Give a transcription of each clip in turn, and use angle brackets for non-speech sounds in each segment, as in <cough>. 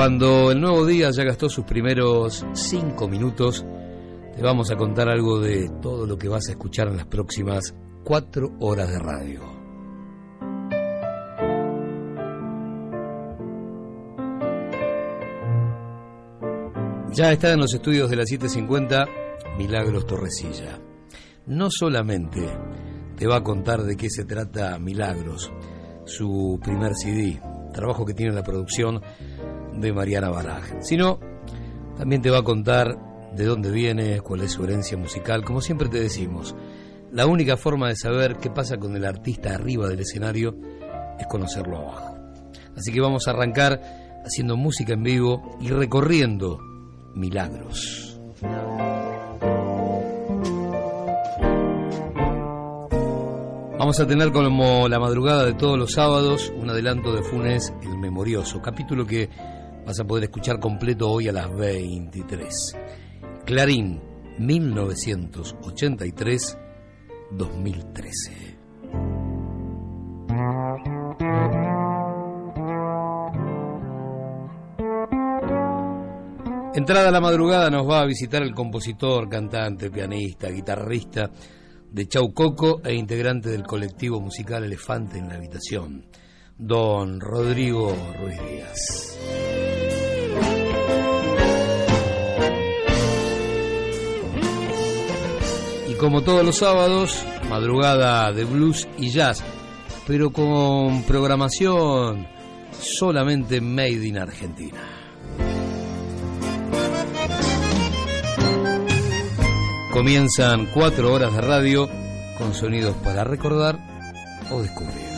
Cuando el nuevo día ya gastó sus primeros cinco minutos, te vamos a contar algo de todo lo que vas a escuchar en las próximas cuatro horas de radio. Ya está en los estudios de la 750 Milagros Torresilla. No solamente te va a contar de qué se trata Milagros, su primer CD, trabajo que tiene la producción de Mariana Baraj, sino también te va a contar de dónde viene, cuál es su herencia musical, como siempre te decimos. La única forma de saber qué pasa con el artista arriba del escenario es conocerlo abajo. Así que vamos a arrancar haciendo música en vivo y recorriendo milagros. Vamos a tener como la madrugada de todos los sábados un adelanto de Funes el Memorioso, capítulo que vas a poder escuchar completo hoy a las 23. Clarín, 1983-2013. Entrada a la madrugada nos va a visitar el compositor, cantante, pianista, guitarrista de Chaucoco e integrante del colectivo musical Elefante en la Habitación, don Rodrigo Ruiz Díaz. Como todos los sábados, madrugada de blues y jazz, pero con programación solamente made in Argentina. Comienzan cuatro horas de radio con sonidos para recordar o descubrir.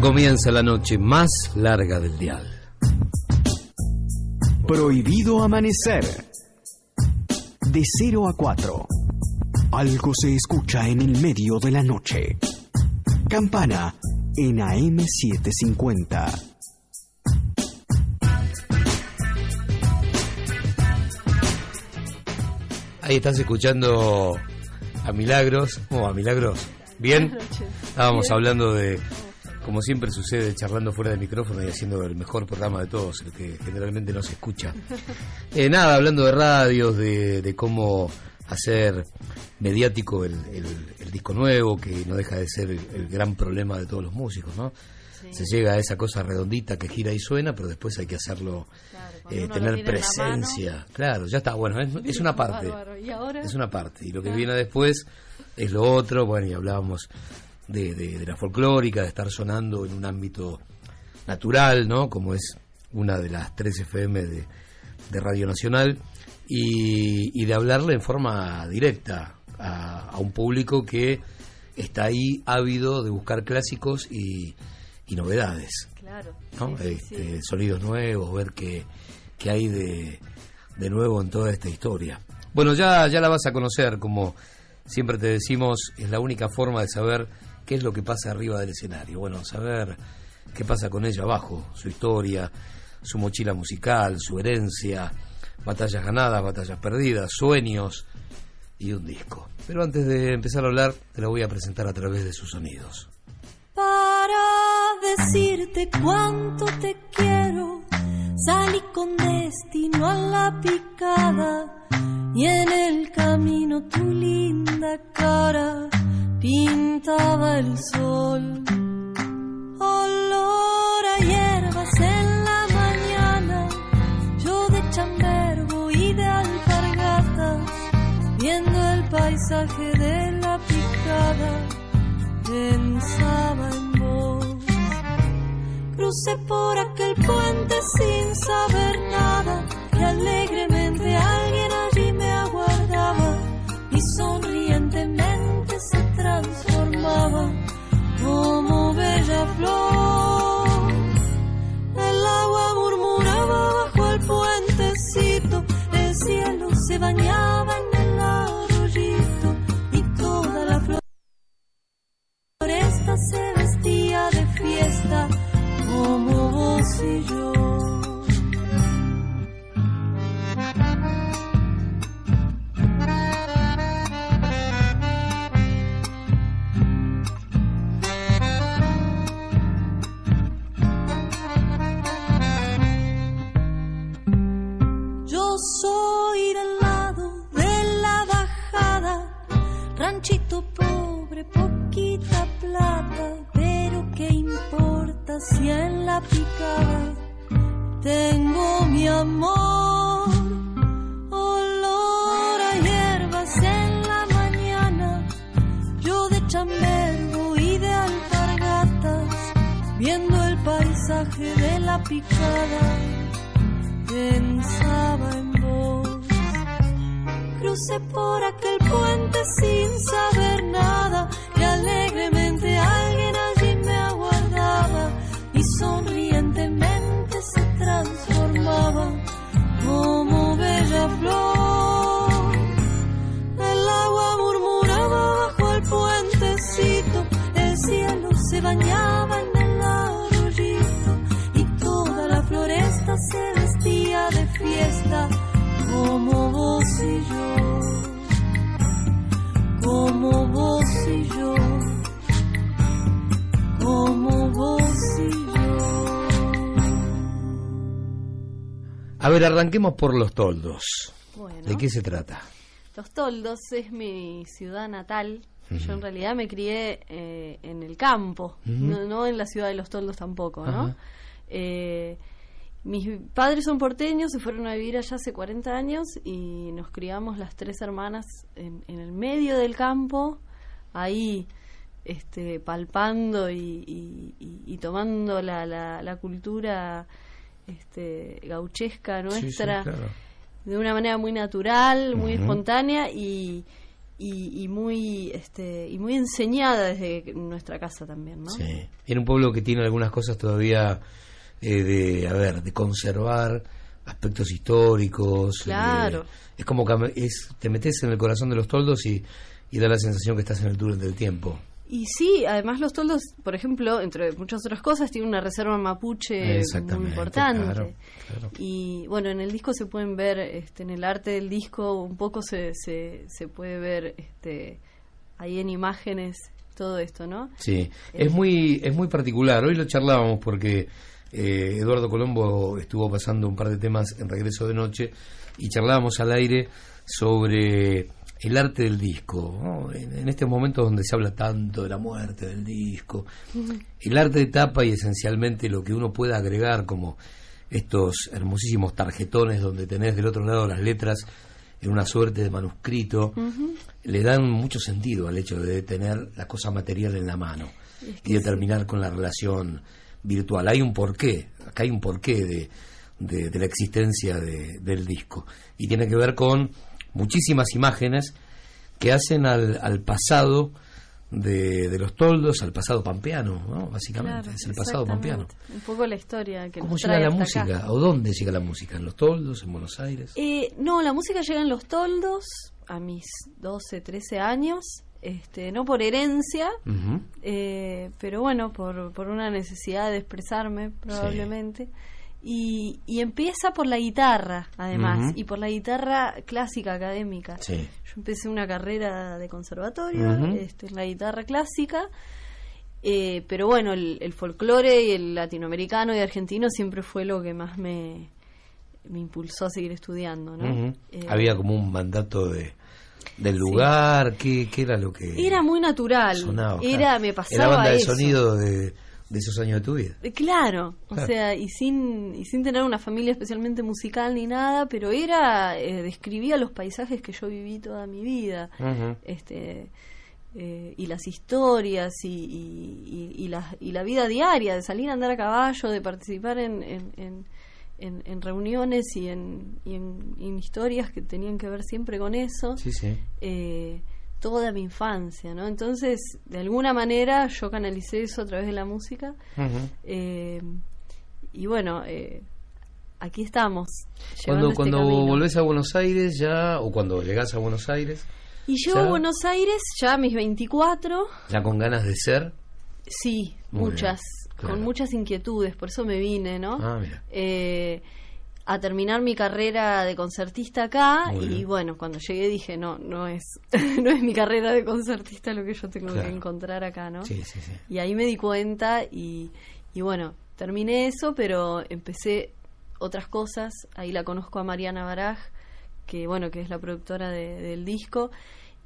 Ya comienza la noche más larga del dial. Prohibido amanecer. De 0 a 4. Algo se escucha en el medio de la noche. Campana en AM750. Ahí estás escuchando a Milagros. ¿Cómo a Milagros? ¿Bien? Estábamos hablando de como siempre sucede, charlando fuera del micrófono y haciendo el mejor programa de todos, el que generalmente no se escucha. <laughs> Eh, nada, hablando de radios, de, cómo hacer mediático el, disco nuevo, que no deja de ser el, gran problema de todos los músicos, ¿no? Se llega a esa cosa redondita que gira y suena, pero después hay que hacerlo, eh, tener presencia. Claro, ya está, bueno, es, una <laughs> parte. Es una parte. Y lo que viene después es lo otro, bueno, y hablábamos de, la folclórica, de estar sonando en un ámbito natural, ¿no? Como es una de las tres FM de, Radio Nacional, y, de hablarle en forma directa a, un público que está ahí ávido de buscar clásicos y, novedades. Claro. Este, sonidos nuevos, ver qué, qué hay de, de, nuevo en toda esta historia. Bueno, ya, ya la vas a conocer, como siempre te decimos, es la única forma de saber qué es lo que pasa arriba del escenario. Bueno, saber qué pasa con ella abajo, su historia, su mochila musical, su herencia, batallas ganadas, batallas perdidas, sueños y un disco. Pero antes de empezar a hablar, te la voy a presentar a través de sus sonidos. Para decirte cuánto te quiero, salí con destino a la picada y en el camino tu linda cara pintaba el sol. Olor a hierbas en la mañana, yo de chambergo y de alpargatas, viendo el paisaje de la picada, pensaba en vos. Crucé por aquel puente sin saber nada, y alegremente alguien allí me aguardaba y sonrientemente como bella flor. El agua murmuraba bajo el puentecito, el cielo se bañaba en el arroyito y toda la floresta se vestía de fiesta como vos y yo. Soy del lado de la bajada, ranchito pobre, poquita plata, pero qué importa si en la picada tengo mi amor, olor a hierbas en la mañana, yo de chambergo y de alpargatas, viendo el paisaje de la picada pensaba en. Crucé por aquel puente sin saber nada y alegremente alguien allí me aguardaba y sonrientemente se transformaba como bella flor. El agua murmuraba bajo el puentecito, el cielo se bañaba en el arroyito y toda la floresta se de fiesta como vos y yo, como vos y yo, como vos y yo. A ver, arranquemos por los toldos. ¿De qué se trata? Los Toldos es mi ciudad natal. Yo en realidad me crié eh, en el campo, no, en la ciudad de Los Toldos tampoco, ¿no? Eh, mis padres son porteños, se fueron a vivir allá hace 40 años y nos criamos las tres hermanas en, el medio del campo, ahí este, palpando y, tomando la, la, cultura este, gauchesca nuestra de una manera muy natural, muy espontánea y, y, muy este y muy enseñada desde nuestra casa también, ¿no? Sí. Era un pueblo que tiene algunas cosas todavía eh, de, a ver, de conservar aspectos históricos. Claro. es como que es, te metes en el corazón de los toldos y, y da la sensación que estás en el túnel del tiempo. Y sí, además los toldos, por ejemplo, entre muchas otras cosas, tienen una reserva mapuche muy importante. Y bueno, en el disco se pueden ver, este, en el arte del disco, un poco se, se, se puede ver este, ahí en imágenes todo esto, ¿no? Sí, es muy, es muy particular. Hoy lo charlábamos porque eh, Eduardo Colombo estuvo pasando un par de temas en Regreso de Noche y charlábamos al aire sobre el arte del disco. En, en, estos momentos donde se habla tanto de la muerte del disco, el arte de tapa y esencialmente lo que uno pueda agregar como estos hermosísimos tarjetones donde tenés del otro lado las letras en una suerte de manuscrito, le dan mucho sentido al hecho de tener la cosa material en la mano y de terminar con la relación virtual. Hay un porqué, acá hay un porqué de, de, de la existencia de, del disco y tiene que ver con muchísimas imágenes que hacen al, al pasado de, de, los toldos al pasado pampeano, ¿no? básicamente, Claro, es el pasado pampeano. Un poco la historia que ¿Cómo nos llega la hasta música? acá. ¿O dónde llega la música? ¿En los toldos? ¿En Buenos Aires? Eh, no, la música llega en los toldos a mis 12, 13 años, este, no por herencia, eh, pero bueno, por, por una necesidad de expresarme probablemente. Y, y empieza por la guitarra, además, y por la guitarra clásica académica. Sí. Yo empecé una carrera de conservatorio, Ujú. este, en la guitarra clásica, eh, pero bueno, el, el folclore y el latinoamericano y argentino siempre fue lo que más me, me impulsó a seguir estudiando, ¿no? Eh, Había como un mandato de del lugar, ¿qué, qué era lo que Era muy natural, sonaba? era, Claro. me Era pasaba banda de eso. sonido de, de esos años de tu vida. Eh, Claro, o sea, y sin, y sin tener una familia especialmente musical ni nada, pero era, eh, describía los paisajes que yo viví toda mi vida, este, eh, y las historias y, y, y- y la, y la vida diaria, de salir a andar a caballo, de participar en, en, en, en- en reuniones y, en, y en, historias que tenían que ver siempre con eso Sí, sí. eh, toda mi infancia, ¿no? Entonces, de alguna manera, yo canalicé eso a través de la música. Eh, y bueno, eh, aquí estamos. Cuando, este cuando volvés a Buenos Aires ya, o cuando llegás a Buenos Aires, Y ya- a Buenos Aires, ya a mis 24, ya con ganas de ser. sí, Muy muchas, bien, claro. con muchas inquietudes, por eso me vine, ¿no? Ah, mira. eh, a terminar mi carrera de concertista acá Muy y bien. bueno, cuando llegué dije, no, no es <laughs> no es mi carrera de concertista lo que yo tengo Claro. que encontrar acá, ¿no? Sí, sí, sí. Y ahí me di cuenta y, y bueno, terminé eso, pero empecé otras cosas. Ahí la conozco a Mariana Baraj, que bueno, que es la productora de- del disco,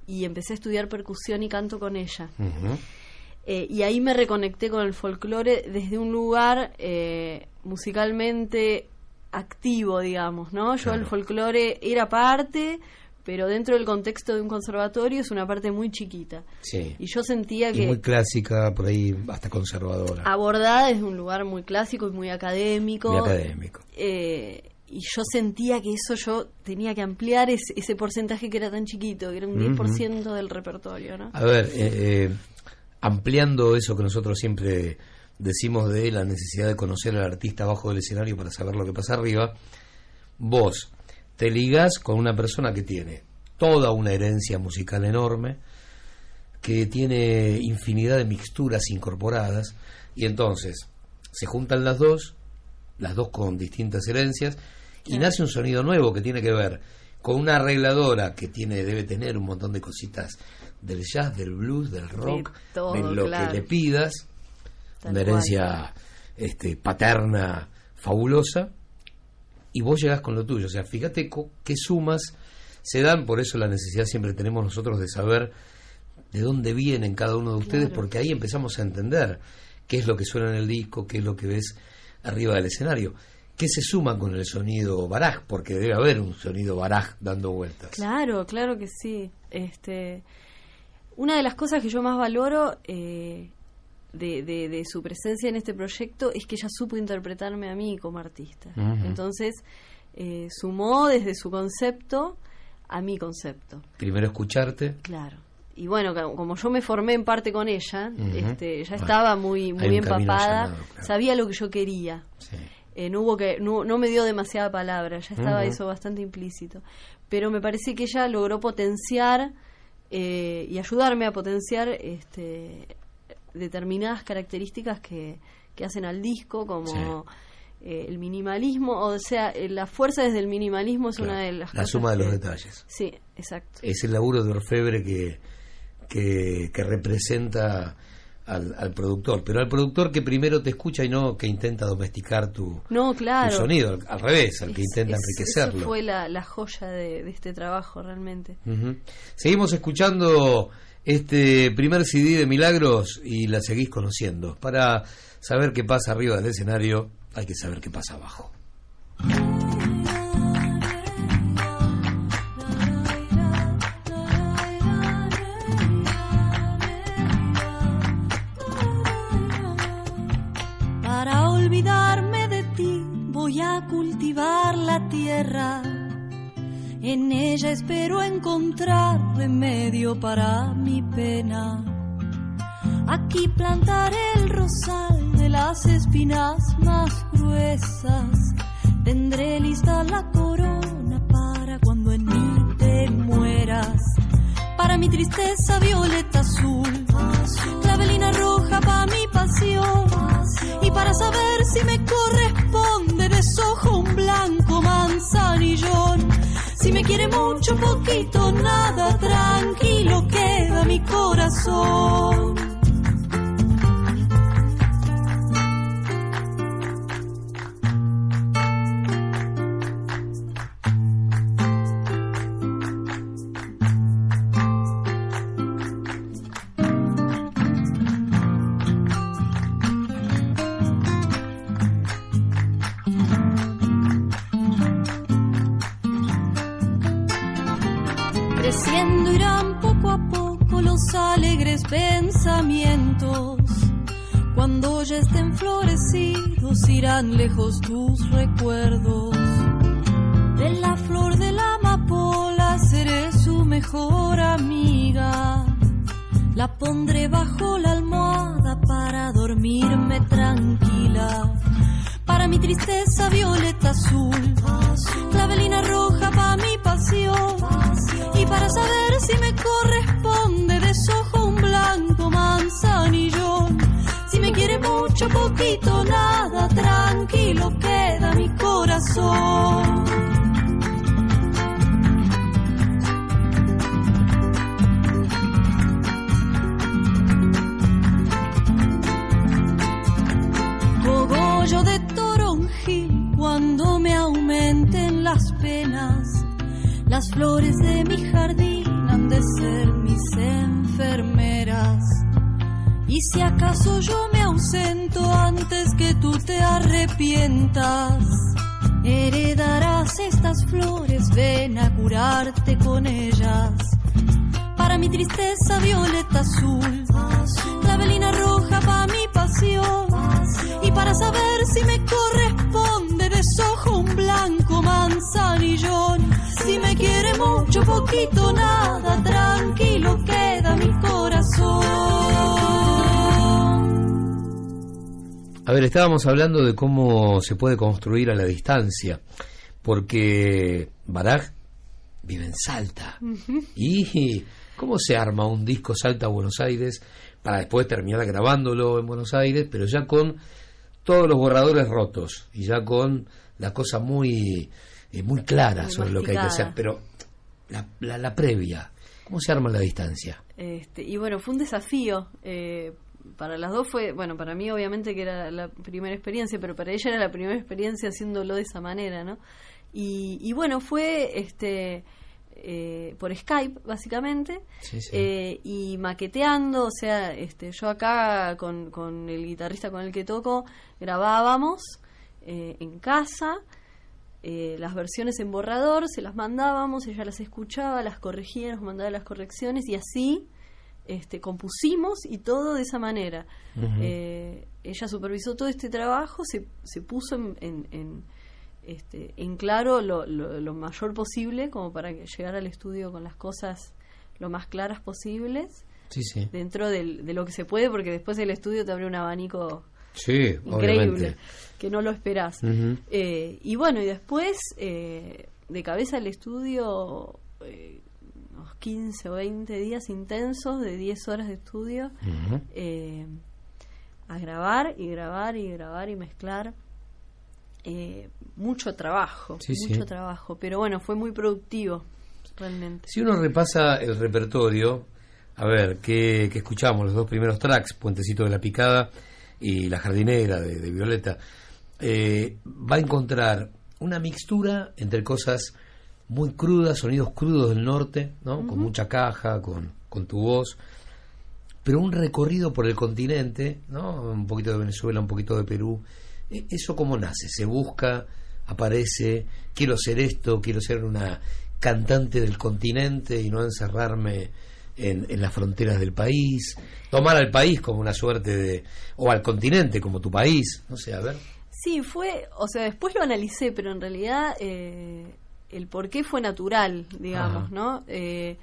y empecé a estudiar percusión y canto con ella. Ujú. Eh, y ahí me reconecté con el folclore desde un lugar eh, musicalmente activo, digamos, ¿no? Yo Claro. el folclore era parte, pero dentro del contexto de un conservatorio es una parte muy chiquita. Sí. Y yo sentía Y que muy clásica, por ahí hasta conservadora. abordada desde un lugar muy clásico y muy académico. Muy académico. Eh, y yo sentía que eso yo tenía que ampliar ese, ese porcentaje que era tan chiquito, que era un 10% del repertorio, ¿no? A ver, eh, eh, ampliando eso que nosotros siempre decimos de la necesidad de conocer al artista abajo del escenario para saber lo que pasa arriba, vos te ligás con una persona que tiene toda una herencia musical enorme, que tiene infinidad de mixturas incorporadas, y entonces se juntan las dos, las dos con distintas herencias, y nace un sonido nuevo que tiene que ver con una arregladora que tiene debe tener un montón de cositas del jazz, del blues, del rock, todo, de lo claro. que le pidas, Tal una cual. herencia este, paterna fabulosa, y vos llegás con lo tuyo. O sea, fíjate qué sumas se dan, por eso la necesidad siempre tenemos nosotros de saber de dónde vienen cada uno de ustedes, Claro. porque ahí empezamos a entender qué es lo que suena en el disco, qué es lo que ves arriba del escenario. ¿Qué se suma con el sonido baraj? Porque debe haber un sonido baraj dando vueltas. Claro, claro que sí. Este, una de las cosas que yo más valoro eh, de, de- de su presencia en este proyecto es que ella supo interpretarme a mí como artista. Entonces, eh, sumó desde su concepto a mi concepto. Primero escucharte. Claro. Y bueno, como yo me formé en parte con ella, Ujú. este, estaba muy, muy empapada, claro. sabía lo que yo quería. Sí. Eh, no hubo que no, no me dio demasiada palabra ya estaba eso bastante implícito pero me parece que ella logró potenciar eh, y ayudarme a potenciar este determinadas características que, que hacen al disco como eh, el minimalismo o sea eh, la fuerza desde el minimalismo es Claro. una de las La cosas suma de los detalles. sí exacto Es el laburo de orfebre que, que, que representa al, al, productor, pero al productor que primero te escucha y no que intenta domesticar tu, no, claro. tu sonido, al, revés, al que Es- intenta es- enriquecerlo. Eso fue la, la joya de, de este trabajo, realmente. Seguimos escuchando este primer CD de Milagros y la seguís conociendo. Para saber qué pasa arriba del escenario, hay que saber qué pasa abajo. Voy a cultivar la tierra. En ella espero encontrar remedio para mi pena. Aquí plantaré el rosal de las espinas más gruesas. Tendré lista la corona para cuando en mi tristeza violeta azul, clavelina roja para mi pasión. Y para saber si me corresponde desojo un blanco manzanillón. Si me quiere mucho, poquito, nada, tranquilo queda mi corazón. Ya estén florecidos irán lejos tus recuerdos. De la flor de la amapola seré su mejor amiga. La pondré bajo la almohada para dormirme tranquila. Para mi tristeza violeta azul, clavelina roja para mi pasión. Y para saber si me corresponde mucho, poquito, nada, tranquilo queda mi corazón. Cogollo de toronjil cuando me aumenten las penas. Las flores de mi jardín han de ser mis enfermeras. Y si acaso yo me ausento antes que tú te arrepientas, heredarás estas flores, ven a curarte con ellas. Para mi tristeza violeta azul, clavelina roja para mi pasión. Y para saber si me corresponde desojo un blanco manzanillón. Si me quiere mucho, poquito, nada, tranquilo queda mi corazón. A ver, estábamos hablando de cómo se puede construir a la distancia, porque Baraj vive en Salta. ¿Y cómo se arma un disco Salta a Buenos Aires para después terminar grabándolo en Buenos Aires, pero ya con todos los borradores rotos y ya con la cosa muy, eh, muy clara Muy sobre lo que hay que hacer? Pero la, la, la previa, ¿cómo se arma a la distancia? Este, y bueno, fue un desafío. eh, para las dos fue, bueno, para mí obviamente que era la primera experiencia, pero para ella era la primera experiencia haciéndolo de esa manera, ¿no? Y, y bueno, fue este eh, por Skype, básicamente, Sí, sí. eh, y maqueteando, o sea, este, yo acá con, con el guitarrista con el que toco grabábamos eh, en casa, eh, las versiones en borrador, se las mandábamos, ella las escuchaba, las corregía, nos mandaba las correcciones y así este, compusimos y todo de esa manera. Eh, ella supervisó todo este trabajo, se, se puso en, en, en, este, en claro lo, lo, lo mayor posible como para que llegara al estudio con las cosas lo más claras posibles Sí, sí. dentro del- de lo que se puede porque después el estudio te abre un abanico Sí, increíble obviamente. que no lo esperás. Eh, y bueno y después eh, de cabeza al estudio 15 o 20 días intensos de 10 horas de estudio eh, a grabar y grabar y grabar y mezclar Eh, mucho trabajo Sí, mucho sí. trabajo pero bueno fue muy productivo realmente Si uno repasa el repertorio, a ver, ¿qué, qué escuchamos? Los dos primeros tracks, Puentecito de la Picada y La Jardinera de, Violeta. Eh, va a encontrar una mixtura entre cosas muy crudas, sonidos crudos del norte, ¿no? Con mucha caja, con, con tu voz, pero un recorrido por el continente, ¿no? Un poquito de Venezuela, un poquito de Perú. E, ¿Eso cómo nace? ¿Se busca? ¿Aparece? ¿Quiero ser esto? ¿Quiero ser una cantante del continente y no encerrarme en, en, las fronteras del país? ¿Tomar al país como una suerte de... o al continente como tu país? No sé, a ver. Sí, fue... o sea, después lo analicé, pero en realidad eh, el por qué fue natural, digamos, ¿no? Eh,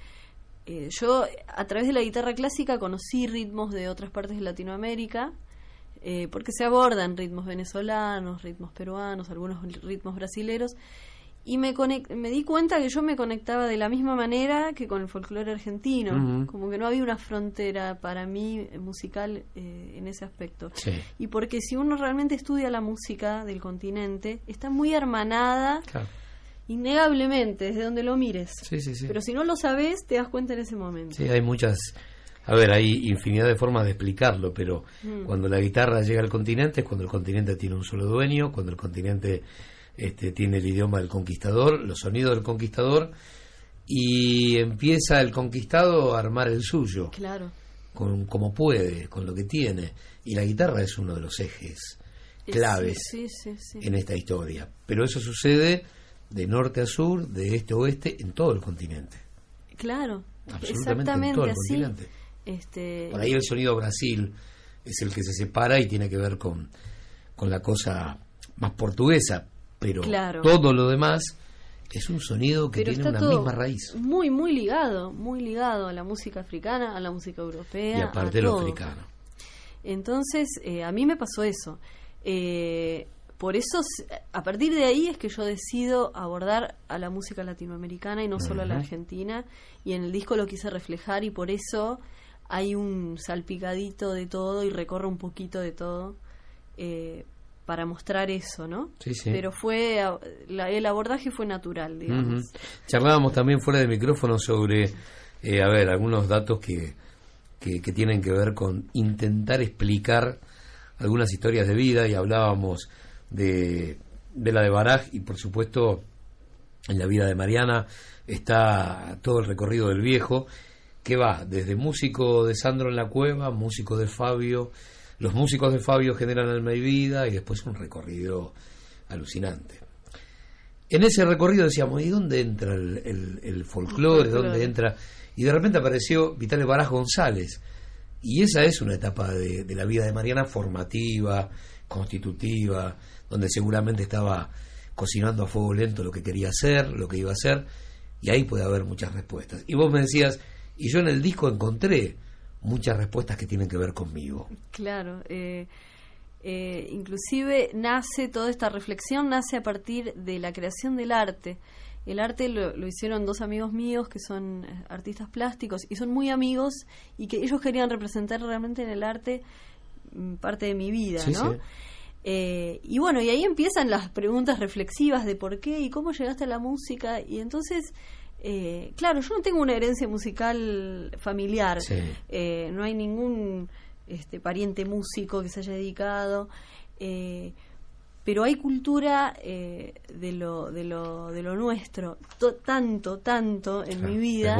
eh, yo a través de la guitarra clásica conocí ritmos de otras partes de Latinoamérica, eh, porque se abordan ritmos venezolanos, ritmos peruanos, algunos ritmos brasileros, y me, me di cuenta que yo me conectaba de la misma manera que con el folclore argentino, como que no había una frontera para mí musical eh, en ese aspecto. Y porque si uno realmente estudia la música del continente, está muy hermanada innegablemente, desde donde lo mires. Pero si no lo sabes, te das cuenta en ese momento. Sí, hay muchas... A ver, hay infinidad de formas de explicarlo, pero mm. cuando la guitarra llega al continente es cuando el continente tiene un solo dueño, cuando el continente este, tiene el idioma del conquistador, los sonidos del conquistador, y empieza el conquistado a armar el suyo. Claro. Con, como puede, con lo que tiene. Y la guitarra es uno de los ejes claves en esta historia. Pero eso sucede de norte a sur, de este a oeste, en todo el continente. Claro, exactamente en todo el continente. Este... Por ahí el sonido Brasil es el que se separa y tiene que ver con, con la cosa más portuguesa, pero todo lo demás es un sonido que tiene una misma raíz. Muy, muy ligado, muy ligado a la música africana, a la música europea. Y aparte de lo africano. Entonces, eh, a mí me pasó eso. Eh, por eso, a partir de ahí es que yo decido abordar a la música latinoamericana y no solo a la argentina. Y en el disco lo quise reflejar y por eso hay un salpicadito de todo y recorre un poquito de todo eh, para mostrar eso, ¿no? Sí, sí. Pero fue, el abordaje fue natural, digamos. Charlábamos también fuera de micrófono sobre, eh, a ver, algunos datos que, que, que tienen que ver con intentar explicar algunas historias de vida y hablábamos de, de la de Baraj y por supuesto en la vida de Mariana está todo el recorrido del viejo que va desde músico de Sandro en la cueva, músico de Fabio, los músicos de Fabio generan alma y vida y después un recorrido alucinante. En ese recorrido decíamos, ¿y dónde entra el, el, folclore? ¿Dónde entra? Y de repente apareció Vitale Baraj González. Y esa es una etapa de, de la vida de Mariana formativa, constitutiva, donde seguramente estaba cocinando a fuego lento lo que quería hacer, lo que iba a hacer, y ahí puede haber muchas respuestas. Y vos me decías, y yo en el disco encontré muchas respuestas que tienen que ver conmigo. Claro, eh, eh, inclusive nace toda esta reflexión, nace a partir de la creación del arte. El arte lo, hicieron dos amigos míos que son eh, artistas plásticos y son muy amigos y que ellos querían representar realmente en el arte mm, parte de mi vida, ¿no? Eh, y bueno, y ahí empiezan las preguntas reflexivas de por qué y cómo llegaste a la música. Y entonces, eh, claro, yo no tengo una herencia musical familiar. Eh, no hay ningún este, pariente músico que se haya dedicado. pero hay cultura de, lo, de, lo, de lo nuestro, tanto, tanto en mi vida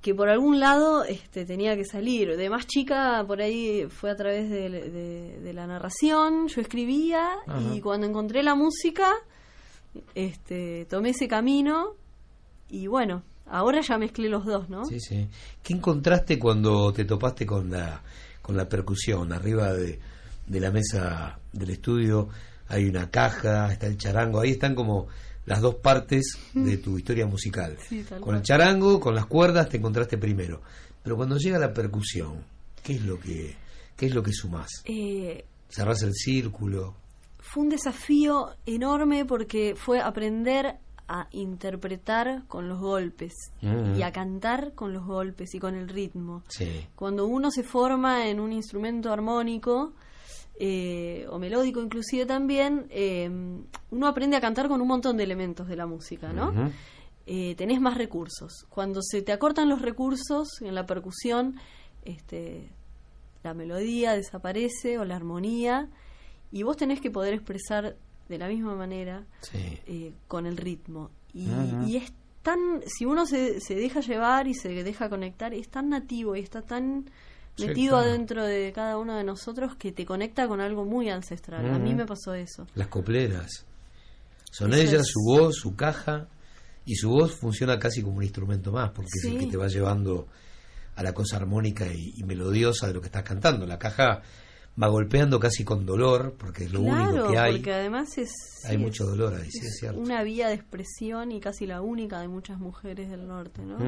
que por algún lado este, tenía que salir. De más chica, por ahí fue a través de, la narración, yo escribía y cuando encontré la música, este, tomé ese camino y bueno, ahora ya mezclé los dos, ¿no? Sí, sí. ¿Qué encontraste cuando te topaste con la, con la percusión? Arriba de, de la mesa del estudio hay una caja, está el charango, ahí están como las dos partes de tu historia musical. con el charango, con las cuerdas te encontraste primero, pero cuando llega la percusión, ¿qué es lo que qué es lo que sumás? Eh, Cerrás el círculo. Fue un desafío enorme porque fue aprender a interpretar con los golpes mm. y a cantar con los golpes y con el ritmo. Cuando uno se forma en un instrumento armónico, eh, o melódico inclusive también, eh, uno aprende a cantar con un montón de elementos de la música, ¿no? eh, tenés más recursos. Cuando se te acortan los recursos en la percusión, este, la melodía desaparece o la armonía y vos tenés que poder expresar de la misma manera eh, con el ritmo. Y, y, es tan, si uno se, se deja llevar y se deja conectar, es tan nativo y está tan metido adentro de cada uno de nosotros que te conecta con algo muy ancestral. A mí me pasó eso. Las copleras. Son ellas, su voz, su caja, y su voz funciona casi como un instrumento más, porque es el que te va llevando a la cosa armónica y, melodiosa de lo que estás cantando. La caja va golpeando casi con dolor, porque es lo único que hay. porque además es... Hay mucho dolor ahí, sí, es cierto. Una vía de expresión y casi la única de muchas mujeres del norte, ¿no?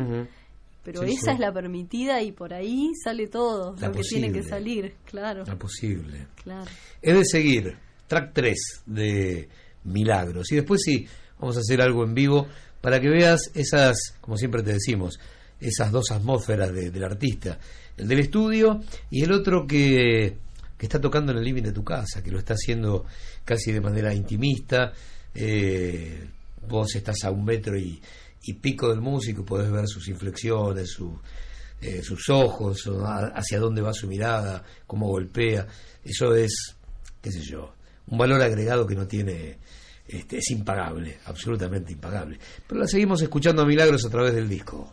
Pero esa es la permitida y por ahí sale todo lo que tiene que salir, claro. La posible. Claro. Es de seguir, track 3 de Milagros. Y después sí, vamos a hacer algo en vivo para que veas esas, como siempre te decimos, esas dos atmósferas del artista. El del estudio y el otro que, que, está tocando en el living de tu casa, que lo está haciendo casi de manera intimista. Eh, vos estás a un metro y y pico del músico, podés ver sus inflexiones, su, eh, sus ojos, hacia dónde va su mirada, cómo golpea. Eso es, qué sé yo, un valor agregado que no tiene, este, es impagable, absolutamente impagable. Pero la seguimos escuchando a Milagros a través del disco.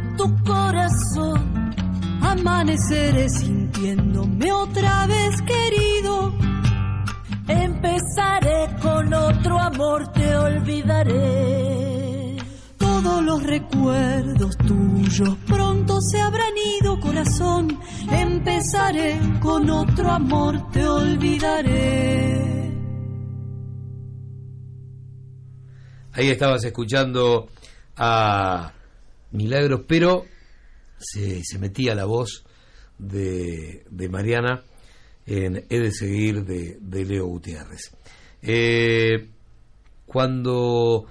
tu corazón. Amaneceré sintiéndome otra vez querido. Empezaré con otro amor, te olvidaré. Todos los recuerdos tuyos pronto se habrán ido, corazón. Empezaré con otro amor, te olvidaré. Ahí estabas escuchando a Milagros, pero se, metía la voz de, de, Mariana en He de seguir de, de Leo Gutiérrez. Eh, cuando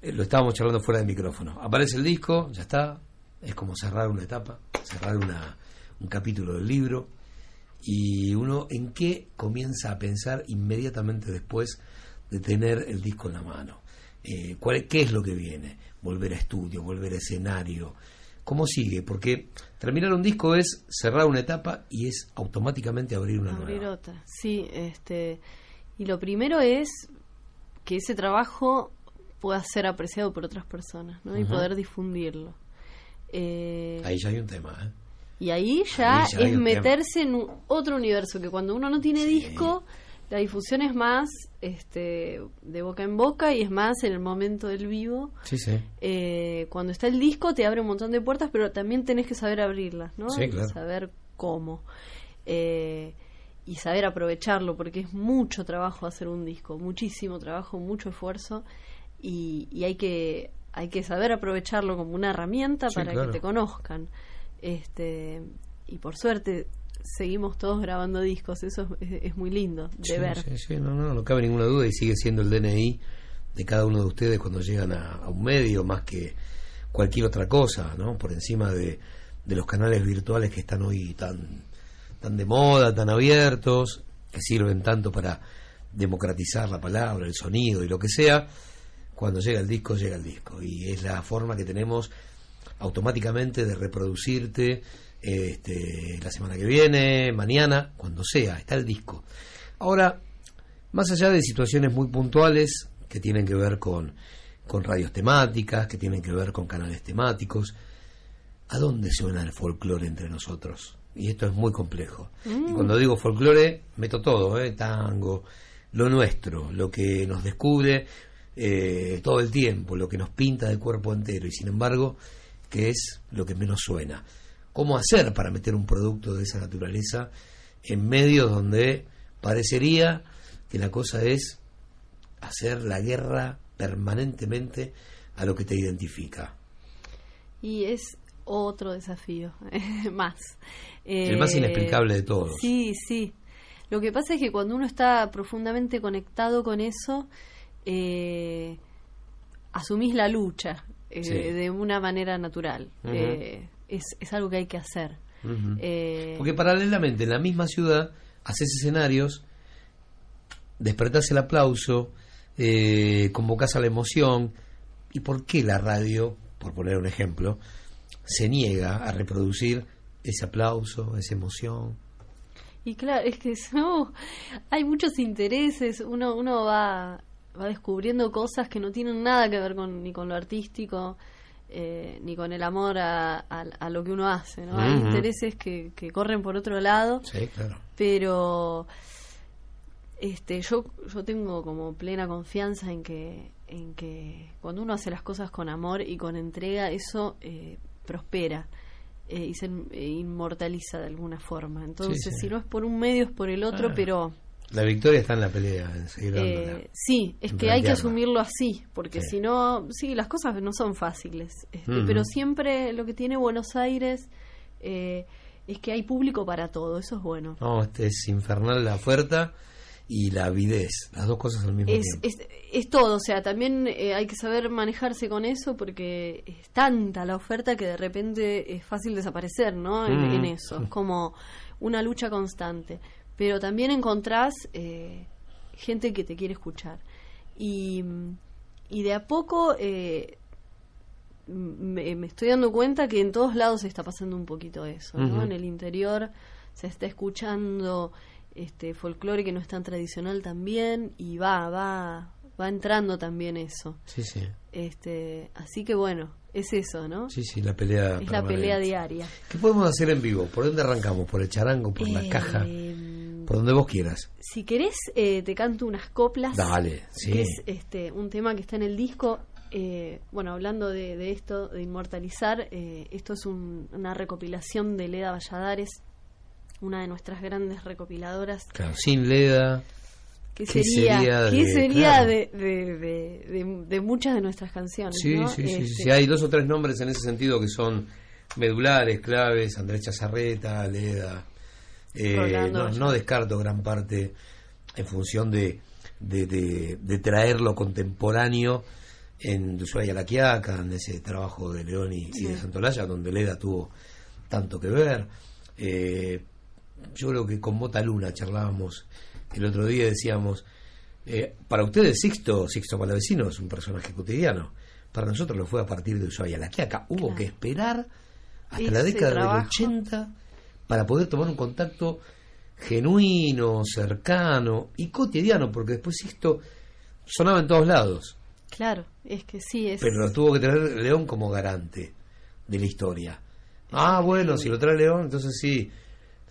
eh, lo estábamos charlando fuera de micrófono, aparece el disco, ya está, es como cerrar una etapa, cerrar una, un capítulo del libro, y uno en qué comienza a pensar inmediatamente después de tener el disco en la mano. Eh, ¿cuál, ¿Qué es lo que viene? Volver a estudio, volver a escenario. ¿Cómo sigue? Porque terminar un disco es cerrar una etapa y es automáticamente abrir una abrir nueva. otra, sí. Este, y lo primero es que ese trabajo pueda ser apreciado por otras personas ¿no? y poder difundirlo. Eh, Ahí ya hay un tema. ¿eh? Y ahí ya Ahí ya hay es meterse en un- otro universo, que cuando uno no tiene disco, la difusión es más este, de boca en boca y es más en el momento del vivo. Sí, sí. Eh, cuando está el disco te abre un montón de puertas, pero también tenés que saber abrirlas, ¿no? Sí, claro. saber cómo. Eh, y saber aprovecharlo, porque es mucho trabajo hacer un disco, muchísimo trabajo, mucho esfuerzo, y, y hay que hay que saber aprovecharlo como una herramienta Sí, para claro. que te conozcan. Este, y por suerte seguimos todos grabando discos, eso es, es muy lindo de Sí, ver. sí, sí, no, no, no cabe ninguna duda y sigue siendo el DNI de cada uno de ustedes cuando llegan a, a un medio más que cualquier otra cosa, ¿no? Por encima de, de los canales virtuales que están hoy tan, tan de moda, tan abiertos, que sirven tanto para democratizar la palabra, el sonido y lo que sea, cuando llega el disco, llega el disco. Y es la forma que tenemos automáticamente de reproducirte este, la semana que viene, mañana, cuando sea, está el disco. Ahora, más allá de situaciones muy puntuales que tienen que ver con, con radios temáticas, que tienen que ver con canales temáticos, ¿a dónde suena el folclore entre nosotros? Y esto es muy complejo. Y cuando digo folclore, meto todo, ¿eh? tango, lo nuestro, lo que nos descubre eh, todo el tiempo, lo que nos pinta de cuerpo entero, y sin embargo, que es lo que menos suena. ¿Cómo hacer para meter un producto de esa naturaleza en medios donde parecería que la cosa es hacer la guerra permanentemente a lo que te identifica? Y es otro desafío, <laughs> más. El más Eh, inexplicable de todos. Sí, sí. Lo que pasa es que cuando uno está profundamente conectado con eso, eh, asumís la lucha eh, Sí. de una manera natural. Eh, es, es algo que hay que hacer. Eh, Porque paralelamente en la misma ciudad haces escenarios, despertás el aplauso, eh, convocás a la emoción. ¿Y por qué la radio, por poner un ejemplo, se niega a reproducir ese aplauso, esa emoción? Y claro, es que <laughs> no, hay muchos intereses, uno, uno va, va descubriendo cosas que no tienen nada que ver con, ni con lo artístico, eh, ni con el amor a, a- a lo que uno hace, ¿no? Hay intereses que, que corren por otro lado, Sí, claro. pero este yo yo tengo como plena confianza en que en que cuando uno hace las cosas con amor y con entrega eso eh, prospera eh, y se eh, inmortaliza de alguna forma entonces Sí, sí. si no es por un medio es por el otro Ah, pero La victoria está en la pelea, en seguir dándola. eh, sí, es en que hay que asumirlo así, porque Sí. si no, sí, las cosas no son fáciles, este, Ujú. pero siempre lo que tiene Buenos Aires eh, es que hay público para todo, eso es bueno. No, este es infernal la oferta y la avidez, las dos cosas al mismo Es, tiempo. es, es todo, o sea, también eh, hay que saber manejarse con eso porque es tanta la oferta que de repente es fácil desaparecer, ¿no? En, Mm. en eso, es como una lucha constante. Pero también encontrás eh, gente que te quiere escuchar. Y, y de a poco eh, me, me estoy dando cuenta que en todos lados se está pasando un poquito eso, ¿no? En el interior se está escuchando este folclore que no es tan tradicional también y va va va entrando también eso. Sí, sí. Este, así que bueno, es eso, ¿no? Sí, sí, la pelea. Es la pelea diaria. ¿Qué podemos hacer en vivo? ¿Por dónde arrancamos? ¿Por el charango? ¿Por la Eh, caja? Por donde vos quieras. Si querés, eh, te canto unas coplas. Dale, sí. que es este, un tema que está en el disco. Eh, bueno, hablando de, de esto, de inmortalizar, eh, esto es un- una recopilación de Leda Valladares, una de nuestras grandes recopiladoras. Claro, sin Leda. ¿Qué ¿Qué sería, sería de- qué sería claro. de, muchas de nuestras canciones? Sí, ¿no? sí, sí, sí, Este, sí. Hay dos o tres nombres en ese sentido que son medulares, claves. Andrés Chazarreta, Leda. Eh, no, no descarto gran parte en función de, de, de, de traer lo contemporáneo en Ushuaia la Quiaca, en ese trabajo de León y, y de Santolaya, donde Leda tuvo tanto que ver. Eh, yo creo que con Bota Luna charlábamos el otro día, decíamos, eh, para ustedes Sixto, Sixto Palavecino es un personaje cotidiano, para nosotros lo fue a partir de Ushuaia la Quiaca. Hubo Claro. que esperar hasta la década trabajo. del 80 para poder tomar un contacto genuino, cercano y cotidiano, porque después Sixto sonaba en todos lados, Claro, es que sí, es. pero lo tuvo que tener León como garante de la historia. Ah, bueno, si lo trae León, entonces sí,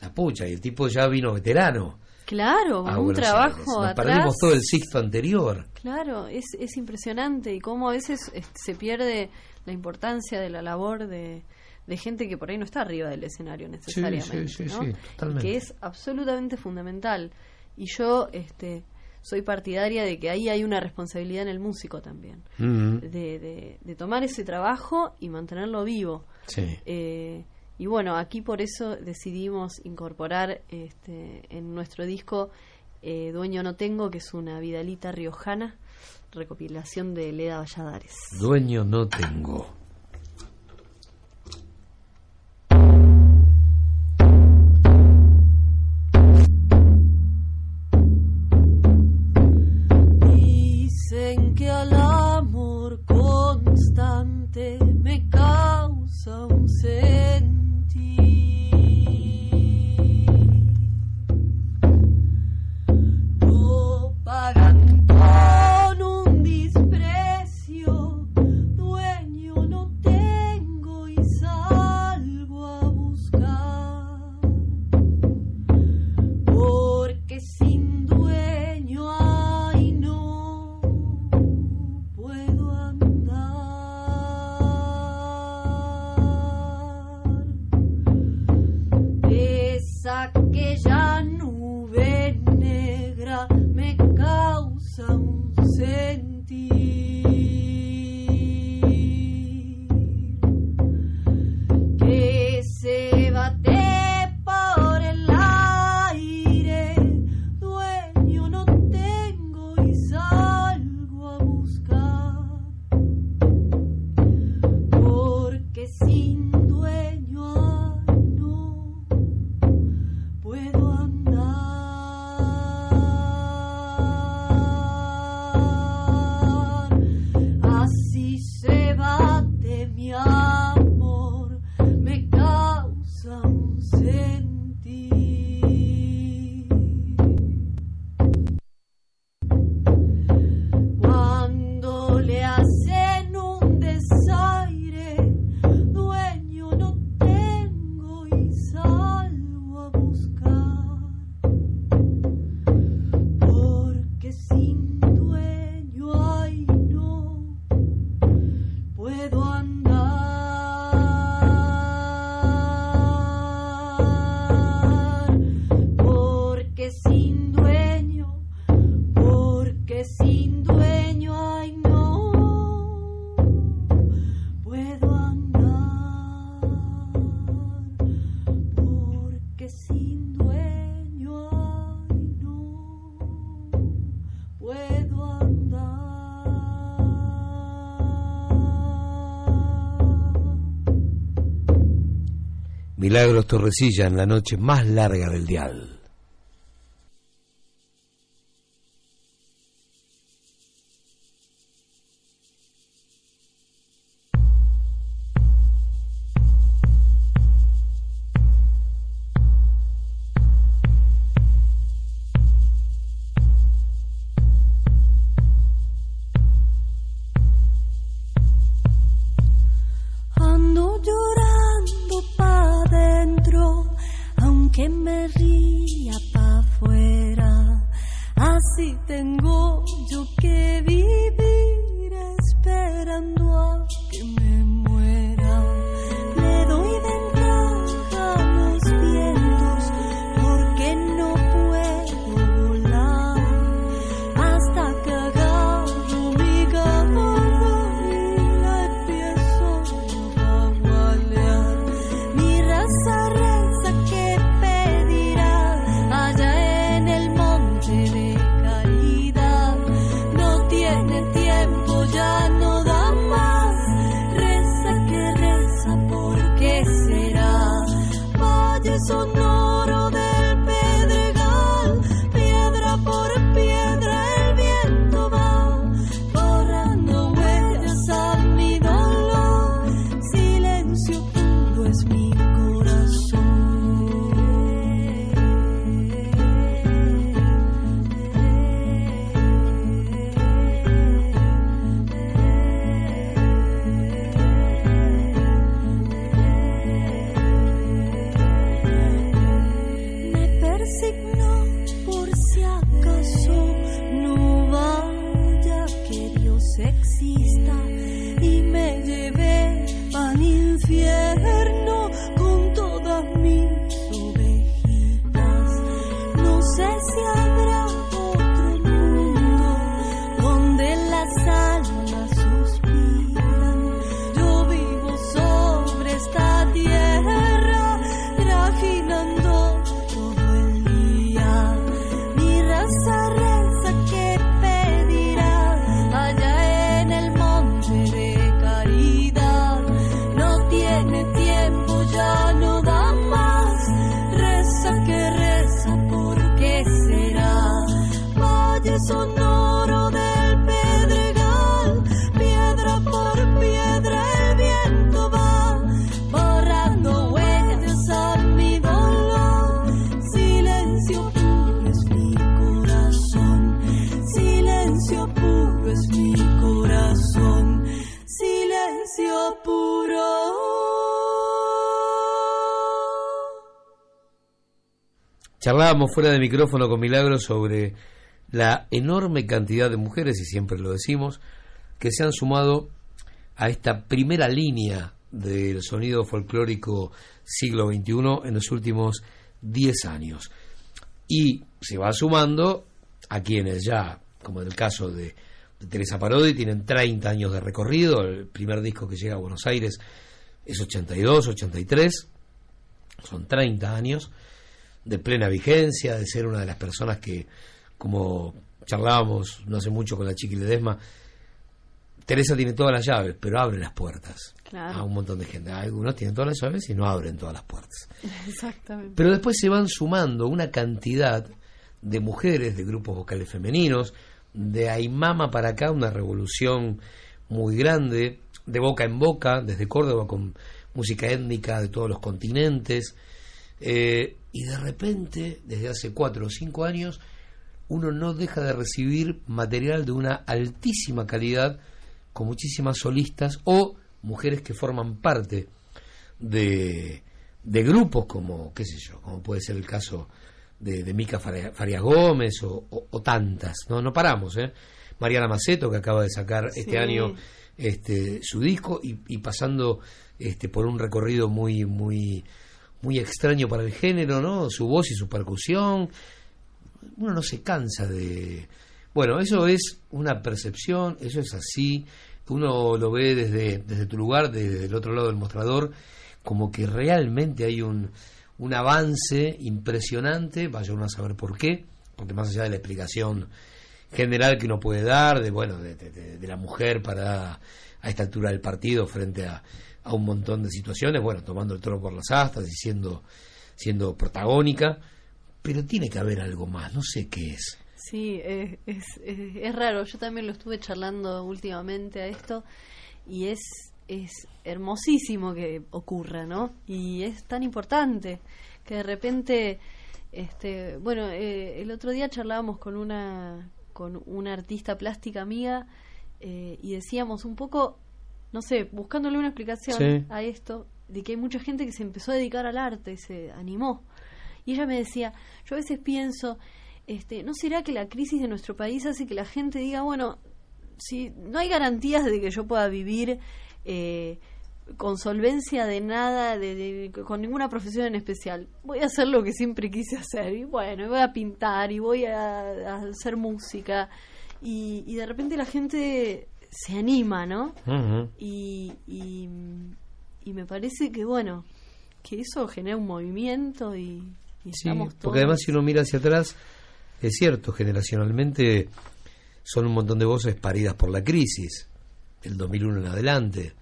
la pucha, y el tipo ya vino veterano. Claro, a un trabajo. Nos atrás. perdimos todo el Sixto anterior. Claro, es, es impresionante y cómo a veces eh, se pierde la importancia de la labor de, de gente que por ahí no está arriba del escenario necesariamente, sí, ¿no? sí, totalmente. Y que es absolutamente fundamental. Y yo este, soy partidaria de que ahí hay una responsabilidad en el músico también, Mm, de, de, de tomar ese trabajo y mantenerlo vivo. sí. Eh, y bueno, aquí por eso decidimos incorporar este, en nuestro disco eh, Dueño No Tengo, que es una Vidalita riojana, recopilación de Leda Valladares. Dueño no tengo. Dicen que al amor constante me causa un sentir. Milagros Torrecilla en la noche más larga del dial. Exista Charlábamos fuera de micrófono con Milagros sobre la enorme cantidad de mujeres, y siempre lo decimos, que se han sumado a esta primera línea del sonido folclórico siglo XXI en los últimos 10 años. Y se va sumando a quienes ya, como en el caso de, de Teresa Parodi, tienen 30 años de recorrido, el primer disco que llega a Buenos Aires es 82, 83, son 30 años de plena vigencia, de ser una de las personas que, como charlábamos no hace mucho con la Chiqui Ledesma, Teresa tiene todas las llaves, pero abre las puertas Claro. a un montón de gente. Algunos tienen todas las llaves y no abren todas las puertas. Exactamente. Pero después se van sumando una cantidad de mujeres, de grupos vocales femeninos, de Aymama para acá, una revolución muy grande, de boca en boca, desde Córdoba con música étnica de todos los continentes, eh, y de repente, desde hace cuatro o cinco años, uno no deja de recibir material de una altísima calidad, con muchísimas solistas o mujeres que forman parte de, de grupos como, qué sé yo, como puede ser el caso de, de Mica Faria- Farias Gómez o, o- o tantas, no no paramos, ¿eh? Mariana Maceto que acaba de sacar Sí. este año este su disco y, y pasando este por un recorrido muy muy muy extraño para el género, ¿no? Su voz y su percusión, uno no se cansa de... Bueno, eso es una percepción, eso es así, uno lo ve desde, desde tu lugar, desde el otro lado del mostrador, como que realmente hay un, un avance impresionante, vaya uno a saber por qué, porque más allá de la explicación general que uno puede dar, de bueno, de, de- de- la mujer para a esta altura del partido frente a, a un montón de situaciones, bueno, tomando el toro por las astas y siendo, siendo protagónica, pero tiene que haber algo más, no sé qué es. Sí, es, es, raro. Yo también lo estuve charlando últimamente a esto y es, es hermosísimo que ocurra, ¿no? Y es tan importante que de repente, este, bueno, eh, el otro día charlábamos con una con una artista plástica amiga eh, y decíamos un poco, no sé, buscándole una explicación Sí. a esto, de que hay mucha gente que se empezó a dedicar al arte, se animó. Y ella me decía, yo a veces pienso, este, ¿no será que la crisis de nuestro país hace que la gente diga, bueno, si no hay garantías de que yo pueda vivir eh, con solvencia de nada, de, con ninguna profesión en especial, voy a hacer lo que siempre quise hacer, y bueno, voy a pintar, y voy a, hacer música, y, de repente la gente se anima, ¿no? y, y, y me parece que, bueno, que eso genera un movimiento y, sí, Porque además si uno mira hacia atrás, es cierto, generacionalmente son un montón de voces paridas por la crisis, el 2001 en adelante,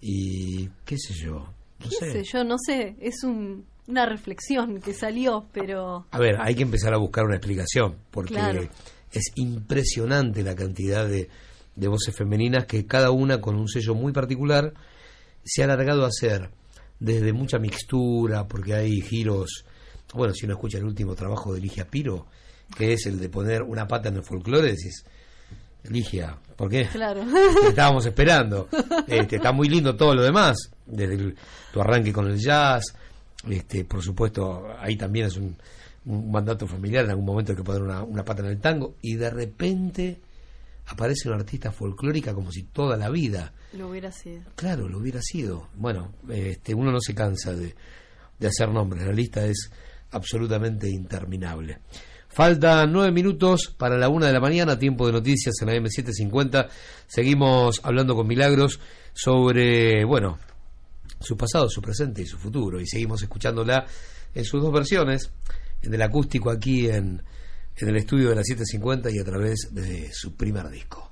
y qué sé yo. No ¿Qué sé. yo? No sé, es una reflexión que salió, pero... A ver, hay que empezar a buscar una explicación, porque es impresionante la cantidad de, de voces femeninas que cada una con un sello muy particular se ha alargado a ser desde mucha mixtura, porque hay giros, bueno, si uno escucha el último trabajo de Ligia Piro, que es el de poner una pata en el folclore, decís, Ligia, ¿por qué? Claro. <laughs> estábamos esperando. Este, está muy lindo todo lo demás, desde tu arranque con el jazz, este, por supuesto, ahí también es un, mandato familiar, en algún momento hay que poner una, una pata en el tango, y de repente aparece una artista folclórica como si toda la vida lo hubiera sido. Claro, lo hubiera sido. Bueno, este, uno no se cansa de, de hacer nombres, la lista es absolutamente interminable. Faltan nueve minutos para la una de la mañana, tiempo de noticias en la M750. Seguimos hablando con Milagros sobre, bueno, su pasado, su presente y su futuro. Y seguimos escuchándola en sus dos versiones, en el acústico aquí en, en el estudio de la 750 y a través de su primer disco.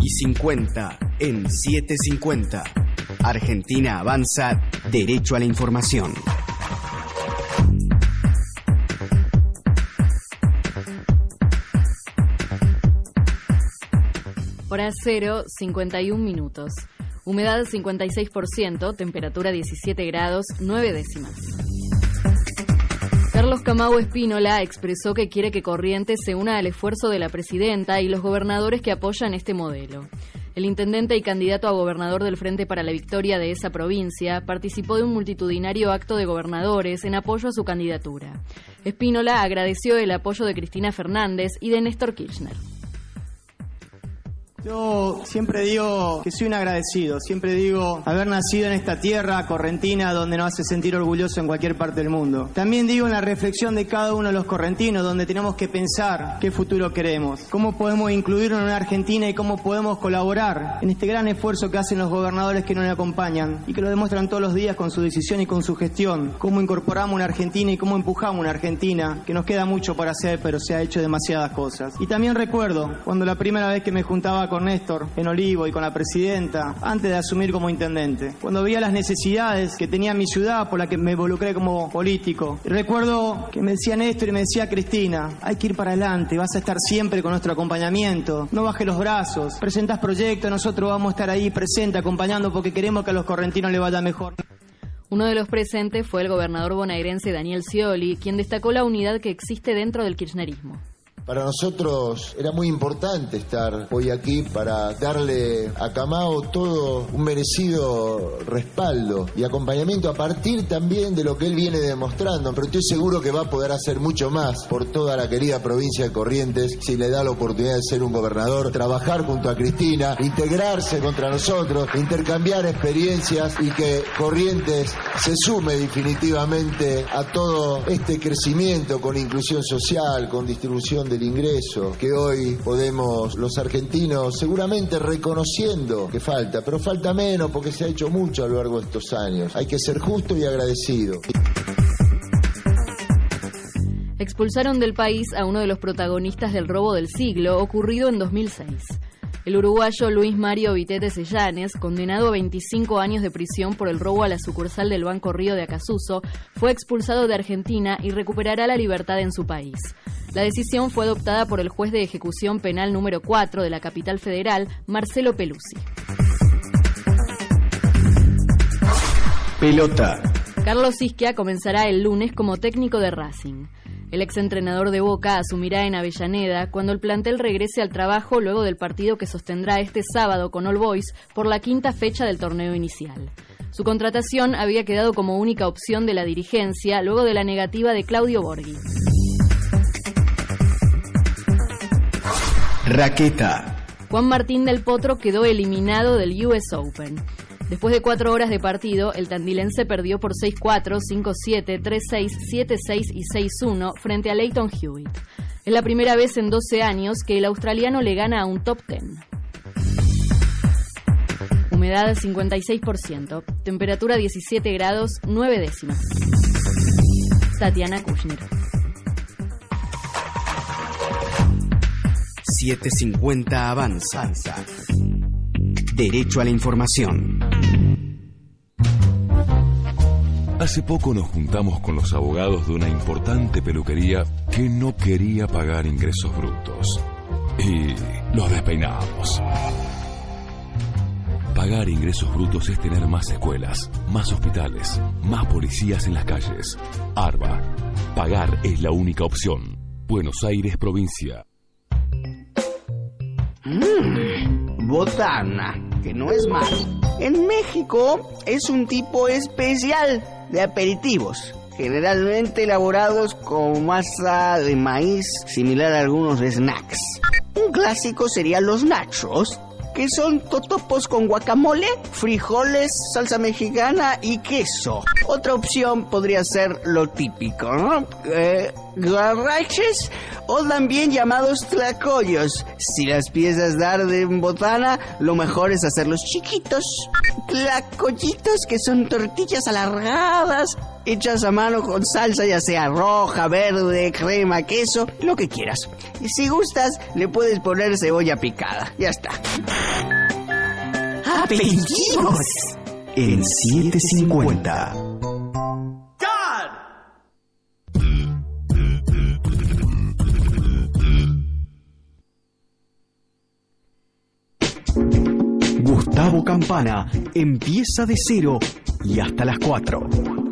Y 50 en 750. Argentina avanza derecho a la información. Hora 0, 51 minutos. Humedad 56%, temperatura 17 grados, 9 décimas. Carlos Camau Espínola expresó que quiere que Corrientes se una al esfuerzo de la presidenta y los gobernadores que apoyan este modelo. El intendente y candidato a gobernador del Frente para la Victoria de esa provincia participó de un multitudinario acto de gobernadores en apoyo a su candidatura. Espínola agradeció el apoyo de Cristina Fernández y de Néstor Kirchner. Yo siempre digo que soy un agradecido, siempre digo haber nacido en esta tierra correntina donde nos hace sentir orgulloso en cualquier parte del mundo. También digo en la reflexión de cada uno de los correntinos donde tenemos que pensar qué futuro queremos, cómo podemos incluirnos en una Argentina y cómo podemos colaborar en este gran esfuerzo que hacen los gobernadores que nos acompañan y que lo demuestran todos los días con su decisión y con su gestión, cómo incorporamos una Argentina y cómo empujamos una Argentina, que nos queda mucho por hacer pero se ha hecho demasiadas cosas. Y también recuerdo cuando la primera vez que me juntaba con Néstor en Olivo y con la presidenta antes de asumir como intendente. Cuando veía las necesidades que tenía mi ciudad por la que me involucré como político. recuerdo que me decía Néstor y me decía Cristina, hay que ir para adelante, vas a estar siempre con nuestro acompañamiento, no bajes los brazos, presentas proyectos, nosotros vamos a estar ahí presente acompañando porque queremos que a los correntinos le vaya mejor. Uno de los presentes fue el gobernador bonaerense Daniel Scioli, quien destacó la unidad que existe dentro del kirchnerismo. Para nosotros era muy importante estar hoy aquí para darle a Camao todo un merecido respaldo y acompañamiento a partir también de lo que él viene demostrando. Pero estoy seguro que va a poder hacer mucho más por toda la querida provincia de Corrientes si le da la oportunidad de ser un gobernador, trabajar junto a Cristina, integrarse contra nosotros, intercambiar experiencias y que Corrientes se sume definitivamente a todo este crecimiento con inclusión social, con distribución del ingreso que hoy podemos los argentinos seguramente reconociendo que falta, pero falta menos porque se ha hecho mucho a lo largo de estos años. Hay que ser justo y agradecido. Expulsaron del país a uno de los protagonistas del robo del siglo ocurrido en 2006. El uruguayo Luis Mario Vitete Sellanes, condenado a 25 años de prisión por el robo a la sucursal del Banco Río de Acasuso, fue expulsado de Argentina y recuperará la libertad en su país. La decisión fue adoptada por el juez de ejecución penal número 4 de la capital federal, Marcelo Pelusi. Pelota. Carlos Isquia comenzará el lunes como técnico de Racing. El exentrenador de Boca asumirá en Avellaneda cuando el plantel regrese al trabajo luego del partido que sostendrá este sábado con All Boys por la quinta fecha del torneo inicial. Su contratación había quedado como única opción de la dirigencia luego de la negativa de Claudio Borghi. Raqueta. Juan Martín del Potro quedó eliminado del US Open. Después de cuatro horas de partido, el tandilense perdió por 6-4, 5-7, 3-6, 7-6 y 6-1 frente a Leighton Hewitt. Es la primera vez en 12 años que el australiano le gana a un top 10. Humedad 56%, temperatura 17 grados 9 décimas. Tatiana Kushner. 750 avanza. Derecho a la información. Hace poco nos juntamos con los abogados de una importante peluquería que no quería pagar ingresos brutos. Y los despeinamos. Pagar ingresos brutos es tener más escuelas, más hospitales, más policías en las calles. ARBA. Pagar es la única opción. Buenos Aires, provincia. Mmm, botana, que no es malo. En México es un tipo especial de aperitivos, generalmente elaborados con masa de maíz similar a algunos snacks. Un clásico serían los nachos, que son totopos con guacamole, frijoles, salsa mexicana y queso. Otra opción podría ser lo típico, ¿no? Eh, garraches o también llamados tlacoyos. Si las piezas dar de botana, lo mejor es hacerlos chiquitos. Tlacoyitos que son tortillas alargadas, hechas a mano con salsa ya sea roja, verde, crema, queso, lo que quieras. Y si gustas, le puedes poner cebolla picada. Ya está. ¡Aperitivos! En 750. Gustavo Campana empieza de cero y hasta las 4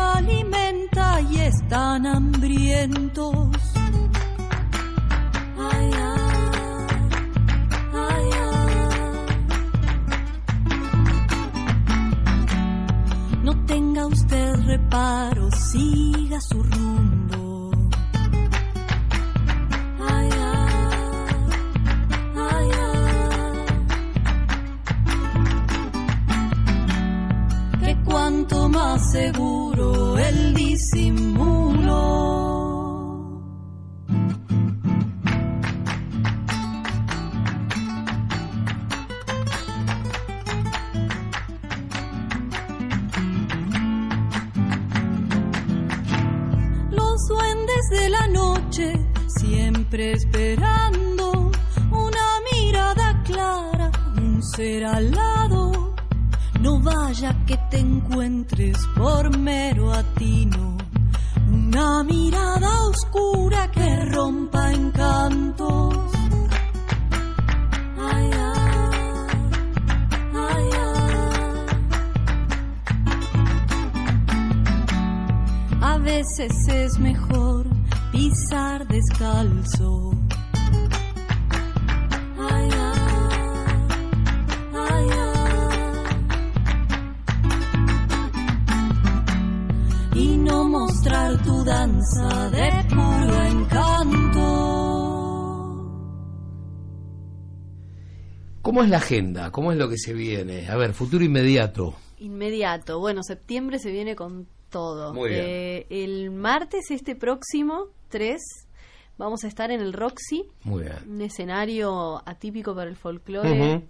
alimenta y están hambrientos. No tenga usted reparo, siga su rumbo. Seguro el ¿Cómo es la agenda? ¿Cómo es lo que se viene? A ver, futuro inmediato. Inmediato. Bueno, septiembre se viene con todo. Muy bien. Eh, el martes, este próximo, 3, vamos a estar en el Roxy, Muy bien. un escenario atípico para el folclore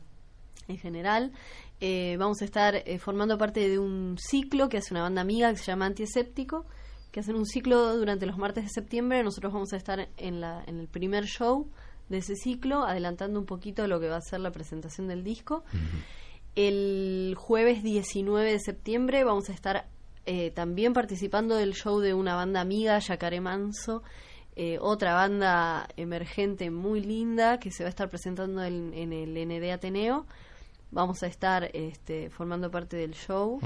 en general. Eh, vamos a estar eh, formando parte de un ciclo que hace una banda amiga que se llama Antieséptico, que hacen un ciclo durante los martes de septiembre. Nosotros vamos a estar en, la, en el primer show de ese ciclo, adelantando un poquito lo que va a ser la presentación del disco. El jueves 19 de septiembre vamos a estar eh, también participando del show de una banda amiga, Yacaré Manso, eh, otra banda emergente muy linda que se va a estar presentando en, en el ND Ateneo. Vamos a estar este, formando parte del show.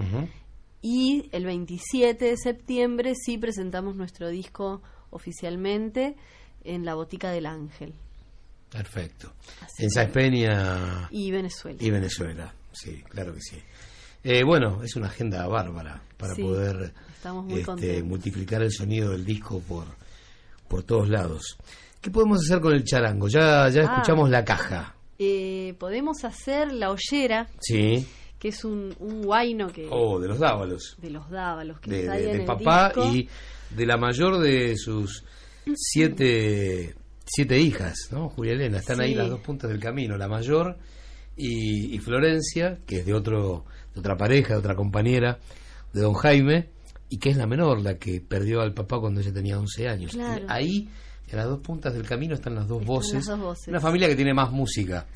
Y el 27 de septiembre sí presentamos nuestro disco oficialmente en la Botica del Ángel. Perfecto. en Peña y Venezuela. Y Venezuela, sí, claro que sí. Eh, bueno, es una agenda bárbara para poder este, multiplicar el sonido del disco por, por todos lados. ¿Qué podemos hacer con el charango? Ya, ya ah. escuchamos la caja. Eh, podemos hacer la ollera. Sí. Que es un, un guayno que. Oh, de los dávalos. De los dávalos. Que de, de, papá y de la mayor de sus siete, siete hijas, ¿no? Julia Elena. Están ahí las dos puntas del camino. La mayor y, Florencia, que es de, otro, de otra pareja, de otra compañera, de don Jaime, y que es la menor, la que perdió al papá cuando ella tenía 11 años. Ahí en las dos puntas del camino están las dos, voces. Una familia que tiene más música,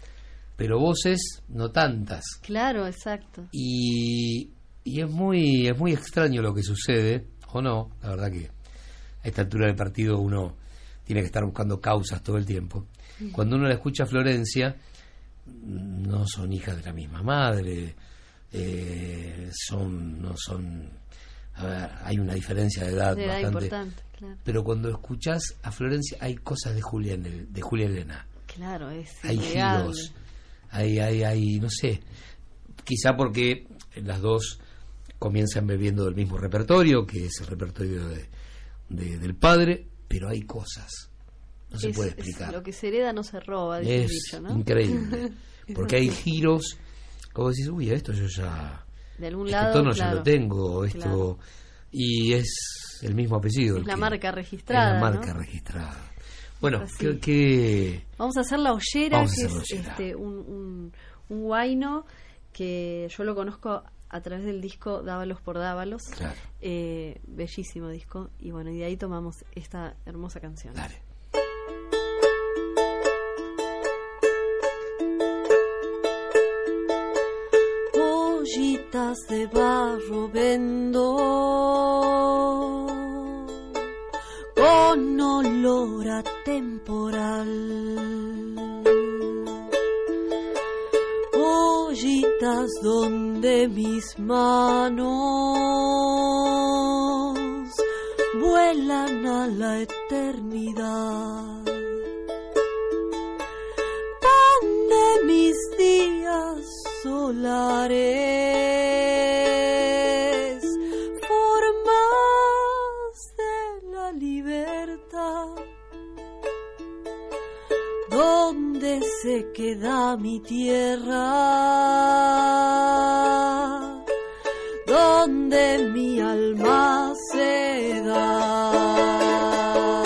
pero voces no tantas. Claro, exacto. Y, y es muy es muy extraño lo que sucede, o no, la verdad que a esta altura del partido uno tiene que estar buscando causas todo el tiempo. Cuando uno la escucha a Florencia, no son hijas de la misma madre, eh, son no son a ver, hay una diferencia de edad, bastante. importante pero cuando escuchás a Florencia hay cosas de Julia, de Julia Elena. Claro, es Hay giros, hay, hay, hay, no sé, quizá porque las dos comienzan bebiendo del mismo repertorio, que es el repertorio de, del padre, pero hay cosas. No se puede explicar. lo que se hereda no se roba, es increíble. <laughs> Porque hay giros, como decís, uy, esto yo ya. De algún este lado. tono ya lo tengo, esto. Y es el mismo apellido. Es la marca registrada. la marca registrada. Bueno, ¿qué, Vamos a hacer la ollera, que es este, un, un, guayno que yo lo conozco a través del disco Dávalos por Dávalos. Eh, bellísimo disco. Y bueno, y de ahí tomamos esta hermosa canción. Dale. Ollitas de barro vendo con olor a temporal. Donde mis manos vuelan a la eternidad. Pan de mis días solares se queda mi tierra? ¿Dónde mi alma se da?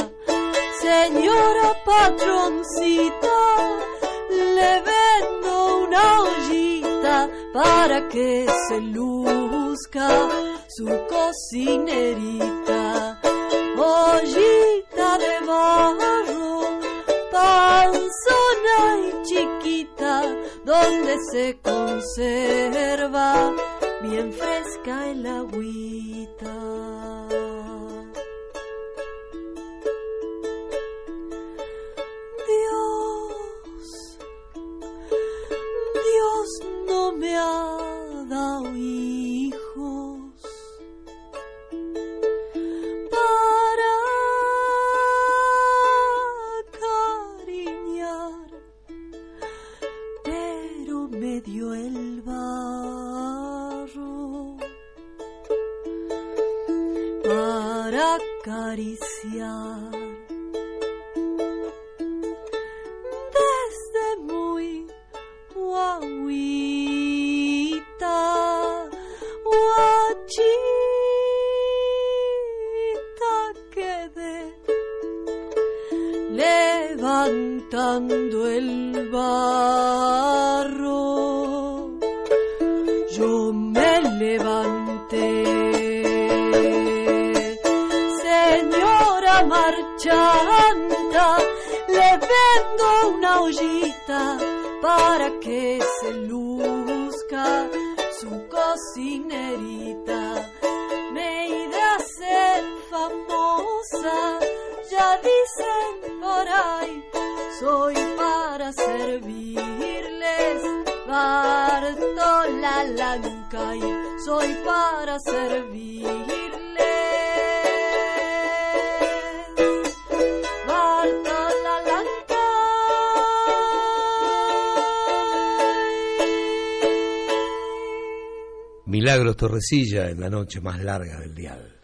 Señora patroncita, le vendo una ollita para que se luzca su cocinerita. Ollita de barro donde se conserva bien fresca el agüita. Dios, Dios no me ha dado acariciar. Torrecilla en la noche más larga del dial.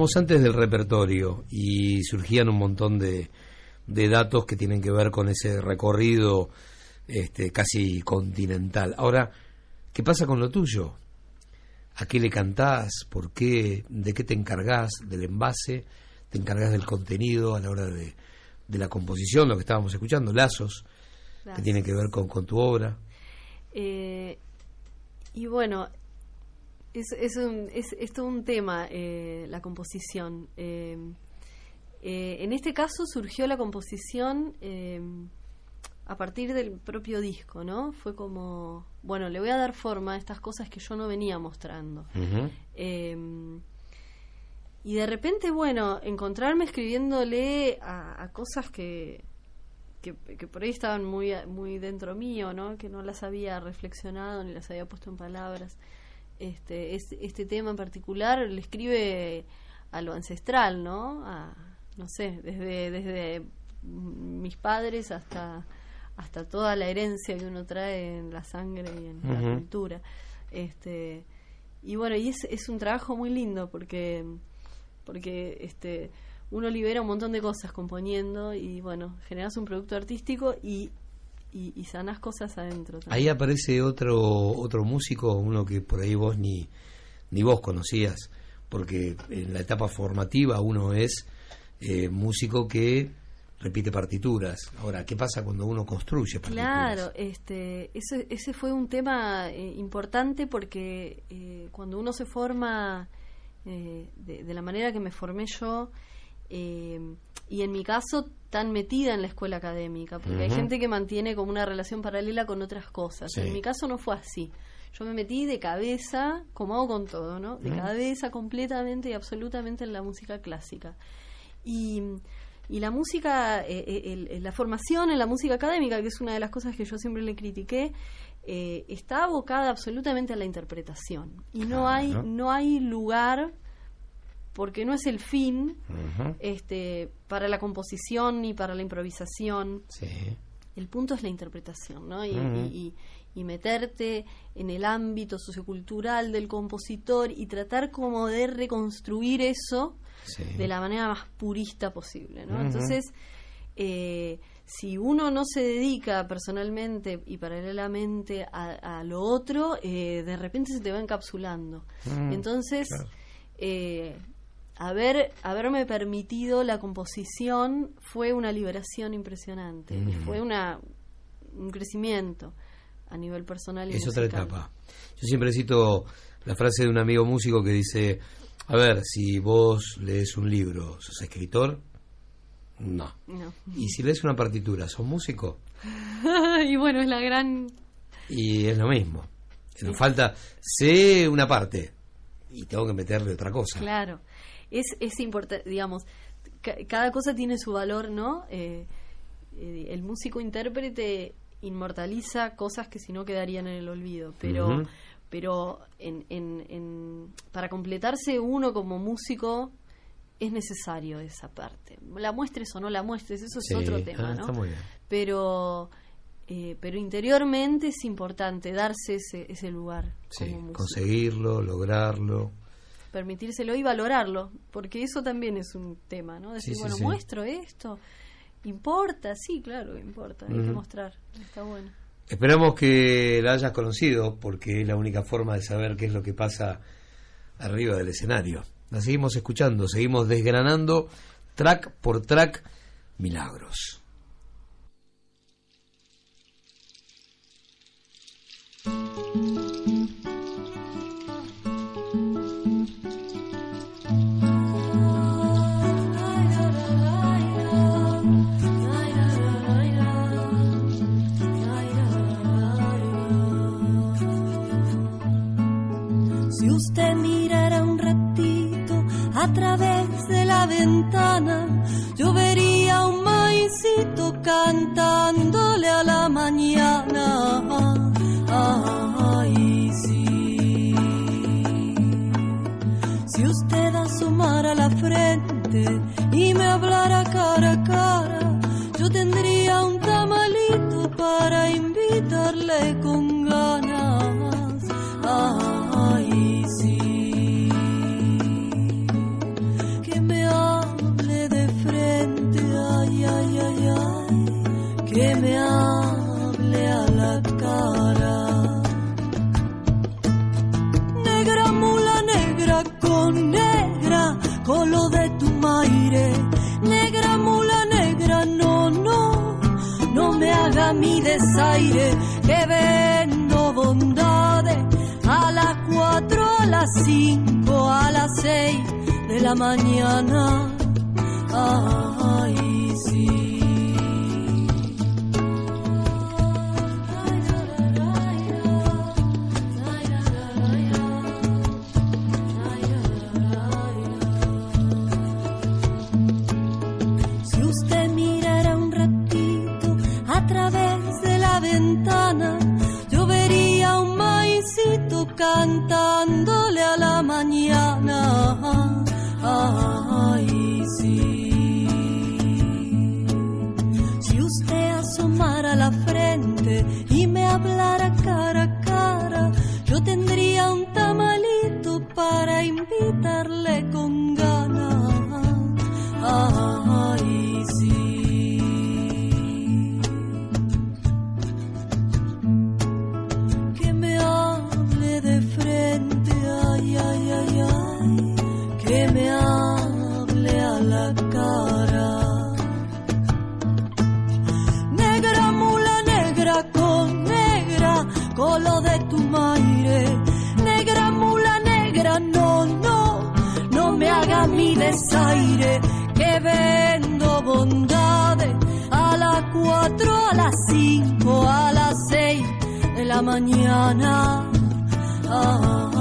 Hablábamos antes del repertorio y surgían un montón de, de datos que tienen que ver con ese recorrido este, casi continental. Ahora, ¿qué pasa con lo tuyo? ¿A qué le cantás? ¿Por qué? ¿De qué te encargás? ¿Del envase? ¿Te encargás del contenido a la hora de, de la composición? Lo que estábamos escuchando, lazos, que tienen que ver con, con tu obra. Eh, y bueno, es, es, un, es, es todo un tema eh, la composición. Eh, eh, en este caso surgió la composición eh, a partir del propio disco, ¿no? Fue como, bueno, le voy a dar forma a estas cosas que yo no venía mostrando. Eh, y de repente, bueno, encontrarme escribiéndole a, a cosas que, que, que por ahí estaban muy, muy dentro mío, ¿no? Que no las había reflexionado ni las había puesto en palabras. Este, es- este tema en particular le escribe a lo ancestral, ¿no? A, no sé, desde, desde mis padres hasta, hasta toda la herencia que uno trae en la sangre y en la cultura. Este, y bueno, y es, es un trabajo muy lindo porque, porque este, uno libera un montón de cosas componiendo y bueno, generas un producto artístico y, y, y sanas cosas adentro. también. Ahí aparece otro otro músico, uno que por ahí vos ni, ni vos conocías, porque en la etapa formativa uno es eh, músico que repite partituras. Ahora, ¿qué pasa cuando uno construye partituras? Claro, este, ese, ese fue un tema eh, importante porque eh, cuando uno se forma eh, de, de la manera que me formé yo, eh, y en mi caso tan metida en la escuela académica, porque hay gente que mantiene como una relación paralela con otras cosas. Sí. En mi caso no fue así. Yo me metí de cabeza, como hago con todo, ¿no? De cabeza completamente y absolutamente en la música clásica. Y, y la música, eh, eh, el- el- la formación en la música académica, que es una de las cosas que yo siempre le critiqué, eh, está abocada absolutamente a la interpretación. Y no hay, no hay lugar, porque no es el fin, este, para la composición ni para la improvisación. Sí. El punto es la interpretación, ¿no? Y, Ujú. y- y- y meterte en el ámbito sociocultural del compositor y tratar como de reconstruir eso Sí. de la manera más purista posible, ¿no? Entonces, eh, si uno no se dedica personalmente y paralelamente a, a lo otro, eh, de repente se te va encapsulando. Mm, Entonces, claro. eh, haber, haberme permitido la composición fue una liberación impresionante, Ujú. fue una, un crecimiento a nivel personal y Es otra etapa. Yo siempre cito la frase de un amigo músico que dice, a ver, si vos lees un libro, ¿sos escritor? No. No. Y si lees una partitura, ¿sos músico? <laughs> y bueno, es la gran Y es lo mismo. Nos falta, sé una parte y tengo que meterle otra cosa. Claro, es, es importante, digamos, ca- cada cosa tiene su valor, ¿no? Eh, eh, el músico intérprete inmortaliza cosas que si no quedarían en el olvido, pero, pero en, en, en- para completarse uno como músico es necesario esa parte. La muestres o no la muestres, eso Sí, es otro tema, ah, ¿no? está muy bien. Pero, eh, pero interiormente es importante darse ese, ese lugar Sí, como conseguirlo, lograrlo. Permitírselo y valorarlo, porque eso también es un tema, ¿no? Decir, Sí, bueno, sí. muestro esto, importa, sí, claro, importa, hay que mostrar, está bueno. Esperamos que la hayas conocido porque es la única forma de saber qué es lo que pasa arriba del escenario. La seguimos escuchando, seguimos desgranando track por track milagros. A través de la ventana, yo vería un maicito cantándole a la mañana. Ay, sí. Si usted asomara la frente y me hablara cara a cara, yo tendría un tamalito para invitarle con mi desaire, que vendo bondades a las cuatro, a las cinco, a las seis de la mañana. Ay, sí. desaire que vendo bondade a las cuatro, a las cinco, a las seis de la mañana. Ah,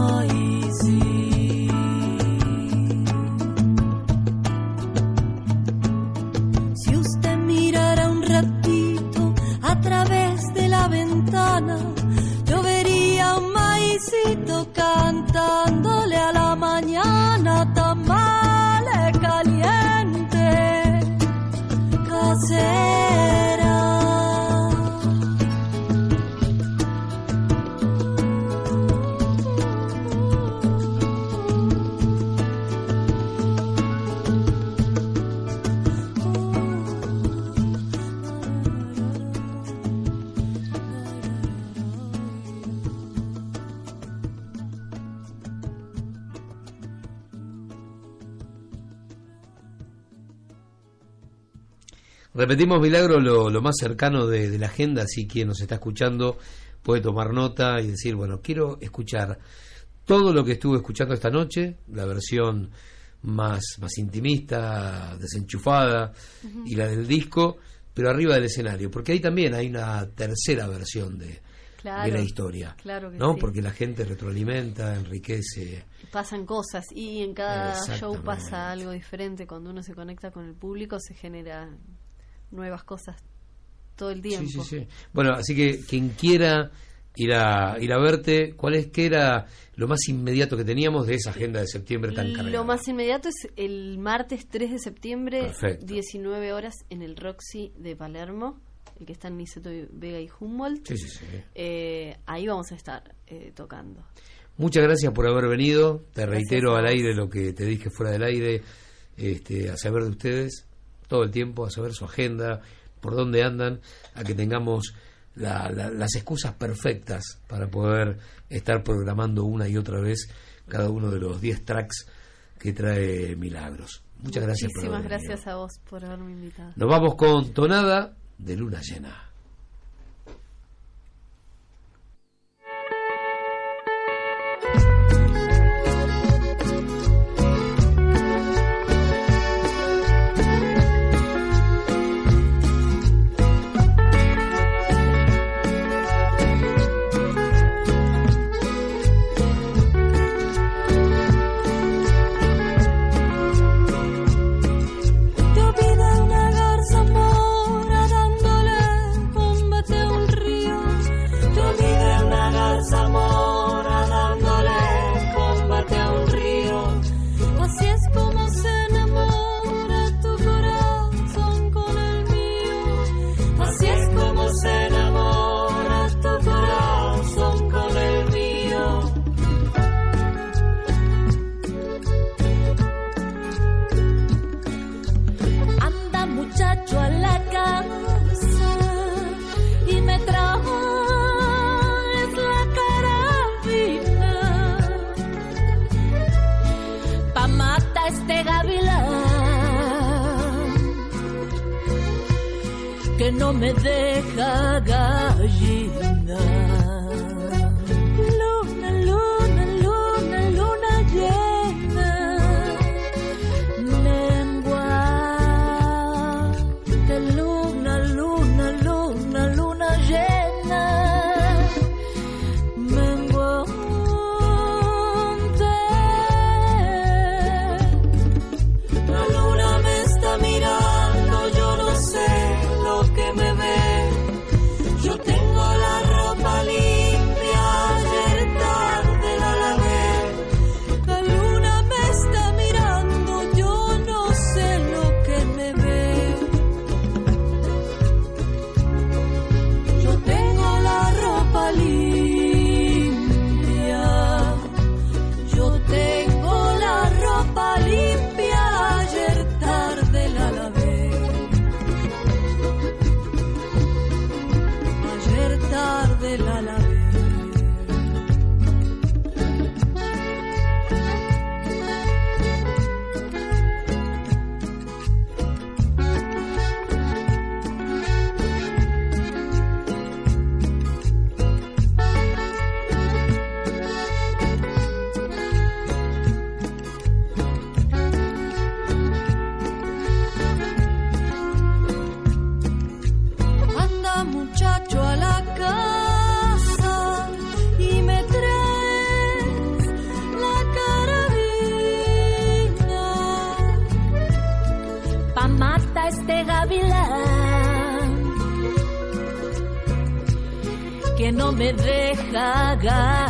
Repetimos, Milagro, lo, lo más cercano de, de la agenda, así que nos está escuchando puede tomar nota y decir, bueno, quiero escuchar todo lo que estuve escuchando esta noche, la versión más, más intimista, desenchufada, y la del disco, pero arriba del escenario, porque ahí también hay una tercera versión de, de Claro, la historia, claro que ¿no? sí. Porque la gente retroalimenta, enriquece. pasan cosas y en cada show pasa algo diferente. Cuando uno se conecta con el público se generan nuevas cosas todo el tiempo. Sí, sí, sí. Bueno, así que quien quiera ir a, ir a verte, ¿cuál es que era lo más inmediato que teníamos de esa agenda de septiembre tan cargada? Lo más inmediato es el martes 3 de septiembre, Perfecto. 19 horas en el Roxy de Palermo, el que está en Niceto Vega y Humboldt. Sí, sí, sí. Eh, ahí vamos a estar eh, tocando. Muchas gracias por haber venido. Te Gracias reitero al aire lo que te dije fuera del aire, este, a saber de ustedes todo el tiempo, a saber su agenda, por dónde andan, a que tengamos la- la- las excusas perfectas para poder estar programando una y otra vez cada uno de los 10 tracks que trae Milagros. Muchas gracias por Muchísimas venido. gracias a vos por haberme invitado. Nos vamos con Tonada de Luna Llena. Me deja gallina. Deja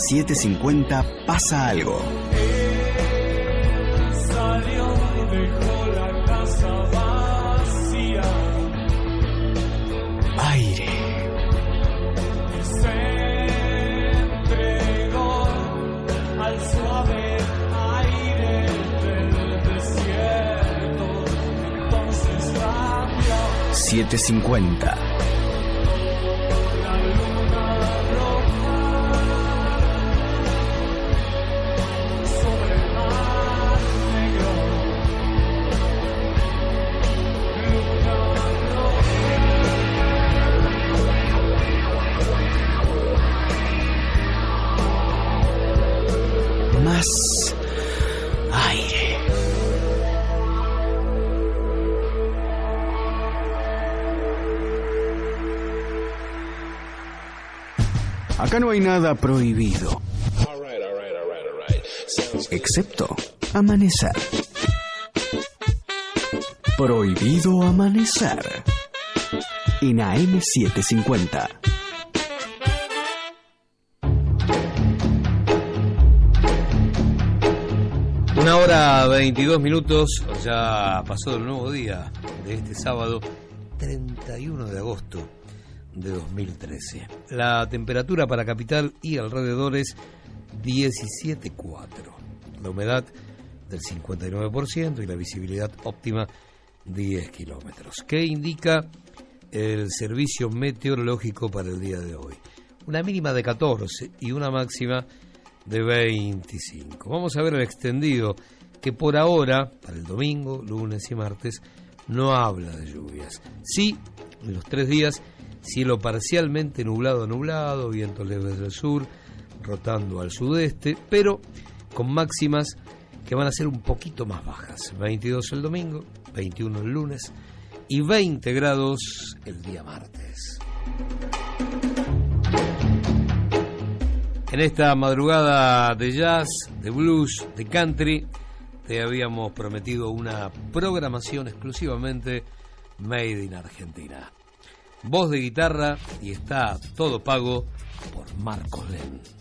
Cada 7.50 pasa algo. Salió dejó la casa vacía. Aire. Se entregó al suave aire del desierto. Entonces cambió 7.50. Acá no hay nada prohibido. Excepto amanecer. Prohibido amanecer. En AM750. Una hora 22 minutos, ya pasó el nuevo día de este sábado 31 de agosto de 2013. La temperatura para capital y alrededores 17.4. La humedad del 59% y la visibilidad óptima 10 kilómetros. ¿Qué indica el servicio meteorológico para el día de hoy? Una mínima de 14 y una máxima de 25. Vamos a ver el extendido que por ahora, para el domingo, lunes y martes, no habla de lluvias. Sí, en los tres días, cielo parcialmente nublado a nublado, vientos leves del sur, rotando al sudeste, pero con máximas que van a ser un poquito más bajas. 22 el domingo, 21 el lunes y 20 grados el día martes. En esta madrugada de jazz, de blues, de country, te habíamos prometido una programación exclusivamente made in Argentina. Voz de guitarra y está todo pago por Marcos Len.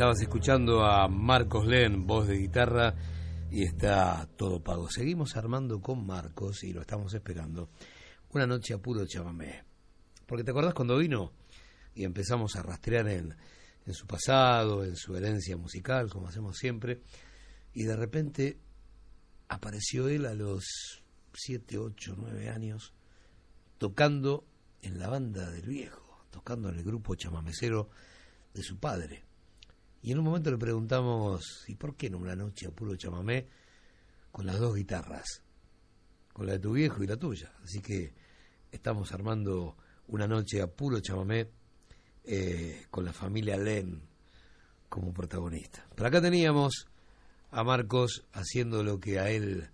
Estabas escuchando a Marcos Len, voz de guitarra, y está todo pago. Seguimos armando con Marcos, y lo estamos esperando, una noche a puro chamamé. Porque te acordás cuando vino y empezamos a rastrear en, en su pasado, en su herencia musical, como hacemos siempre, y de repente apareció él a los 7, 8, 9 años, tocando en la banda del viejo, tocando en el grupo chamamecero de su padre. Y en un momento le preguntamos, ¿y por qué no una noche a puro chamamé con las dos guitarras? Con la de tu viejo y la tuya. Así que estamos armando una noche a puro chamamé eh, con la familia Len como protagonista. Pero acá teníamos a Marcos haciendo lo que a él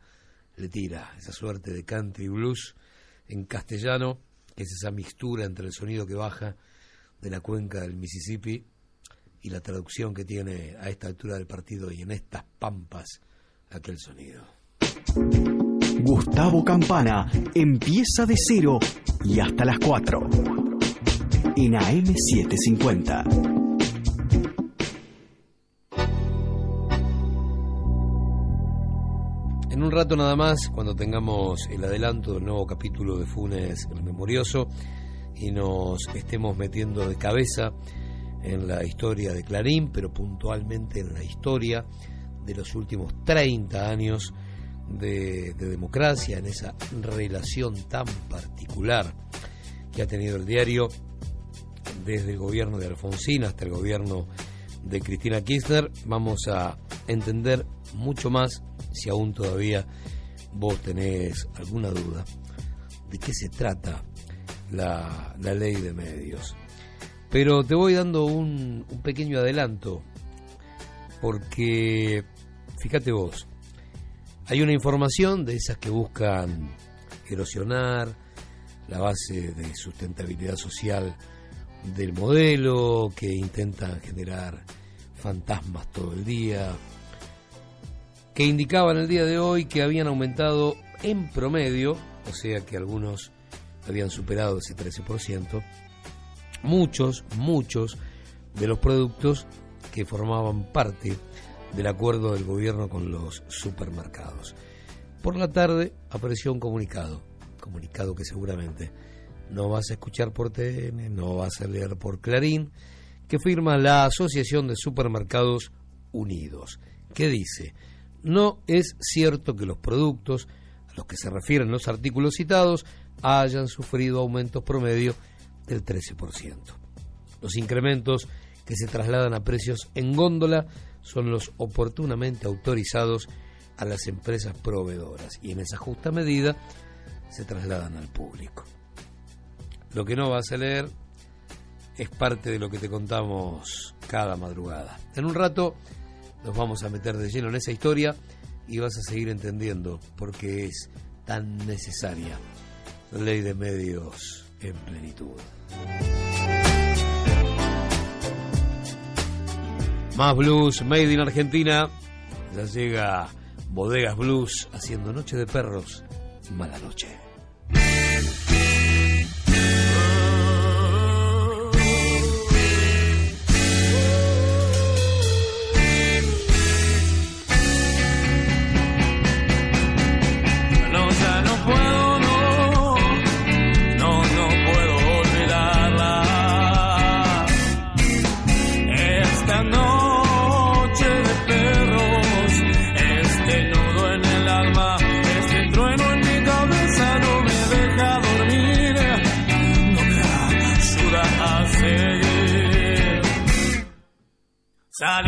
le tira, esa suerte de country blues en castellano, que es esa mixtura entre el sonido que baja de la cuenca del Mississippi y la traducción que tiene a esta altura del partido y en estas pampas aquel sonido. Gustavo Campana empieza de cero y hasta las 4. En AM750. En un rato nada más, cuando tengamos el adelanto del nuevo capítulo de Funes el Memorioso y nos estemos metiendo de cabeza en la historia de Clarín, pero puntualmente en la historia de los últimos 30 años de, de democracia, en esa relación tan particular que ha tenido el diario desde el gobierno de Alfonsín hasta el gobierno de Cristina Kirchner, vamos a entender mucho más si aún todavía vos tenés alguna duda de qué se trata la ley de medios. Pero te voy dando un, pequeño adelanto, porque fíjate vos, hay una información de esas que buscan erosionar la base de sustentabilidad social del modelo, que intentan generar fantasmas todo el día, que indicaban el día de hoy que habían aumentado en promedio, o sea que algunos habían superado ese 13%, muchos, muchos de los productos que formaban parte del acuerdo del gobierno con los supermercados. Por la tarde apareció un comunicado, comunicado que seguramente no vas a escuchar por TN, no vas a leer por Clarín, que firma la Asociación de Supermercados Unidos, que dice, no es cierto que los productos a los que se refieren los artículos citados hayan sufrido aumentos promedio del 13%. Los incrementos que se trasladan a precios en góndola son los oportunamente autorizados a las empresas proveedoras y en esa justa medida se trasladan al público. Lo que no vas a leer es parte de lo que te contamos cada madrugada. En un rato nos vamos a meter de lleno en esa historia y vas a seguir entendiendo por qué es tan necesaria la ley de medios en plenitud. Más blues, made in Argentina. Ya llega Bodegas Blues haciendo Noche de Perros y Mala Noche. Salud.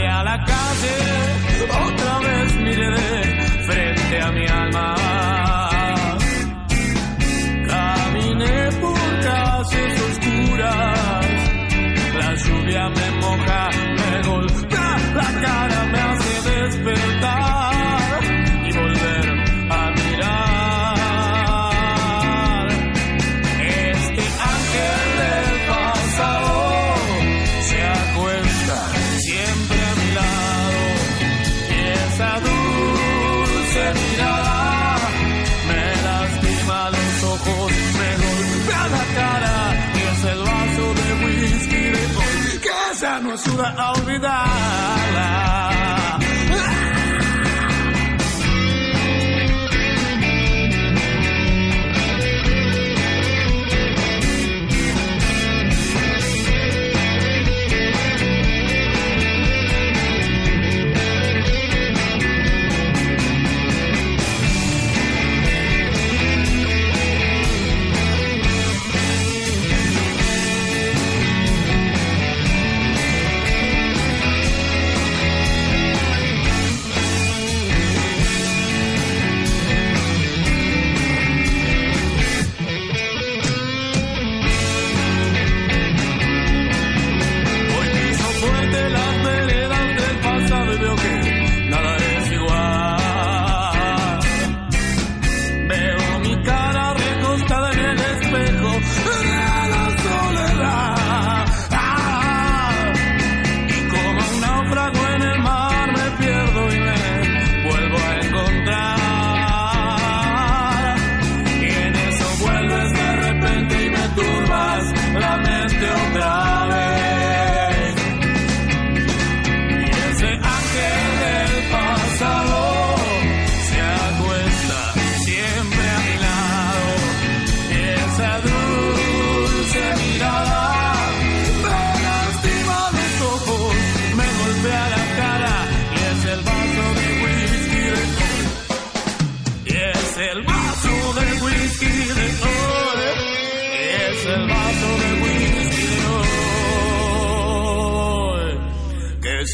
nada a olvidar.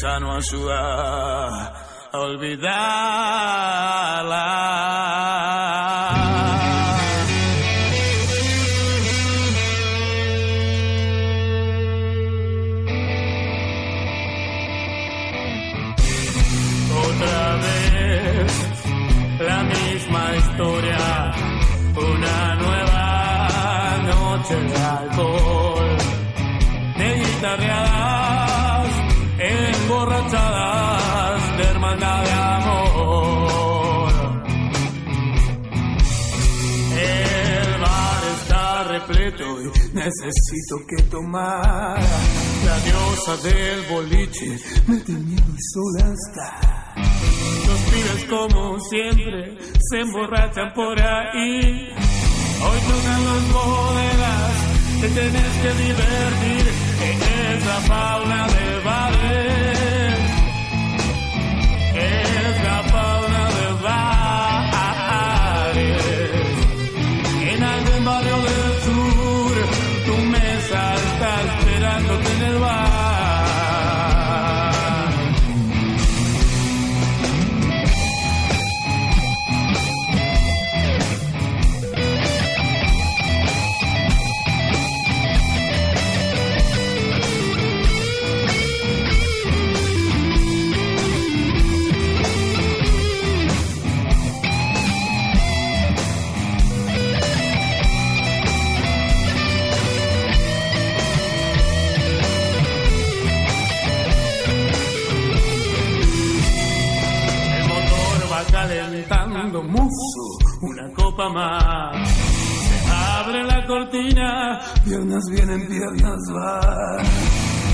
ya no ayuda a olvidarla. necesito que tomar. La diosa del boliche me tenía sola hasta. Los pibes como siempre se emborrachan por ahí. Hoy tocan las bodegas, te tenés que divertir en esa fauna de barrio. más. Abre la cortina, piernas vienen, piernas van.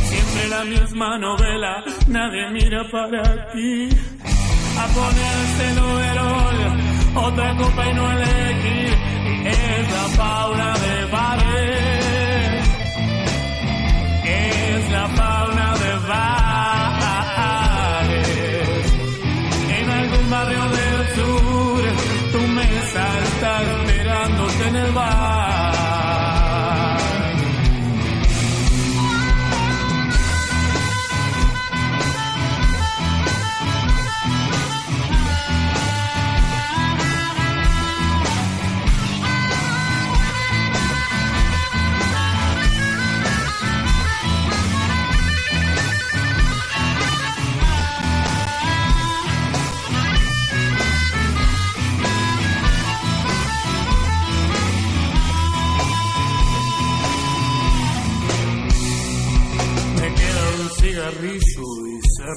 Siempre la misma novela, nadie mira para ti. A ponerse el overol, otra copa y no elegir. Es la Paula de Bares. Es la Paula de Bares. En algún barrio del sur, tu mesa está esperándote en el bar.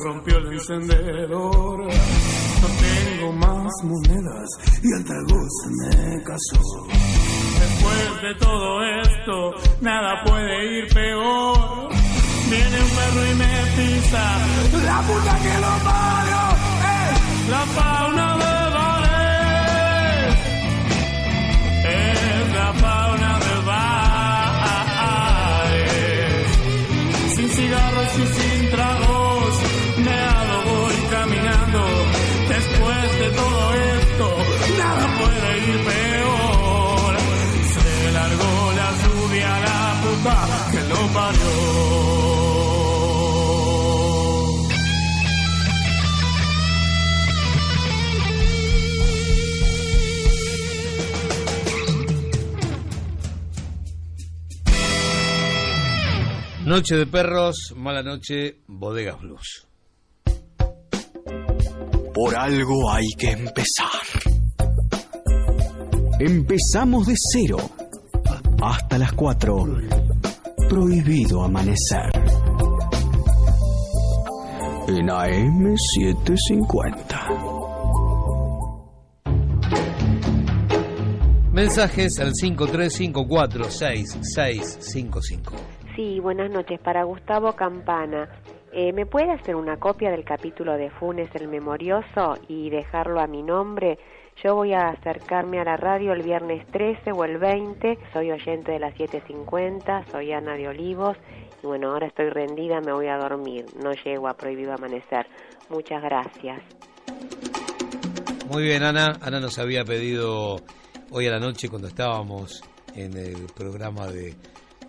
Rompió el encendedor. No tengo más monedas y altavoz me casó. Después de todo esto, nada puede ir peor. Viene un perro y me pisa. La puta que lo parió es la fauna de bares. Es la fauna de bares. Sin cigarros y sin tragos, la puta que lo parió. Noche de perros, mala noche, bodegas blues. Por algo hay que empezar. Empezamos de cero. Hasta las 4. Prohibido amanecer. En AM750. Mensajes al 53546655. Sí, buenas noches. Para Gustavo Campana, eh, ¿me puede hacer una copia del capítulo de Funes el Memorioso y dejarlo a mi nombre? Yo voy a acercarme a la radio el viernes 13 o el 20. Soy oyente de las 7.50, soy Ana de Olivos. Y bueno, ahora estoy rendida, me voy a dormir. No llego a Prohibido Amanecer. Muchas gracias. Muy bien, Ana. Ana nos había pedido hoy a la noche cuando estábamos en el programa de,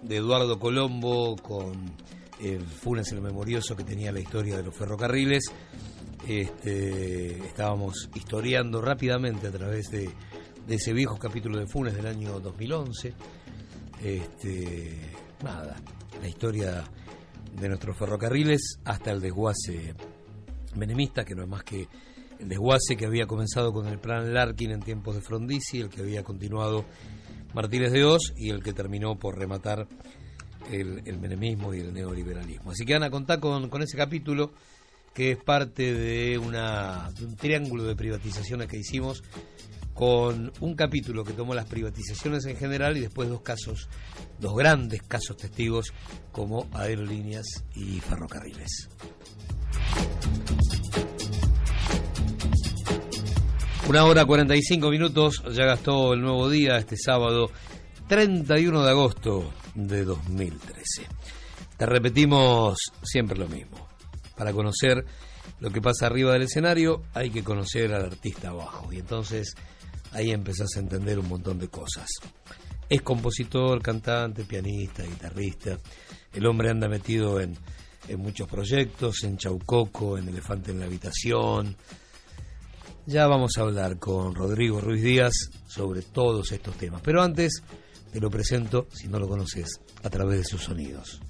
Eduardo Colombo con el Funes el Memorioso que tenía la historia de los ferrocarriles. Este, estábamos historiando rápidamente a través de, ese viejo capítulo de Funes del año 2011. Este, nada, la historia de nuestros ferrocarriles hasta el desguace menemista, que no es más que el desguace que había comenzado con el plan Larkin en tiempos de Frondizi, el que había continuado Martínez de Oz y el que terminó por rematar el, el menemismo y el neoliberalismo. Así que Ana, contá con, con ese capítulo que es parte de, un triángulo de privatizaciones que hicimos con un capítulo que tomó las privatizaciones en general y después dos casos, dos grandes casos testigos como aerolíneas y ferrocarriles. Una hora 45 minutos, ya gastó el nuevo día este sábado 31 de agosto de 2013. Te repetimos siempre lo mismo. Para conocer lo que pasa arriba del escenario hay que conocer al artista abajo y entonces ahí empezás a entender un montón de cosas. Es compositor, cantante, pianista, guitarrista. El hombre anda metido en, en muchos proyectos, en Chaucoco, en Elefante en la Habitación, ya vamos a hablar con Rodrigo Ruiz Díaz sobre todos estos temas. Pero antes te lo presento, si no lo conoces, a través de sus sonidos.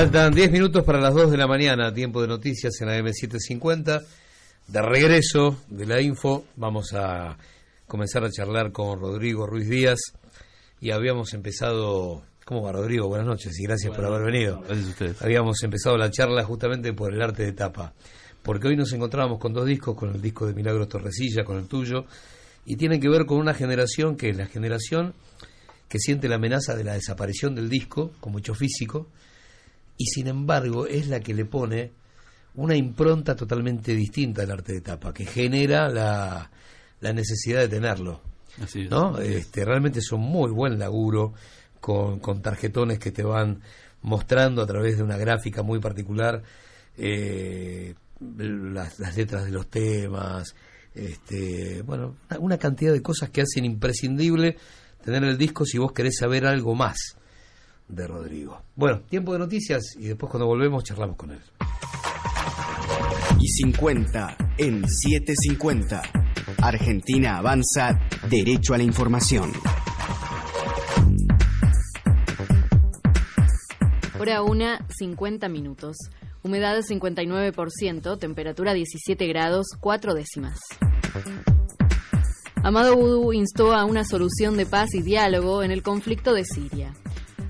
Faltan 10 minutos para las 2 de la mañana, tiempo de noticias en la M750. De regreso de la info, vamos a comenzar a charlar con Rodrigo Ruiz Díaz. Y habíamos empezado. ¿Cómo va, Rodrigo? Buenas noches y gracias por haber venido. Gracias a ustedes. Habíamos empezado la charla justamente por el arte de tapa. Porque hoy nos encontrábamos con dos discos, con el disco de Milagros Torresilla, con el tuyo, y tienen que ver con una generación que es la generación que siente la amenaza de la desaparición del disco como hecho físico, y sin embargo es la que le pone una impronta totalmente distinta al arte de tapa, que genera la, la necesidad de tenerlo. Así es. ¿no? Este, realmente son muy buen laburo con, con tarjetones que te van mostrando a través de una gráfica muy particular eh, las, las letras de los temas, este, bueno, una cantidad de cosas que hacen imprescindible tener el disco si vos querés saber algo más de Rodrigo. Bueno, tiempo de noticias y después cuando volvemos charlamos con él. Y 50 en 750. Argentina avanza derecho a la información. Hora 1, 50 minutos. Humedad 59%, temperatura 17 grados, 4 décimas. Amado Boudou instó a una solución de paz y diálogo en el conflicto de Siria.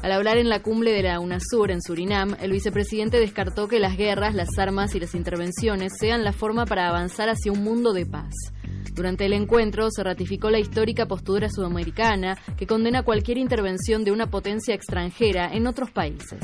Al hablar en la cumbre de la UNASUR en Surinam, el vicepresidente descartó que las guerras, las armas y las intervenciones sean la forma para avanzar hacia un mundo de paz. Durante el encuentro se ratificó la histórica postura sudamericana que condena cualquier intervención de una potencia extranjera en otros países.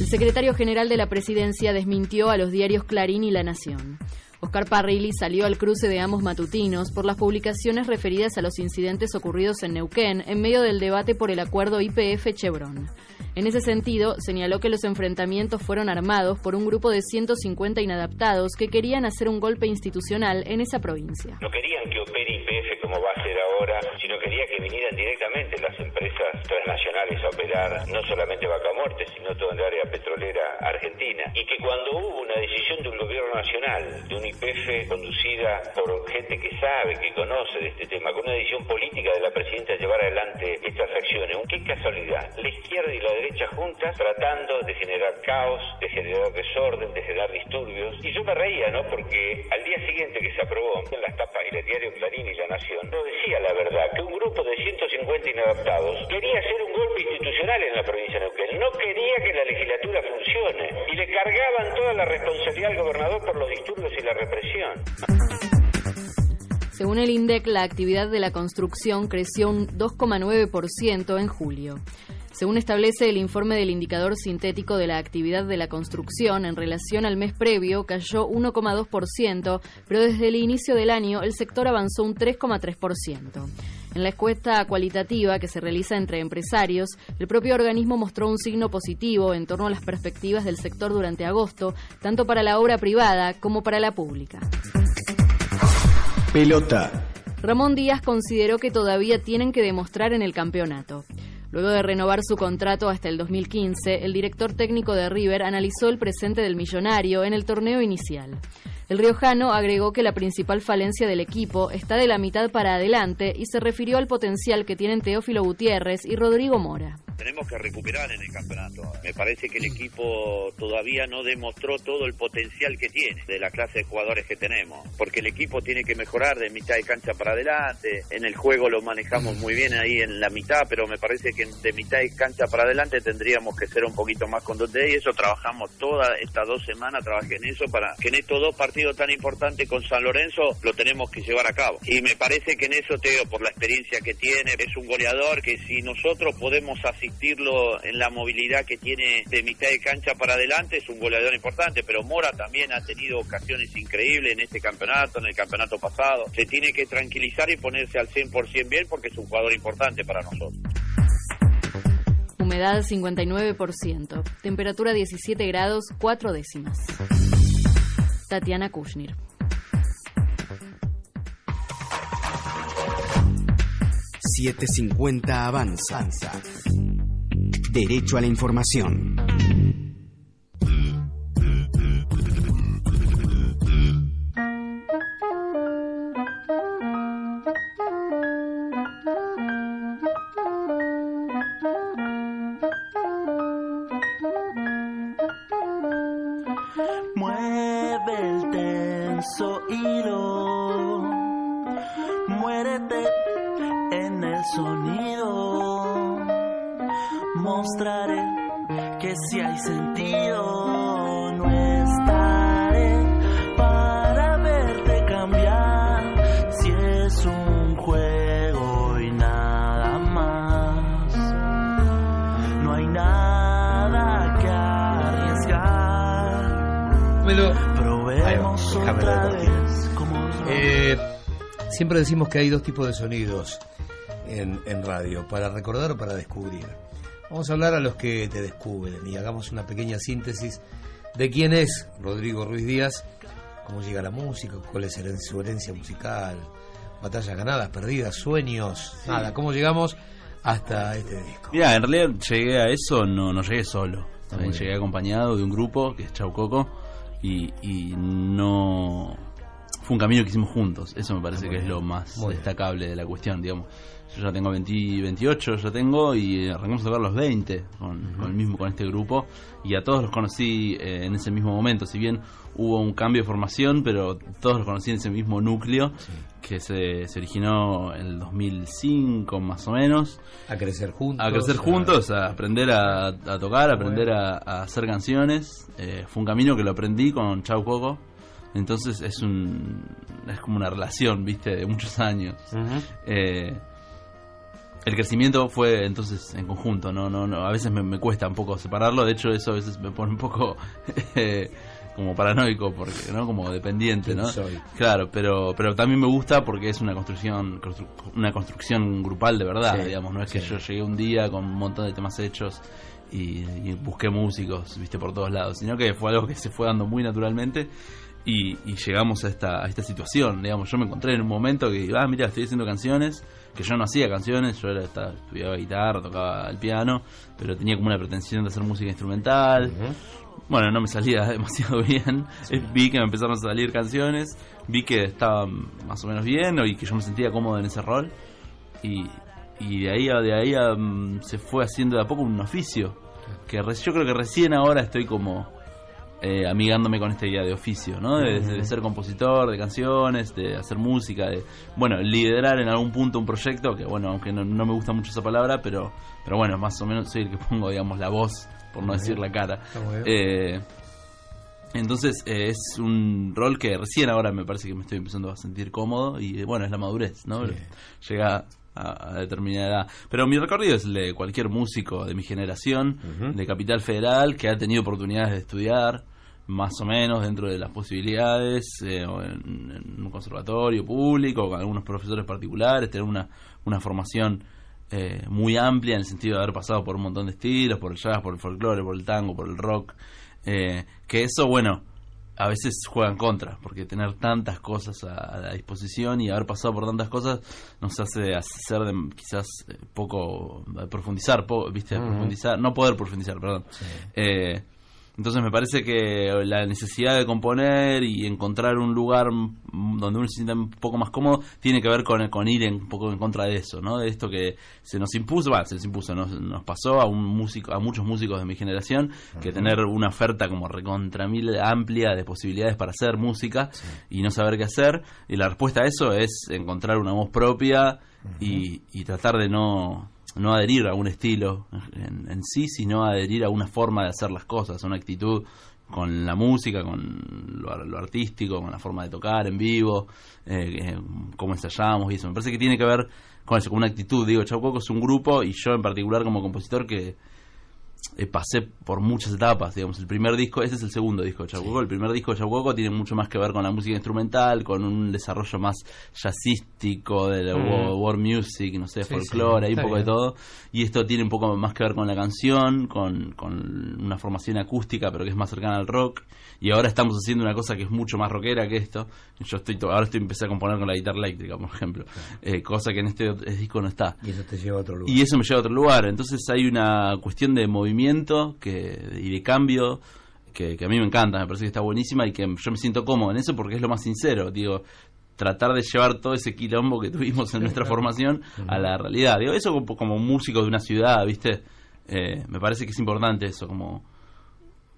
El secretario general de la presidencia desmintió a los diarios Clarín y La Nación. Oscar Parrilli salió al cruce de ambos matutinos por las publicaciones referidas a los incidentes ocurridos en Neuquén en medio del debate por el acuerdo IPF-Chevron. En ese sentido, señaló que los enfrentamientos fueron armados por un grupo de 150 inadaptados que querían hacer un golpe institucional en esa provincia. No querían que opere IPF como va a ser ahora, sino quería que vinieran directamente las empresas transnacionales a operar no solamente Vaca Muerta, sino toda el área petrolera argentina. Y que cuando hubo una decisión de un gobierno nacional, de un IPF conducida por gente que sabe, que conoce de este tema, con una decisión política de la presidenta de llevar adelante estas acciones, qué casualidad, la izquierda y la derecha juntas tratando de generar caos, de generar desorden, de generar disturbios. Y yo me reía, ¿no? Porque al día siguiente que se aprobó en las tapas y el diario Clarín y La Nación, no decía la verdad, que un grupo de 150 inadaptados quería hacer un golpe institucional en la provincia de Neuquén, no quería que la legislatura funcione y le cargaban toda la responsabilidad al gobernador por los disturbios y la represión. Según el INDEC, la actividad de la construcción creció un 2,9% en julio. Según establece el informe del indicador sintético de la actividad de la construcción en relación al mes previo, cayó 1,2%, pero desde el inicio del año el sector avanzó un 3,3%. En la encuesta cualitativa que se realiza entre empresarios, el propio organismo mostró un signo positivo en torno a las perspectivas del sector durante agosto, tanto para la obra privada como para la pública. Pelota. Ramón Díaz consideró que todavía tienen que demostrar en el campeonato. Luego de renovar su contrato hasta el 2015, el director técnico de River analizó el presente del millonario en el torneo inicial. El riojano agregó que la principal falencia del equipo está de la mitad para adelante y se refirió al potencial que tienen Teófilo Gutiérrez y Rodrigo Mora. Tenemos que recuperar en el campeonato. Me parece que el equipo todavía no demostró todo el potencial que tiene de la clase de jugadores que tenemos, porque el equipo tiene que mejorar de mitad de cancha para adelante. En el juego lo manejamos muy bien ahí en la mitad, pero me parece que de mitad de cancha para adelante tendríamos que ser un poquito más contundentes y eso trabajamos todas estas dos semanas, trabajé en eso para que en estos dos partidos tan importantes con San Lorenzo lo tenemos que llevar a cabo. Y me parece que en eso, Teo, por la experiencia que tiene, es un goleador que si nosotros podemos asistirlo en la movilidad que tiene de mitad de cancha para adelante, es un goleador importante, pero Mora también ha tenido ocasiones increíbles en este campeonato, en el campeonato pasado. Se tiene que tranquilizar y ponerse al 100% bien porque es un jugador importante para nosotros. Humedad 59%. Temperatura 17 grados 4 décimas. Tatiana Kushnir. ...750 avanza. Derecho a la información. Siempre decimos que hay dos tipos de sonidos en, en radio, para recordar o para descubrir. Vamos a hablar a los que te descubren y hagamos una pequeña síntesis de quién es Rodrigo Ruiz Díaz, cómo llega la música, cuál es su herencia musical, batallas ganadas, perdidas, sueños, nada, cómo llegamos hasta este disco. Mira, en realidad llegué a eso, no, no llegué solo. También llegué acompañado de un grupo que es Chau Coco y, y no fue un camino que hicimos juntos. Eso me parece Muy que es lo más muy bien. destacable de la cuestión, digamos. Yo ya tengo 20, 28, ya tengo y arrancamos a tocar los 20 con, con el mismo con este grupo y a todos los conocí eh, en ese mismo momento. Si bien hubo un cambio de formación, pero todos los conocí en ese mismo núcleo que se, se originó en el 2005 más o menos A crecer juntos. a crecer juntos, a aprender a, a tocar, a aprender a, a hacer canciones. Eh, fue un camino que lo aprendí con Chau Coco. Entonces es un es como una relación, viste, de muchos <laughs> años. Eh, el crecimiento fue entonces en conjunto, no, no, no. A veces me, me cuesta un poco separarlo. De hecho, eso a veces me pone un poco <laughs> eh, como paranoico, porque, ¿no? Como dependiente, ¿no? ¿Quién soy? Claro, pero, pero también me gusta porque es una construcción, constru- una construcción grupal de verdad, Sí, digamos. No es que yo llegué un día con un montón de temas hechos y, y busqué músicos, viste, por todos lados, sino que fue algo que se fue dando muy naturalmente. Y, y llegamos a esta, a esta situación, digamos, yo me encontré en un momento que, ah, mira, estoy haciendo canciones, que yo no hacía canciones, yo era, estaba- estudiaba guitarra, tocaba el piano, pero tenía como una pretensión de hacer música instrumental. Bueno, no me salía <laughs> demasiado bien. Eh, Vi que me empezaron a salir canciones, vi que estaba más o menos bien y que yo me sentía cómodo en ese rol. Y, y de ahí a de ahí a, mm, se fue haciendo de a poco un oficio. Que yo creo que recién ahora estoy como eh, amigándome con esta idea de oficio, ¿no? De, de ser compositor de canciones, de hacer música, de, bueno, liderar en algún punto un proyecto, que bueno, aunque no, no me gusta mucho esa palabra, pero, pero bueno, más o menos soy el que pongo, digamos, la voz, por no Muy decir bien. la cara. Eh, entonces eh, es un rol que recién ahora me parece que me estoy empezando a sentir cómodo y bueno, es la madurez, ¿no? Llega a, a determinada edad. Pero mi recorrido es el de cualquier músico de mi generación, de Capital Federal, que ha tenido oportunidades de estudiar más o menos dentro de las posibilidades, eh, o en, en un conservatorio público, con algunos profesores particulares, tener una, una formación eh, muy amplia en el sentido de haber pasado por un montón de estilos, por el jazz, por el folclore, por el tango, por el rock, eh, que eso, bueno, a veces juega en contra, porque tener tantas cosas a, la disposición y haber pasado por tantas cosas nos hace hacer de, quizás eh, poco profundizar, po- viste, profundizar, no poder profundizar, perdón. Eh, entonces me parece que la necesidad de componer y encontrar un lugar donde uno se sienta un poco más cómodo tiene que ver con, con ir en- un poco en contra de eso, ¿no? De esto que se nos impuso, va, se nos impuso, nos, nos pasó a un músico, a muchos músicos de mi generación que tener una oferta como recontra mil amplia de posibilidades para hacer música y no saber qué hacer. Y la respuesta a eso es encontrar una voz propia y, y tratar de no no adherir a un estilo en, en sí, sino adherir a una forma de hacer las cosas, a una actitud con la música, con lo, artístico, con la forma de tocar en vivo, eh, eh, cómo ensayamos y eso. Me parece que tiene que ver con eso, con una actitud. Digo, Chau Coco es un grupo y yo en particular como compositor que eh, pasé por muchas etapas, digamos, el primer disco, este es el segundo disco de Chacuoco, el primer disco de Chacuoco tiene mucho más que ver con la música instrumental, con un desarrollo más jazzístico de la Mm. wo- world music, no sé, Sí, folclore, sí, hay un poco bien. de todo, y esto tiene un poco más que ver con la canción, con, con una formación acústica, pero que es más cercana al rock, y ahora estamos haciendo una cosa que es mucho más rockera que esto, yo estoy, to- ahora estoy empecé a componer con la guitarra eléctrica, por ejemplo, eh, cosa que en este disco no está. Y eso te lleva a otro lugar. Y eso me lleva a otro lugar. Entonces hay una cuestión de movimiento que, y de cambio que, que a mí me encanta, me parece que está buenísima y que yo me siento cómodo en eso porque es lo más sincero. Digo, tratar de llevar todo ese quilombo que tuvimos en nuestra <laughs> formación a la realidad. Digo, eso como, como músico de una ciudad, ¿viste? Eh, me parece que es importante eso, como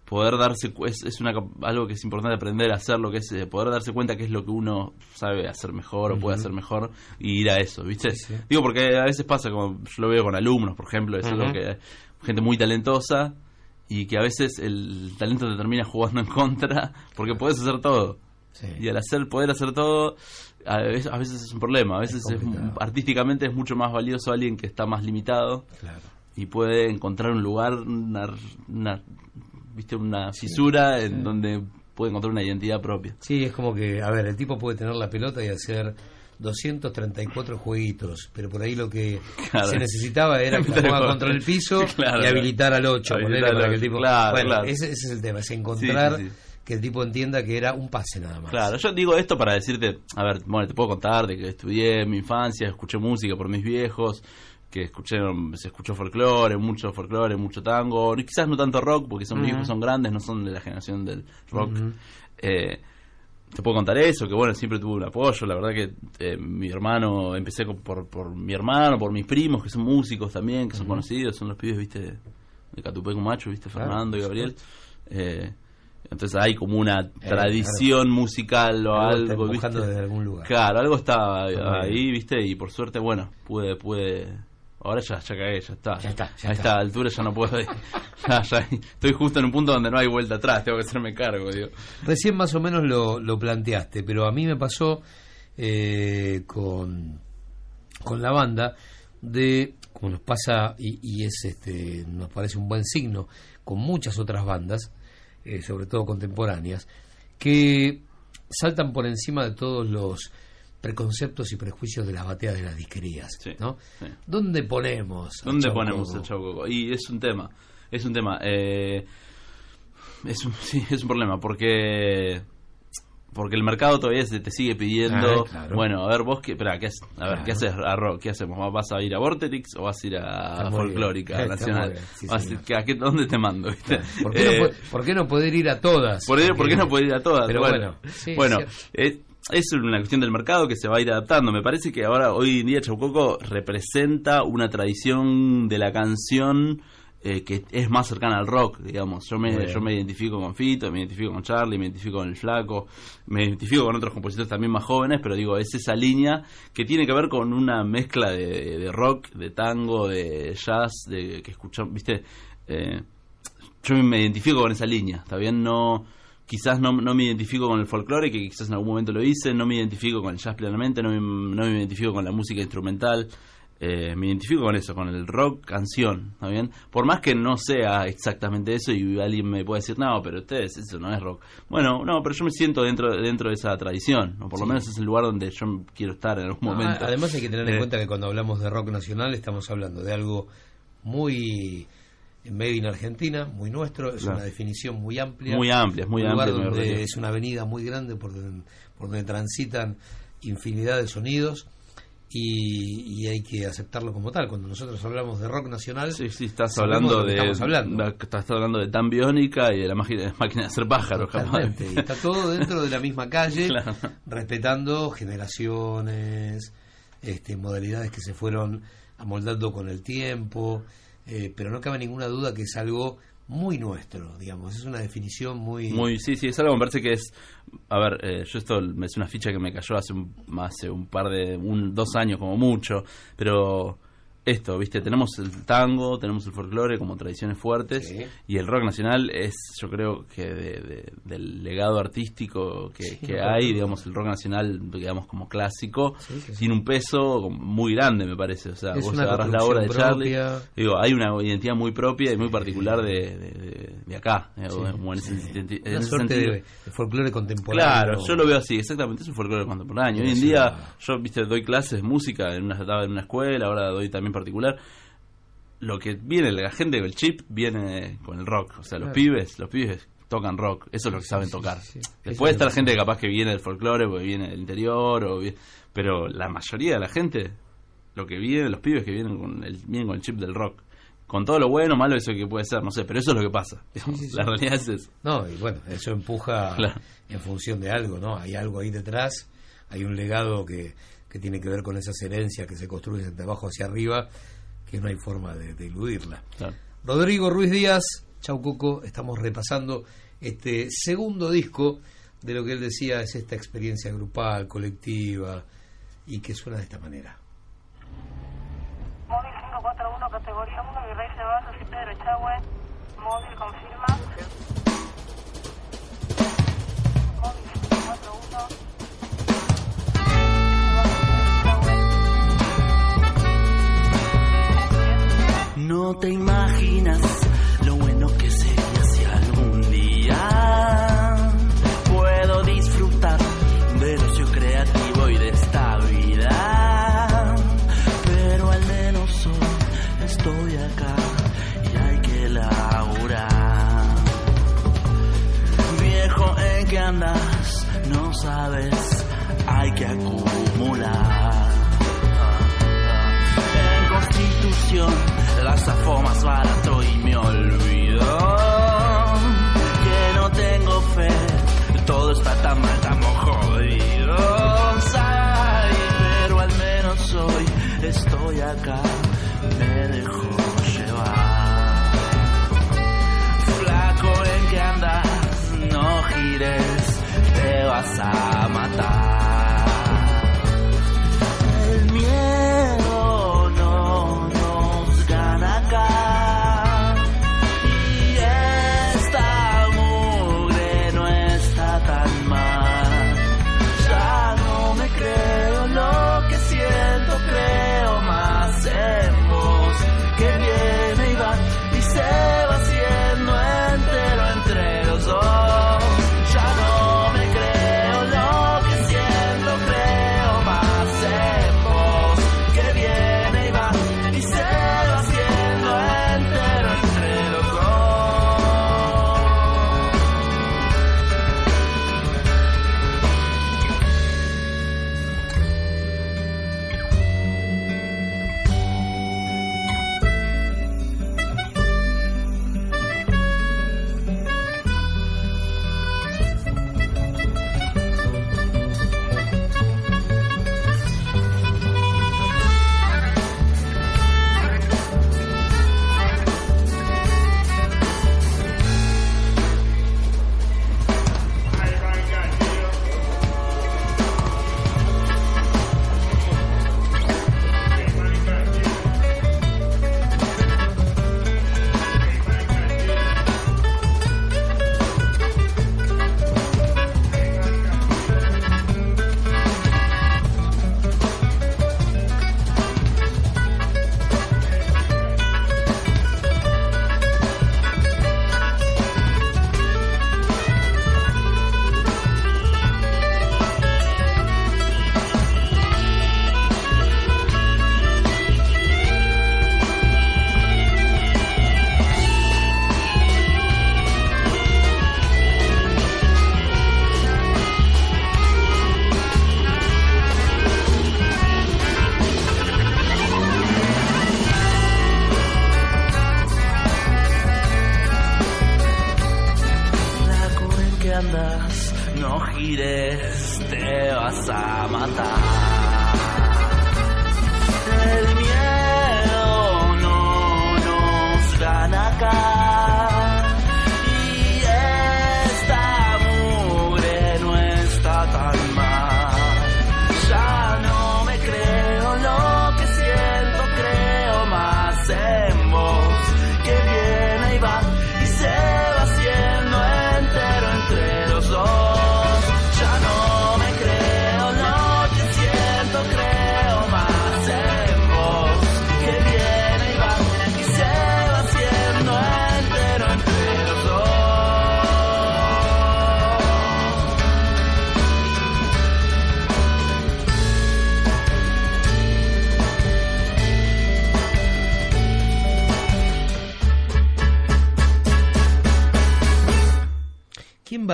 poder darse es, es una algo que es importante aprender a hacer lo que es eh, poder darse cuenta que es lo que uno sabe hacer mejor o puede hacer mejor y ir a eso viste digo porque a veces pasa como yo lo veo con alumnos por ejemplo es algo Ujú. que gente muy talentosa y que a veces el talento te termina jugando en contra porque puedes hacer todo. Y al hacer poder hacer todo a veces, a veces es un problema a veces es artísticamente es mucho más valioso alguien que está más limitado y puede encontrar un lugar una, una- viste una fisura en donde puede encontrar una identidad propia. Sí, es como que, a ver, el tipo puede tener la pelota y hacer 234 jueguitos, pero por ahí lo que Claro. se necesitaba era <laughs> ponga contra el piso Claro. y habilitar al 8, Habilitar para que el tipo... Claro, bueno, claro. Ese, ese es el tema, es encontrar Sí, sí, sí. que el tipo entienda que era un pase nada más. Claro, yo digo esto para decirte, a ver, bueno, te puedo contar de que estudié en mi infancia, escuché música por mis viejos, que escuché, se escuchó folclore, mucho folclore, mucho tango, y quizás no tanto rock, porque son viejos son grandes, no son de la generación del rock. Eh, te puedo contar eso, que bueno, siempre tuve un apoyo, la verdad que eh, mi hermano, empecé por, por mi hermano, por mis primos, que son músicos también, que son conocidos, son los pibes, viste, de Catupeco Macho, viste, Claro, Fernando y Gabriel. Eh, entonces hay como una Eh, tradición musical o Algo algo, ¿viste? desde algún lugar. Claro, algo estaba ahí, ¿viste? Y por suerte, bueno, pude, pude... Ahora ya, ya cagué, ya está. Ya está, ya a está. esta altura ya no puedo... <laughs> ya, ya estoy justo en un punto donde no hay vuelta atrás, tengo que hacerme cargo, digo. Recién más o menos lo, lo planteaste, pero a mí me pasó eh, con, con la banda de, como nos pasa y, y es este, nos parece un buen signo, con muchas otras bandas, eh, sobre todo contemporáneas, que saltan por encima de todos los preconceptos y prejuicios de las bateas de las disquerías, ¿no? sí. ¿Dónde ponemos? ¿Dónde ponemos el Chau Coco? Y es un tema, es un tema. Eh, es un, <laughs> sí, es un problema, porque porque el mercado todavía se te sigue pidiendo, Ah, claro. bueno, a ver vos qué, espera, ¿qué, a ver. ¿qué haces? A rock? ¿Qué hacemos? ¿Vas a ir a Vorterix o vas a ir a Folclórica bien. <laughs> Nacional? sí, Vas a-. ¿qué- a qué- ¿Dónde te mando? viste? ¿Por qué, no, Eh, po- por qué no poder ir a todas? ¿Por, qué- por no poder ir a todas? Pero bueno, bueno, sí, bueno, es es, una cuestión del mercado que se va a ir adaptando. Me parece que ahora, hoy en día, Chaucoco representa una tradición de la canción eh, que es más cercana al rock, digamos. Yo me, bien. yo me identifico con Fito, me identifico con Charlie, me identifico con El Flaco, me identifico con otros compositores también más jóvenes, pero digo, es esa línea que tiene que ver con una mezcla de, de rock, de tango, de jazz, de que escuchamos, viste, eh, yo me identifico con esa línea, ¿está bien? No, quizás no, no me identifico con el folclore, que quizás en algún momento lo hice, no me identifico con el jazz plenamente, no me, no me identifico con la música instrumental, eh, me identifico con eso, con el rock canción, ¿está bien? Por más que no sea exactamente eso y alguien me pueda decir, no, pero ustedes, eso no es rock. Bueno, no, pero yo me siento dentro, dentro de esa tradición, o por lo menos es el lugar donde yo quiero estar en algún momento. Además hay que tener en Eh, cuenta que cuando hablamos de rock nacional estamos hablando de algo muy made in Argentina, muy nuestro, es Claro. una definición muy amplia. Muy amplia, es muy un lugar amplia, me donde es una avenida muy grande por donde, por donde transitan infinidad de sonidos y, y hay que aceptarlo como tal. Cuando nosotros hablamos de rock nacional, Sí, sí, estás hablando de, estamos hablando. estás hablando de tan biónica y de la máquina, <laughs> máquina de hacer pájaros, y está todo dentro de la misma calle, <laughs> Claro. respetando generaciones, este, modalidades que se fueron amoldando con el tiempo, eh, pero no cabe ninguna duda que es algo muy nuestro, digamos, es una definición muy... Muy, sí, sí, es algo me parece que es. A ver, eh, yo esto es una ficha que me cayó hace un, hace un par de. Un, dos años como mucho, pero. Esto, viste, tenemos el tango, tenemos el folclore como tradiciones fuertes y el rock nacional es, yo creo que de- de- del legado artístico que, Sí, que no, hay, digamos, el rock nacional, digamos, como clásico, Sí, tiene un peso muy grande, me parece. O sea, Es vos una agarrás la obra de Charlie, digo, hay una identidad muy propia y muy particular de, de, acá, como en ese, en Una ese suerte sentido. de, folclore contemporáneo. Claro, yo lo veo así, exactamente, es un folclore contemporáneo. Hoy en día, yo, viste, doy clases de música en una, en una escuela, ahora doy también particular. Lo que viene, la gente del chip viene con el rock, o sea, los Claro. pibes, los pibes tocan rock, eso es lo que saben tocar. sí. Después está la gente capaz que viene del folclore, porque viene del interior, o pero la mayoría de la gente, lo que viene, los pibes que vienen con el, vienen con el chip del rock. Con todo lo bueno, malo, eso que puede ser, no sé, pero eso es lo que pasa. sí, sí. La realidad es eso. No, y bueno, eso empuja Claro. en función de algo, ¿no? Hay algo ahí detrás, hay un legado que, que tiene que ver con esas herencias que se construyen de abajo hacia arriba, que no hay forma de, de eludirla. Claro. Rodrigo Ruiz Díaz, Chau Coco, estamos repasando este segundo disco de lo que él decía es esta experiencia grupal, colectiva y que suena de esta manera. Móvil 541, categoría 1, Virrey Ceballos Pedro Echagüe. Móvil confirma. No te imaginas lo bueno que sería si algún día puedo disfrutar del ocio creativo y de esta vida. Pero al menos hoy estoy acá y hay que laburar. Viejo, ¿en qué andas? No sabes, hay que acumular. Barato y me olvidó que no tengo fe, todo está tan mal, tan jodidos. Ay, pero al menos hoy estoy acá, me dejo llevar. Flaco, ¿en qué andas? No gires, te vas a matar. Te vas a matar.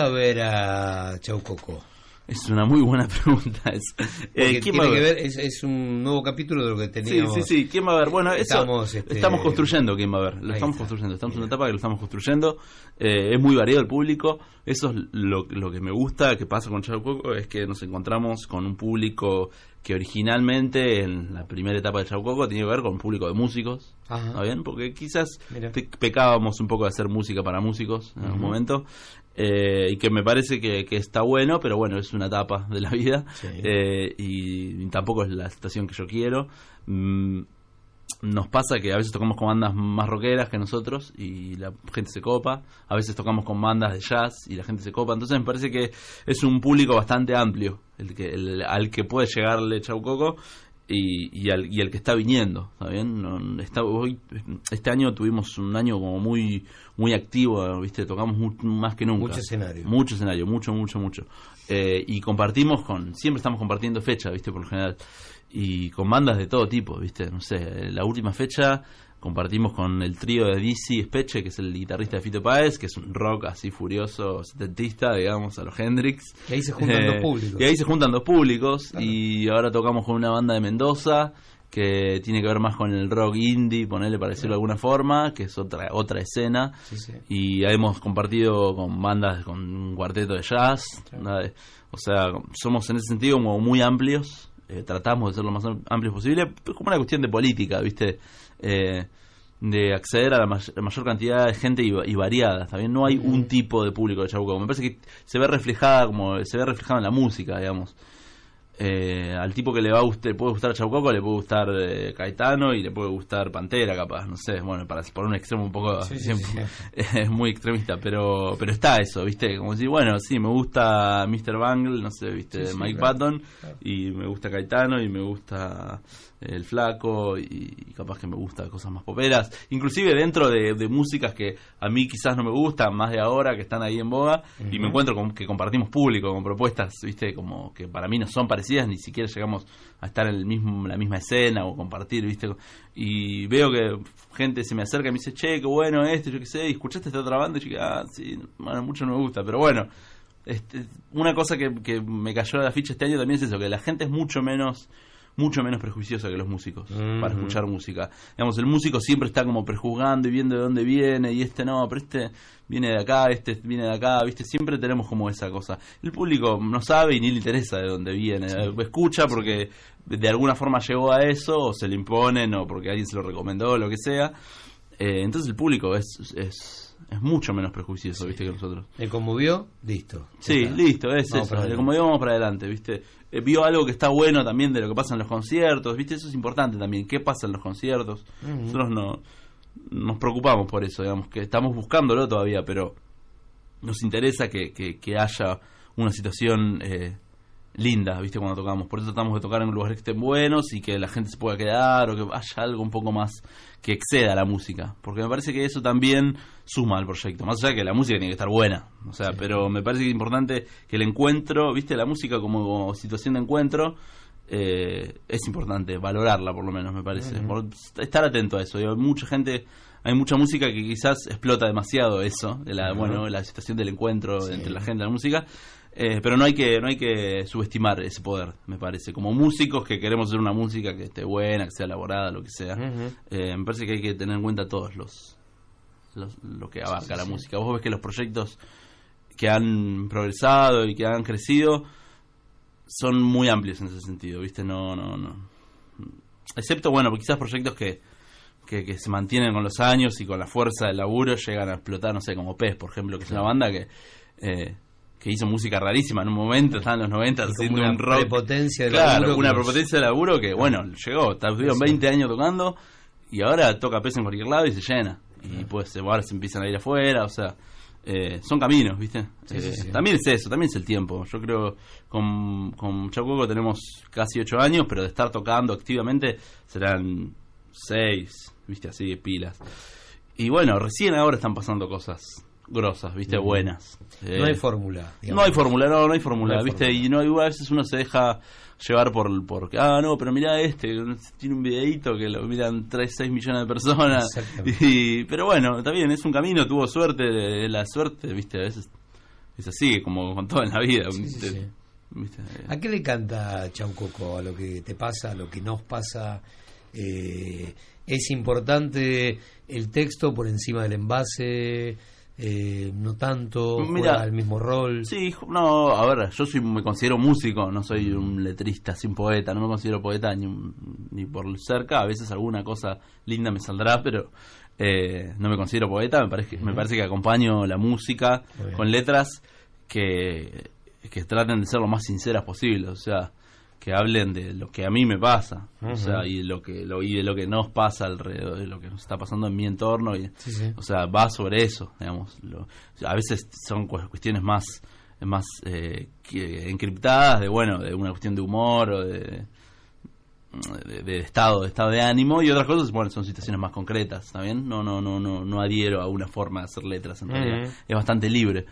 Va a ver a Chau Coco? Es una muy buena <laughs> pregunta. Es, eh, ¿quién tiene va a que ver? ver, es, es un nuevo capítulo de lo que Sí, teníamos. sí, sí. ¿Quién va a ver? Bueno, eso Estamos, este, estamos construyendo quién va a ver. Lo ahí estamos está. construyendo. Estamos en una etapa que lo estamos construyendo. Eh, es muy variado el público. Eso es lo, lo que me gusta que pasa con Chavo Coco. Es que nos encontramos con un público que originalmente en la primera etapa de Chavo Coco tenía que ver con un público de músicos. Ajá. ¿Está bien? Porque quizás Mira. pe- pecábamos un poco de hacer música para músicos en algún Ujú. momento. Eh, y que me parece que, que está bueno, pero bueno, es una etapa de la vida. Sí. Eh, y tampoco es la situación que yo quiero. Mm, nos pasa que a veces tocamos con bandas más rockeras que nosotros y la gente se copa. A veces tocamos con bandas de jazz y la gente se copa. Entonces me parece que es un público bastante amplio el que, el- al que puede llegarle Chau Coco y, y, al, y el que está viniendo. ¿Está bien? Está, hoy, este año tuvimos un año como muy muy activo, ¿viste? Tocamos mu- más que nunca. Mucho escenario. Mucho escenario, mucho, mucho, mucho. Eh, y compartimos con, siempre estamos compartiendo fecha, ¿viste? Por lo general. Y con bandas de todo tipo, ¿viste? No sé, la última fecha compartimos con el trío de Dizzy Speche, que es el guitarrista de Fito Páez, que es un rock así furioso, setentista, digamos, a los Hendrix. Y ahí se juntan dos públicos. Y ahí se juntan dos públicos. Y ahora tocamos con una banda de Mendoza que tiene que ver más con el rock indie, ponerle para decirlo de alguna forma, que es otra otra escena. Sí, sí. Y hemos compartido con bandas, con un cuarteto de jazz. o sea, somos en ese sentido como muy amplios. eh, tratamos de ser lo más am- amplios posible. Es como una cuestión de política, ¿viste? Eh, de acceder a la, may- la mayor cantidad de gente y, y variada. También no hay un tipo de público de Chabuco. Me parece que se ve reflejada como se ve reflejado en la música, digamos. Eh, al tipo que le va a le puede gustar Chaucoco, le puede gustar eh, Caetano y le puede gustar Pantera, capaz, no sé, bueno, para por un extremo un poco Sí, sí, siempre- <laughs> es muy extremista, pero pero está eso, ¿viste? Como decir, bueno, sí, me gusta Mr. Bangle, no sé, ¿viste? Mike claro, Patton claro. y me gusta Caetano y me gusta el flaco y, y capaz que me gusta cosas más poperas, inclusive dentro de, de músicas que a mí quizás no me gustan, más de ahora que están ahí en boga y me encuentro con que compartimos público con propuestas, viste, como que para mí no son parecidas, ni siquiera llegamos a estar en el mismo la misma escena o compartir, viste, y veo que gente se me acerca y me dice, "Che, qué bueno esto, yo qué sé, ¿y ¿escuchaste esta otra banda?" Y yo, que, "Ah, sí, bueno, mucho no me gusta, pero bueno, este, una cosa que, que me cayó a la ficha este año también es eso, que la gente es mucho menos mucho menos prejuiciosa que los músicos para escuchar música. Digamos, el músico siempre está como prejuzgando y viendo de dónde viene y este no, pero este viene de acá, este viene de acá, ¿viste? Siempre tenemos como esa cosa. El público no sabe y ni le interesa de dónde viene. Escucha porque de alguna forma llegó a eso o se le imponen o porque alguien se lo recomendó o lo que sea. Eh, entonces el público es, es, es mucho menos prejuicioso, ¿viste? Que nosotros. ¿Me conmovió? Listo. Sí, está. listo, es Vamos eso. Como digo, vamos para adelante, ¿viste? Eh, vio algo que está bueno también de lo que pasa en los conciertos, ¿viste? Eso es importante también. ¿Qué pasa en los conciertos? Nosotros no nos preocupamos por eso, digamos, que estamos buscándolo todavía, pero nos interesa que, que, que haya una situación eh, linda, ¿viste? Cuando tocamos. Por eso tratamos de tocar en lugares que estén buenos y que la gente se pueda quedar o que haya algo un poco más que exceda a la música. Porque me parece que eso también suma al proyecto. Más allá de que la música tiene que estar buena. O sea, pero me parece que es importante que el encuentro, ¿viste? La música como, como situación de encuentro. eh, es importante valorarla por lo menos me parece. Por- estar atento a eso hay mucha gente hay mucha música que quizás explota demasiado eso de la bueno la situación del encuentro Sí. entre la gente y la música eh, pero no hay que no hay que subestimar ese poder me parece. Como músicos que queremos hacer una música que esté buena que sea elaborada lo que sea eh, me parece que hay que tener en cuenta todos los, los- lo que abarca Sí, sí, la sí. música. Vos ves que los proyectos que han progresado y que han crecido son muy amplios en ese sentido viste no no no. Excepto bueno quizás proyectos que que, que se mantienen con los años y con la fuerza del laburo llegan a explotar, no sé, como Pez, por ejemplo, que es una banda que eh, que hizo música rarísima en un momento, estaba en los 90 Y como haciendo una un rock. prepotencia de claro, laburo una prepotencia de laburo que, bueno, llegó, estuvieron Sí. 20 años tocando y ahora toca Pez en cualquier lado y se llena. Y pues ahora se empiezan a ir afuera, o sea, eh, son caminos, ¿viste? Sí, Eh, sí. También es eso, también es el tiempo. Yo creo con, con Chacuoco tenemos casi 8 años, pero de estar tocando activamente serán 6, ¿viste? Así, pilas. Y bueno, recién ahora están pasando cosas grosas, ¿viste? Buenas. No Eh, hay fórmula. no hay fórmula, no, no hay fórmula, No ¿viste? Y no a veces uno se deja llevar por porque ah no, pero mira este, tiene un videíto que lo miran 3 6 millones de personas. Y pero bueno, está bien, es un camino, tuvo suerte, la suerte, ¿viste? A veces es así como con todo en la vida. Sí, sí, ¿viste? sí. ¿viste? ¿A qué le canta Chaucoco? ¿A lo que te pasa, a lo que nos pasa? Eh, ¿Es importante el texto por encima del envase? Eh, ¿No tanto? ¿Juega Mira, el mismo rol? Sí, no, a ver, yo soy, me considero músico, no soy un letrista, un poeta, no me considero poeta ni, ni por cerca, a veces alguna cosa linda me saldrá, pero eh, no me considero poeta, me parece, me parece que acompaño la música con letras que, que traten de ser lo más sinceras posible, o sea, que hablen de lo que a mí me pasa, o sea, y de lo que lo, y de lo que nos pasa alrededor, de lo que nos está pasando en mi entorno, y, Sí, sí. o sea, va sobre eso, digamos. Lo- a veces son cu- cuestiones más más eh, que- encriptadas de bueno de una cuestión de humor o de, de, de estado de estado de ánimo y otras cosas bueno son situaciones más concretas ¿está bien? no no no no no adhiero a una forma de hacer letras en realidad es bastante libre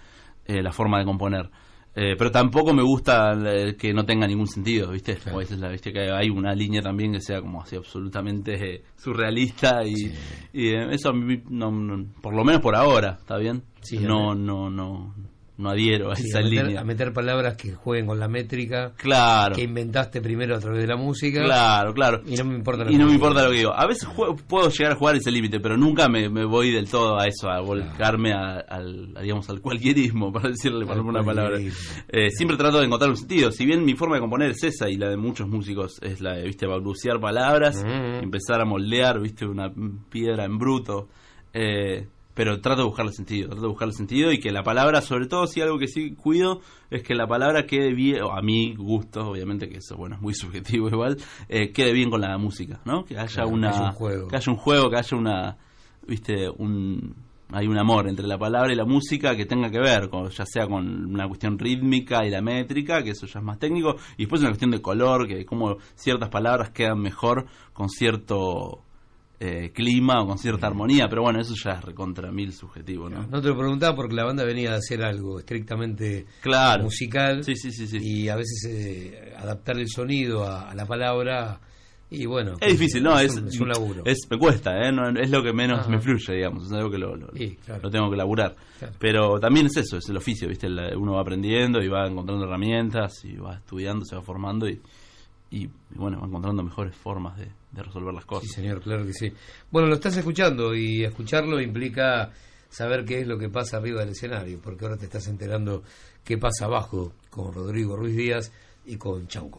eh, la forma de componer Eh, pero tampoco me gusta que no tenga ningún sentido viste Como a veces la viste que hay una línea también que sea como así absolutamente eh, surrealista y, y, eh, eso a mí no, no- por lo menos por ahora está bien Sí, no no no no adhiero a Sí, esa a, meter, línea a meter palabras que jueguen con la métrica Claro. que inventaste primero a través de la música. Claro, claro. Y no me importa lo y que no me importa lo que digo. A veces puedo llegar a jugar ese límite, pero nunca me, me voy del todo a eso, a volcarme a- al, a, digamos, al cualquierismo, <laughs> para decirle, por Al una palabra. Eh, siempre trato de encontrar un sentido. Si bien mi forma de componer es esa y la de muchos músicos es la de, viste, balbucear palabras, Mm. empezar a moldear, viste, una piedra en bruto. Eh, pero trato de buscarle sentido, trato de buscarle sentido y que la palabra, sobre todo si algo que sí cuido, es que la palabra quede bien, o a mi gusto, obviamente que eso bueno es muy <laughs> subjetivo igual, eh, quede bien con la música, ¿no? Que haya Claro, que una haya un juego. que haya un juego, que haya una viste, un hay un amor entre la palabra y la música que tenga que ver, con, ya sea con una cuestión rítmica y la métrica, que eso ya es más técnico, y después una cuestión de color, que como ciertas palabras quedan mejor con cierto eh, clima o con cierta armonía, pero bueno, eso ya es recontra mil subjetivo, ¿no? No te lo preguntaba porque la banda venía a hacer algo estrictamente Claro. musical Sí, sí, sí, sí. y a veces eh, adaptar el sonido a, a la palabra y bueno Es difícil, ¿no? Es, un, es un laburo es- me cuesta, ¿eh? No, es lo que menos Ajá. me fluye, digamos. Es algo que lo, lo, Sí, claro. lo tengo que laburar. Claro. Pero también es eso, es el oficio, ¿viste? La- Uno va aprendiendo y va encontrando herramientas y va estudiando, se va formando y, y, y bueno, va encontrando mejores formas de, de resolver las cosas. Sí, señor, claro que sí. Bueno, lo estás escuchando y escucharlo implica saber qué es lo que pasa arriba del escenario, porque ahora te estás enterando qué pasa abajo con Rodrigo Ruiz Díaz y con Chau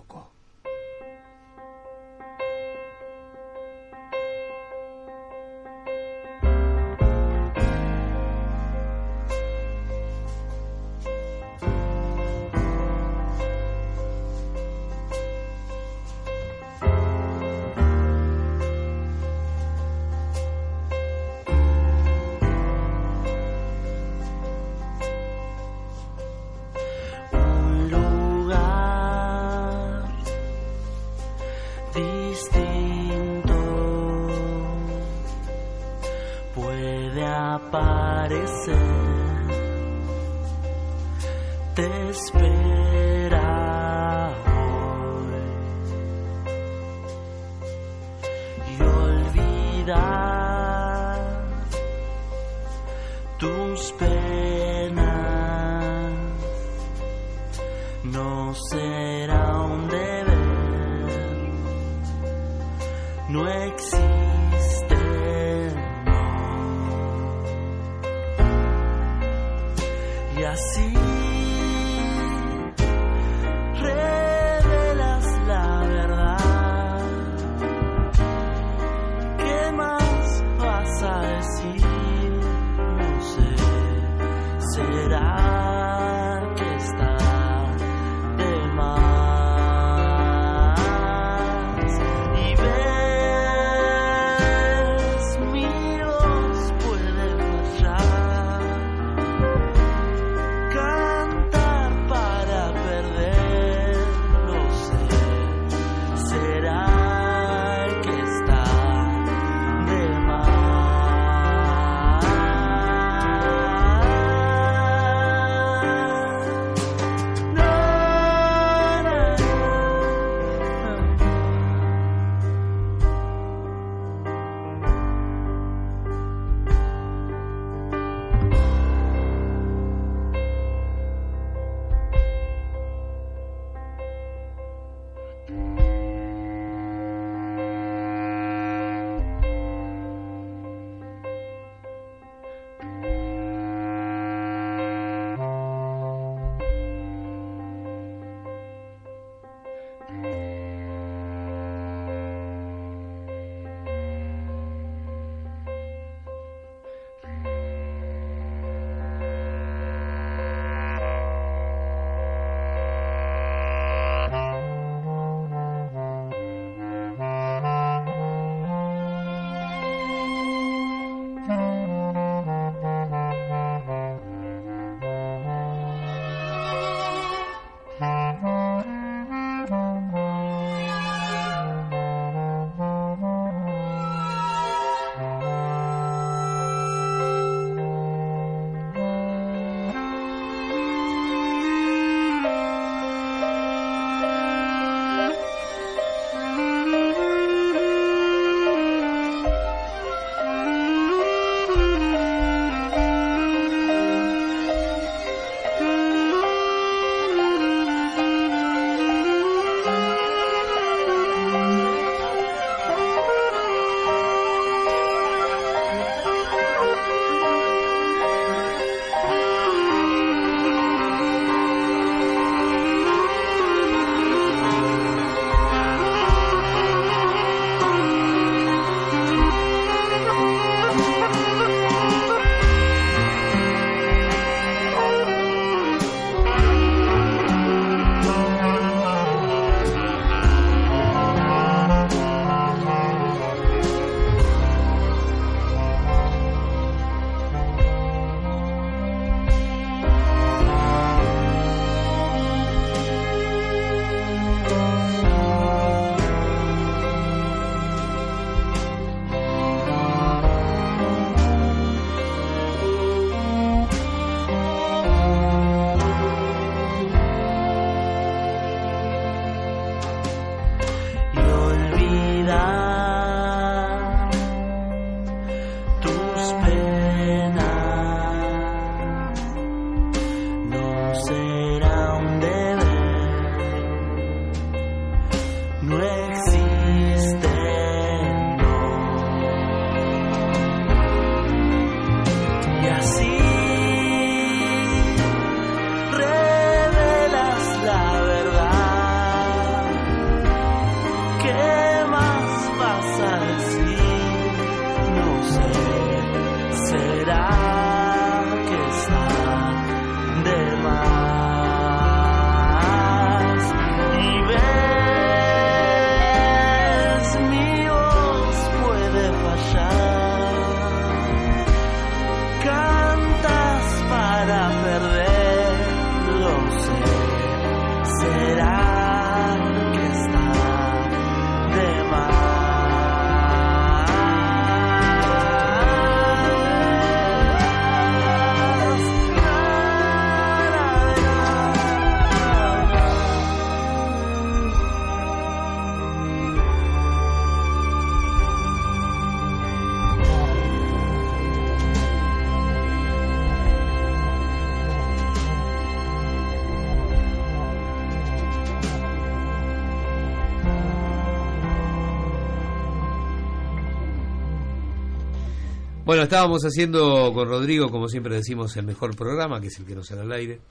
Bueno, estábamos haciendo con Rodrigo, como siempre decimos, el mejor programa, que es el que nos sale al aire,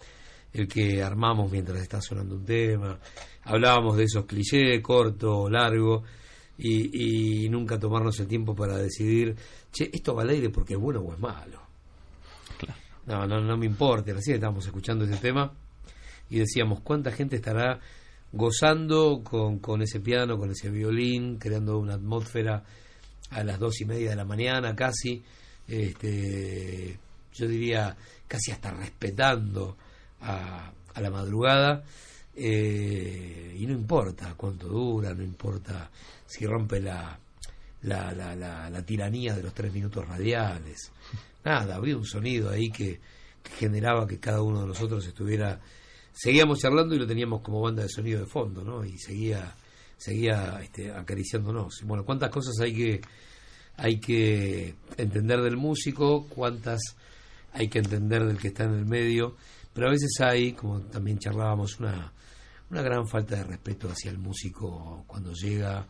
el que armamos mientras está sonando un tema. Hablábamos de esos clichés, corto, largo, y, y nunca tomarnos el tiempo para decidir, che, esto va al aire porque es bueno o es malo. No, no, no me importa. Recién estábamos escuchando ese tema y decíamos cuánta gente estará gozando con, con ese piano, con ese violín, creando una atmósfera a las dos y media de la mañana casi, este, yo diría casi hasta respetando a, a la madrugada. eh, y no importa cuánto dura, no importa si rompe la, la, la, la, la tiranía de los tres minutos radiales. Nada, había un sonido ahí que, generaba que cada uno de nosotros estuviera... Seguíamos charlando y lo teníamos como banda de sonido de fondo, ¿no? Y seguía seguía este, acariciándonos. Bueno, cuántas cosas hay que hay que entender del músico, cuántas hay que entender del que está en el medio, pero a veces hay, como también charlábamos, una, una gran falta de respeto hacia el músico cuando llega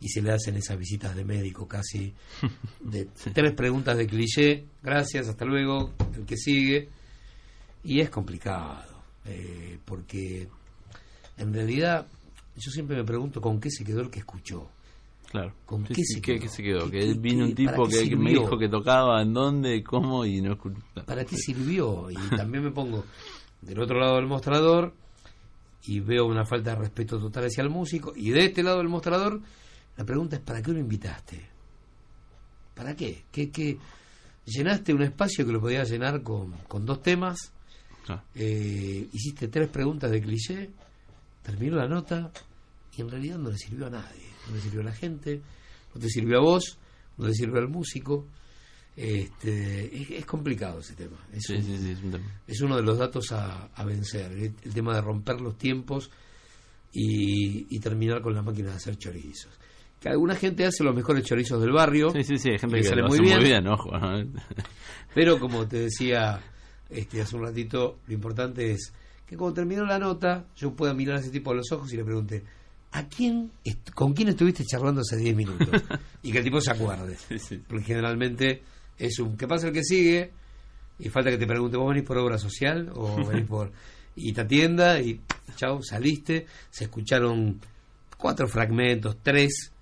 y se le hacen esas visitas de médico casi, <laughs> de tres preguntas de cliché, gracias, hasta luego, el que sigue, y es complicado, eh, porque en realidad yo siempre me pregunto con qué se quedó el que escuchó. Claro. ¿Con Sí, qué sí, se ¿qué- se quedó? ¿Qué- Que vino un tipo que, me dijo que tocaba en dónde, cómo y no. ¿Para qué sirvió? Y también me pongo del otro lado del mostrador y veo una falta de respeto total hacia el músico. Y de este lado del mostrador, la pregunta es: ¿para qué lo invitaste? ¿Para qué? ¿Qué, qué? Llenaste un espacio que lo podías llenar con, con dos temas, Claro. eh, hiciste tres preguntas de cliché, terminó la nota y en realidad no le sirvió a nadie. No le sirvió a la gente, no te sirvió a vos, no le sirvió al músico. Este, es, es complicado ese tema. Es, Sí, un- sí, sí, es un tema. es uno de los datos a, a vencer. El, el tema de romper los tiempos y, y terminar con la máquina de hacer chorizos. Que alguna gente hace los mejores chorizos del barrio. Sí, sí, sí, hay gente que sale lo muy hace bien. muy bien. <laughs> Pero como te decía este, hace un ratito, lo importante es que cuando terminó la nota, yo pueda mirar a ese tipo a los ojos y le pregunte, ¿a quién, con quién estuviste charlando hace 10 minutos? <laughs> y que el tipo se acuerde. Porque generalmente es un, ¿qué pasa el que sigue? Y falta que te pregunte, ¿vos venís por obra social o <laughs> venís por...? Y te atienda y, chao, saliste, se escucharon cuatro fragmentos, tres,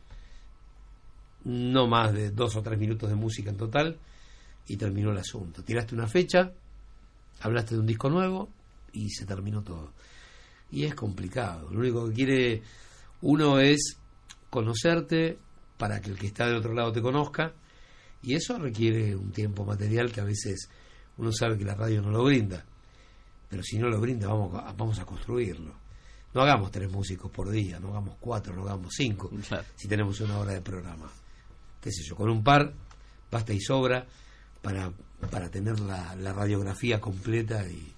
no más de dos o tres minutos de música en total, y terminó el asunto. Tiraste una fecha, hablaste de un disco nuevo y se terminó todo. Y es complicado. Lo único que quiere uno es conocerte para que el que está del otro lado te conozca, y eso requiere un tiempo material que a veces uno sabe que la radio no lo brinda. Pero si no lo brinda, vamos a, vamos a construirlo. No hagamos tres músicos por día, no hagamos cuatro, no hagamos cinco, si tenemos una hora de programa. Qué sé yo, con un par basta y sobra para, para tener la, la radiografía completa. y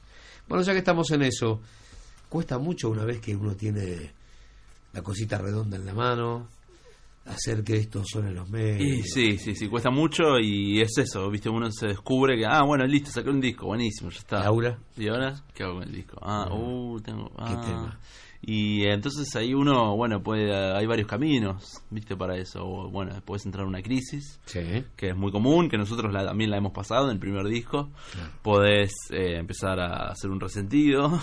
Bueno, ya que estamos en eso, cuesta mucho una vez que uno tiene la cosita redonda en la mano, hacer que esto suene en los medios. Y sí, sí, sí, cuesta mucho y es eso, viste, uno se descubre que, ah, bueno, listo, saqué un disco, buenísimo, ya está. Laura. ¿Y ahora qué hago con el disco? Ah, uh, tengo... ¿Qué ah. tema? Y entonces ahí uno, bueno, puede, hay varios caminos, viste, para eso. O, bueno, puedes entrar en una crisis, que es muy común, que nosotros la- también la hemos pasado en el primer disco. Podés eh, empezar a hacer un resentido.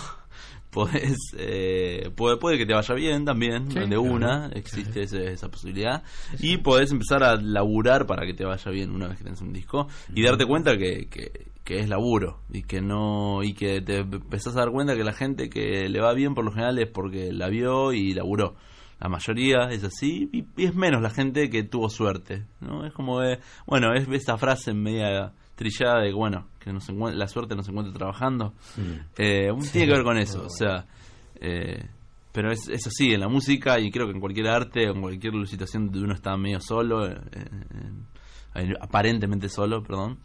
Podés, eh, puede, puede que te vaya bien también, Sí, de una, claro. existe ese- esa posibilidad. Y podés empezar a laburar para que te vaya bien una vez que tenés un disco y darte cuenta que, que, que es laburo y que no y que te empezás a dar cuenta que la gente que le va bien por lo general es porque la vio y laburó. La mayoría es así y, y es menos la gente que tuvo suerte, ¿no? Es como de, bueno, es esta frase media trillada de bueno, que no se encuent- la suerte no se encuentra trabajando. Eh, Sí. tiene que ver con eso, o sea, eh, pero es, es así en la música y creo que en cualquier arte o en cualquier situación donde uno está medio solo, eh, eh, aparentemente solo, perdón,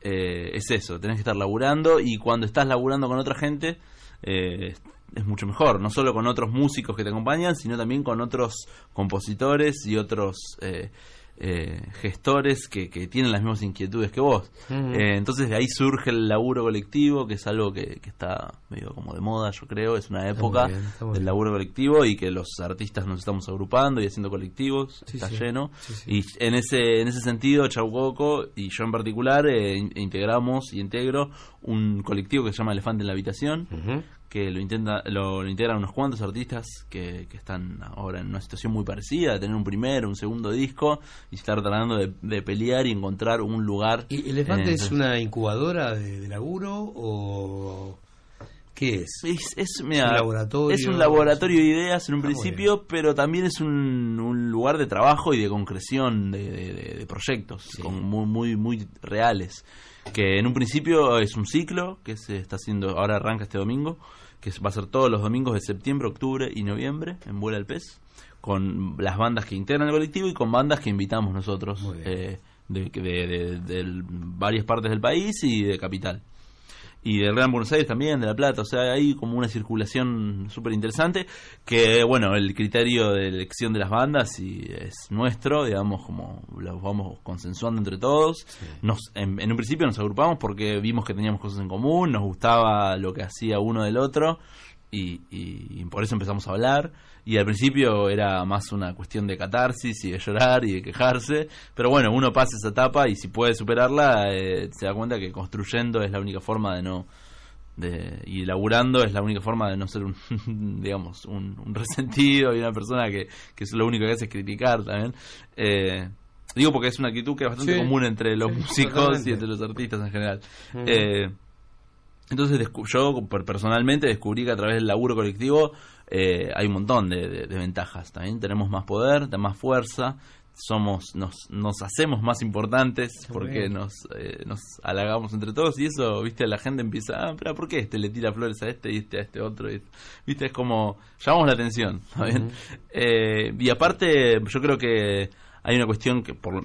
es eso, tenés que estar laburando y cuando estás laburando con otra gente es mucho mejor, no solo con otros músicos que te acompañan, sino también con otros compositores y otros eh, eh, gestores que, que tienen las mismas inquietudes que vos. Ujú. Eh, entonces de ahí surge el laburo colectivo, que es algo que, que está medio como de moda, yo creo, es una época bien, del laburo colectivo y que los artistas nos estamos agrupando y haciendo colectivos, Sí, está sí. lleno. Sí. Y en ese, en ese sentido, Chaucoco y yo en particular eh, in- integramos y integro un colectivo que se llama Elefante en la Habitación, que lo intenta lo, lo integran unos cuantos artistas que, que están ahora en una situación muy parecida, de tener un primer, un segundo disco y estar tratando de, de pelear y encontrar un lugar. ¿Y Elefante es una incubadora de, de laburo o qué es? Es, es, mira, un laboratorio. es un laboratorio de ideas en un Ah, principio, pero también es un, un lugar de trabajo y de concreción de, de- proyectos con muy, muy, muy reales. Que en un principio es un ciclo que se está haciendo, ahora arranca este domingo, que va a ser todos los domingos de septiembre, octubre y noviembre en Vuela el Pez, con las bandas que integran el colectivo y con bandas que invitamos nosotros eh, de, de- de- de varias partes del país y de capital y del Gran Buenos Aires también, de La Plata, o sea, hay como una circulación súper interesante que, bueno, el criterio de elección de las bandas y es nuestro, digamos, como lo vamos consensuando entre todos. Nos, en, en un principio nos agrupamos porque vimos que teníamos cosas en común, nos gustaba lo que hacía uno del otro y, y- y por eso empezamos a hablar. Y al principio era más una cuestión de catarsis y de llorar y de quejarse. Pero bueno, uno pasa esa etapa y si puede superarla, eh, se da cuenta que construyendo es la única forma de no. De, y laburando es la única forma de no ser un, <laughs> digamos, un, un resentido y una persona que, que es lo único que hace es criticar también. Eh, digo porque es una actitud que es bastante Sí. común entre los Sí, músicos totalmente. y entre los artistas en general. Ujú. Eh, entonces yo per- personalmente descubrí que a través del laburo colectivo eh, hay un montón de, de- de ventajas. También tenemos más poder, de más fuerza, somos nos, nos hacemos más importantes porque bien. nos, eh, nos halagamos entre todos y eso, viste, la gente empieza, ah, pero ¿por qué este le tira flores a este y este a este otro? Y, viste, es como, llamamos la atención, ¿está bien? Eh, y aparte, yo creo que hay una cuestión que por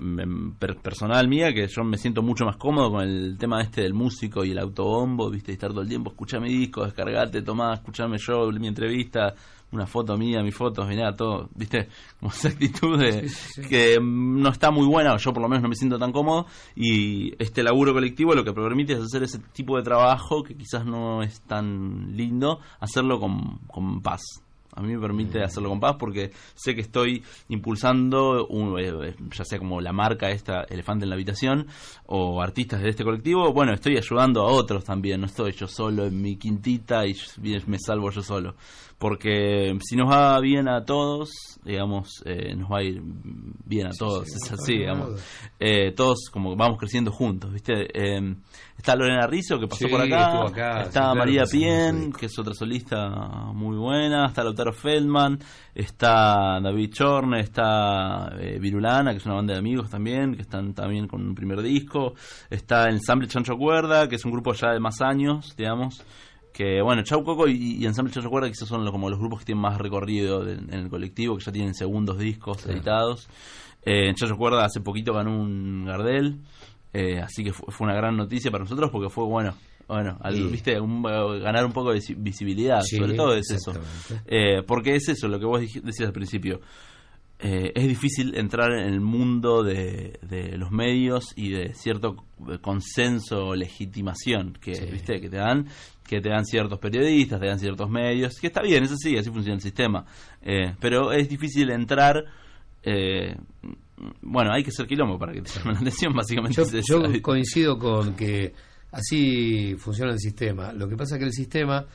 per- personal mía que yo me siento mucho más cómodo con el tema este del músico y el autobombo, viste, y estar todo el tiempo, escuchá mi disco, descargate, tomá, escuchame yo, mi entrevista, una foto mía, mis fotos, mirá, todo, viste, <laughs> como esa actitud de que no está muy buena, o yo por lo menos no me siento tan cómodo, y este laburo colectivo lo que permite es hacer ese tipo de trabajo que quizás no es tan lindo, hacerlo con, con paz. A mí me permite hacerlo con paz porque sé que estoy impulsando, un, eh, ya sea como la marca esta, Elefante en la Habitación, o artistas de este colectivo. Bueno, estoy ayudando a otros también, no estoy yo solo en mi quintita y me salvo yo solo. Porque si nos va bien a todos, digamos, eh, nos va a ir bien a todos, es así, digamos. Eh, todos como vamos creciendo juntos, ¿viste? Eh, está Lorena Rizzo, que pasó Sí, por acá, acá, está claro María Pien, que es otra solista muy buena, está Lautaro Feldman, está David Chorne, está eh, Virulana, que es una banda de amigos también, que están también con un primer disco, está Ensamble Chancho Cuerda, que es un grupo ya de más años, digamos, que bueno, Chau Coco y, y Ensamble Chancho Cuerda quizás son los- como los grupos que tienen más recorrido de- en el colectivo, que ya tienen segundos discos editados. Eh, Chacho Cuerda hace poquito ganó un Gardel, eh, así que fue, fue una gran noticia para nosotros porque fue bueno, bueno, al- Sí. viste, un- ganar un poco de visi- visibilidad, Sí, sobre todo es eso. Eh, porque es eso, lo que vos decías al principio. Eh, es difícil entrar en el mundo de, de los medios y de cierto consenso o legitimación que viste que te dan que te dan ciertos periodistas te dan ciertos medios que está bien eso sí así funciona el sistema Eh, pero es difícil entrar eh, bueno hay que ser quilombo para que te llamen la atención básicamente Yo, coincido con que así funciona el sistema. Lo que pasa es que el sistema,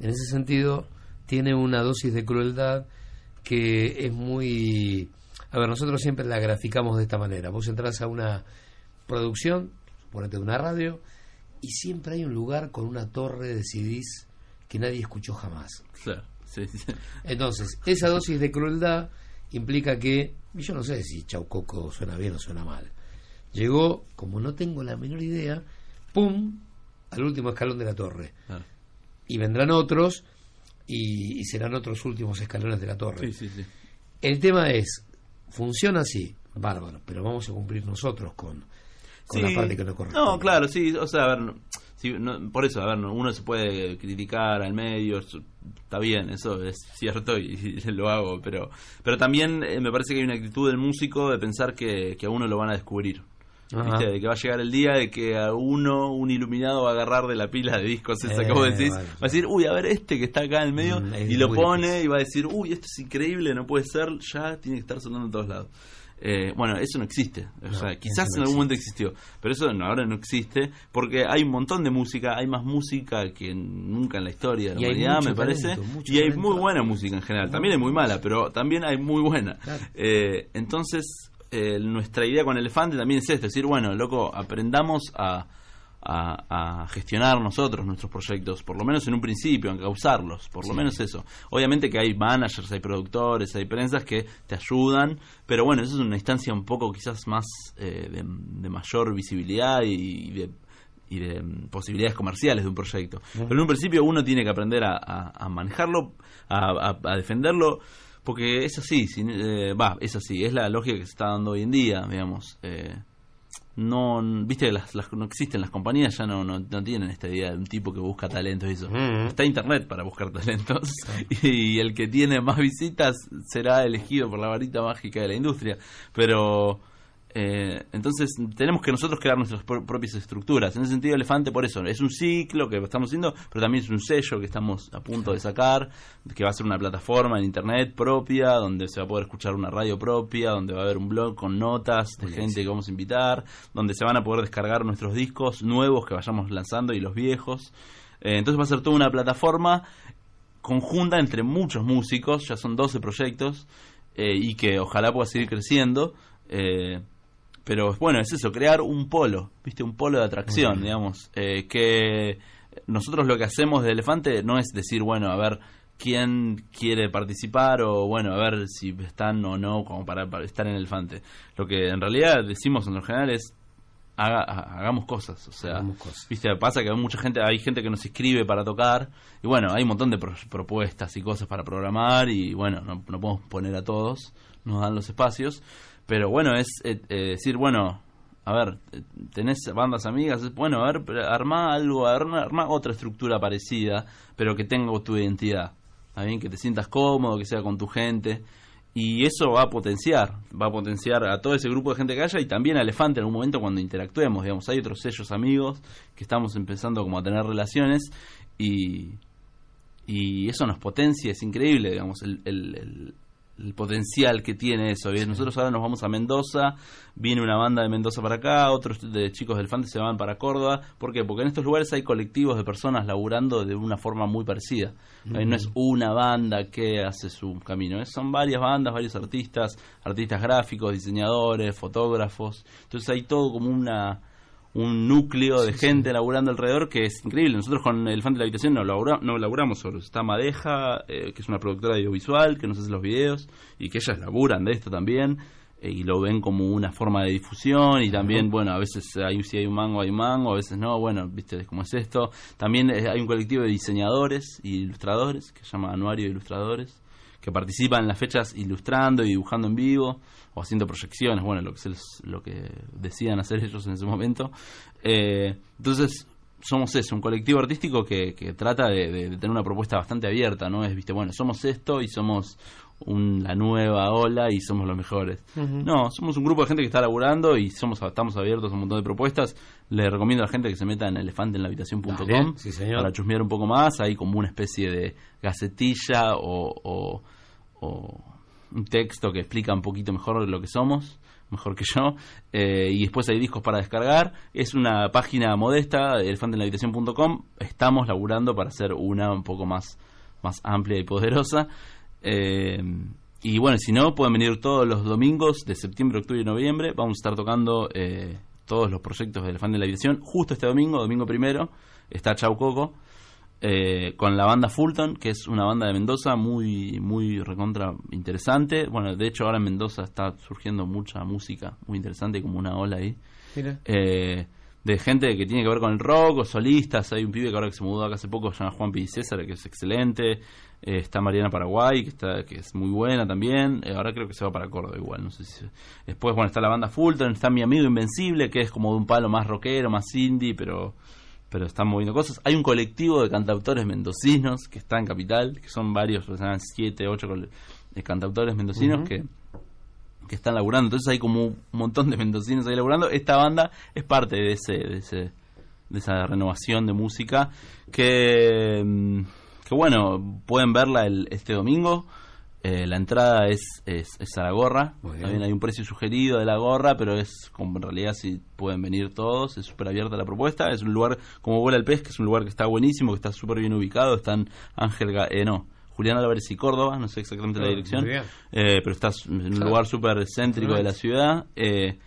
en ese sentido, tiene una dosis de crueldad que es muy... A ver, nosotros siempre la graficamos de esta manera. Vos entras a una producción, suponete una radio, y siempre hay un lugar con una torre de CDs que nadie escuchó jamás. Claro, sí, sí. Entonces, esa dosis de crueldad implica que, y yo no sé si Chaucoco suena bien o suena mal, llegó, como no tengo la menor idea, ¡pum!, al último escalón de la torre. Claro. Y vendrán otros y, y serán otros últimos escalones de la torre. Sí, sí, sí. El tema es, funciona así, bárbaro, pero vamos a cumplir nosotros con... con la Sí. parte que lo corresponde. No, claro, sí, o sea, a ver, sí, no- por eso, a ver, no- uno se puede criticar al medio, está bien, eso es cierto y, <laughs> y lo hago, pero pero también eh, me parece que hay una actitud del músico de pensar que, que a uno lo van a descubrir. ¿Viste? De que va a llegar el día de que a uno, un iluminado, va a agarrar de la pila de discos esa Eh, decís, va a decir, uy, a ver este que está acá en el medio, Mm, y lo pone y va a decir, uy, esto es increíble, no puede ser, ya tiene que estar sonando en todos lados. Eh, bueno, eso no existe. O No, sea, quizás en algún momento existió, pero eso no, ahora no existe porque hay un montón de música, hay más música que nunca en la historia de la Y humanidad, me parece, talento, y hay talento. muy buena música en general. También hay muy mala, pero también hay muy buena. Eh, entonces, eh, nuestra idea con Elefante también es esto, es decir, bueno, loco, aprendamos a, a, a gestionar nosotros nuestros proyectos, por lo menos en un principio, a causarlos, por lo menos eso. Obviamente que hay managers, hay productores, hay prensas que te ayudan, pero bueno, eso es una instancia un poco quizás más eh, de, de mayor visibilidad y, y de y de mm, posibilidades comerciales de un proyecto. Pero en un principio uno tiene que aprender a, a- a manejarlo, a, defenderlo, porque es así, eh, va, es así, es la lógica que se está dando hoy en día, digamos. eh, no, viste, las, las- no existen las compañías, ya no, no, no tienen esta idea de un tipo que busca talentos y eso. Está internet para buscar talentos <laughs> y el que tiene más visitas será elegido por la varita mágica de la industria. Pero eh, entonces tenemos que nosotros crear nuestras pro- propias estructuras. En ese sentido, Elefante, por eso, es un ciclo que estamos haciendo, pero también es un sello que estamos a punto de sacar, que va a ser una plataforma en internet propia, donde se va a poder escuchar una radio propia, donde va a haber un blog con notas de gente que vamos a invitar, donde se van a poder descargar nuestros discos nuevos que vayamos lanzando y los viejos. Eh, entonces va a ser toda una plataforma conjunta entre muchos músicos, ya son 12 proyectos, eh, y que ojalá pueda seguir creciendo. eh, pero bueno, es eso, crear un polo, ¿viste? Un polo de atracción, digamos. eh, que nosotros lo que hacemos de Elefante no es decir, bueno, a ver quién quiere participar o bueno, a ver si están o no como para, para estar en Elefante. Lo que en realidad decimos en lo general es haga- ha- hagamos cosas, o sea, viste, pasa que hay mucha gente, hay gente que nos escribe para tocar y bueno, hay un montón de pro- propuestas y cosas para programar y bueno, no, no podemos poner a todos, nos dan los espacios, pero bueno, es eh, eh, decir, bueno, a ver, eh, tenés bandas amigas, bueno, a ver, armá algo, armá, otra estructura parecida, pero que tenga tu identidad, ¿está? Que te sientas cómodo, que sea con tu gente, y eso va a potenciar, va a potenciar a todo ese grupo de gente que haya y también a Elefante en algún momento cuando interactuemos, digamos, hay otros sellos amigos que estamos empezando como a tener relaciones y, y eso nos potencia, es increíble, digamos, el- el- el potencial que tiene eso. Nosotros ahora nos vamos a Mendoza, viene una banda de Mendoza para acá, otros de chicos del Fante se van para Córdoba. ¿Por qué? Porque en estos lugares hay colectivos de personas laburando de una forma muy parecida. No es una banda que hace su camino, son varias bandas, varios artistas, artistas gráficos, diseñadores, fotógrafos. Entonces hay todo como una un núcleo de gente laburando alrededor que es increíble. Nosotros con el fan de la habitación no, labura- no laburamos solo. Está Madeja, eh, que es una productora audiovisual, que nos hace los videos y que ellas laburan de esto también eh, y lo ven como una forma de difusión y también, bueno, a veces hay, si hay un mango, hay un mango, a veces no, bueno, viste cómo es esto. También eh, hay un colectivo de diseñadores y ilustradores que se llama Anuario de Ilustradores que participan en las fechas ilustrando y dibujando en vivo o haciendo proyecciones, bueno, lo que se les- lo que decidan hacer <laughs> ellos en ese momento. Eh, entonces, somos eso, un colectivo artístico que, que trata de, de- de tener una propuesta bastante abierta, ¿no? Es, viste, bueno, somos esto y somos un- la nueva ola y somos los mejores. No, somos un grupo de gente que está laburando y somos estamos abiertos a un montón de propuestas. Le recomiendo a la gente que se meta en elefantenlahabitación.com Dale, sí, para chusmear un poco más. Hay como una especie de gacetilla o, o- o un texto que explica un poquito mejor lo que somos, mejor que yo. Eh, y después hay discos para descargar. Es una página modesta, elefantenlahabitación.com. Estamos laburando para hacer una un poco más, más amplia y poderosa. Eh, y bueno, si no, pueden venir todos los domingos de septiembre, octubre y noviembre. Vamos a estar tocando eh, todos los proyectos de Elefante en la Habitación. Justo este domingo, domingo primero, está Chau Coco. eh, con la banda Fulton, que es una banda de Mendoza muy muy recontra interesante. Bueno, de hecho ahora en Mendoza está surgiendo mucha música muy interesante, como una ola ahí. Eh, de gente que tiene que ver con el rock o solistas. Hay un pibe que ahora que se mudó acá hace poco, se llama Juan P. César, que es excelente. Eh, está Mariana Paraguay, que está que es muy buena también. Eh, ahora creo que se va para Córdoba igual, no sé si... Después, bueno, está la banda Fulton, está mi amigo Invencible, que es como de un palo más rockero, más indie, pero pero están moviendo cosas. Hay un colectivo de cantautores mendocinos que está en Capital, que son varios, o sea, siete, ocho de cantautores mendocinos que, que están laburando. Entonces hay como un montón de mendocinos ahí laburando. Esta banda es parte de ese, de ese de esa renovación de música que, mm, que bueno, pueden verla el, este domingo. Eh, la entrada es, es, es a la gorra. También hay un precio sugerido de la gorra, pero es como en realidad si pueden venir todos. Es súper abierta la propuesta. Es un lugar como Vuela el Pez, que es un lugar que está buenísimo, que está súper bien ubicado. Están Ángel, Ga- eh, no, Julián Álvarez y Córdoba, no sé exactamente la Ah, dirección. Eh, pero está en un Claro. lugar súper céntrico de la ciudad. Eh,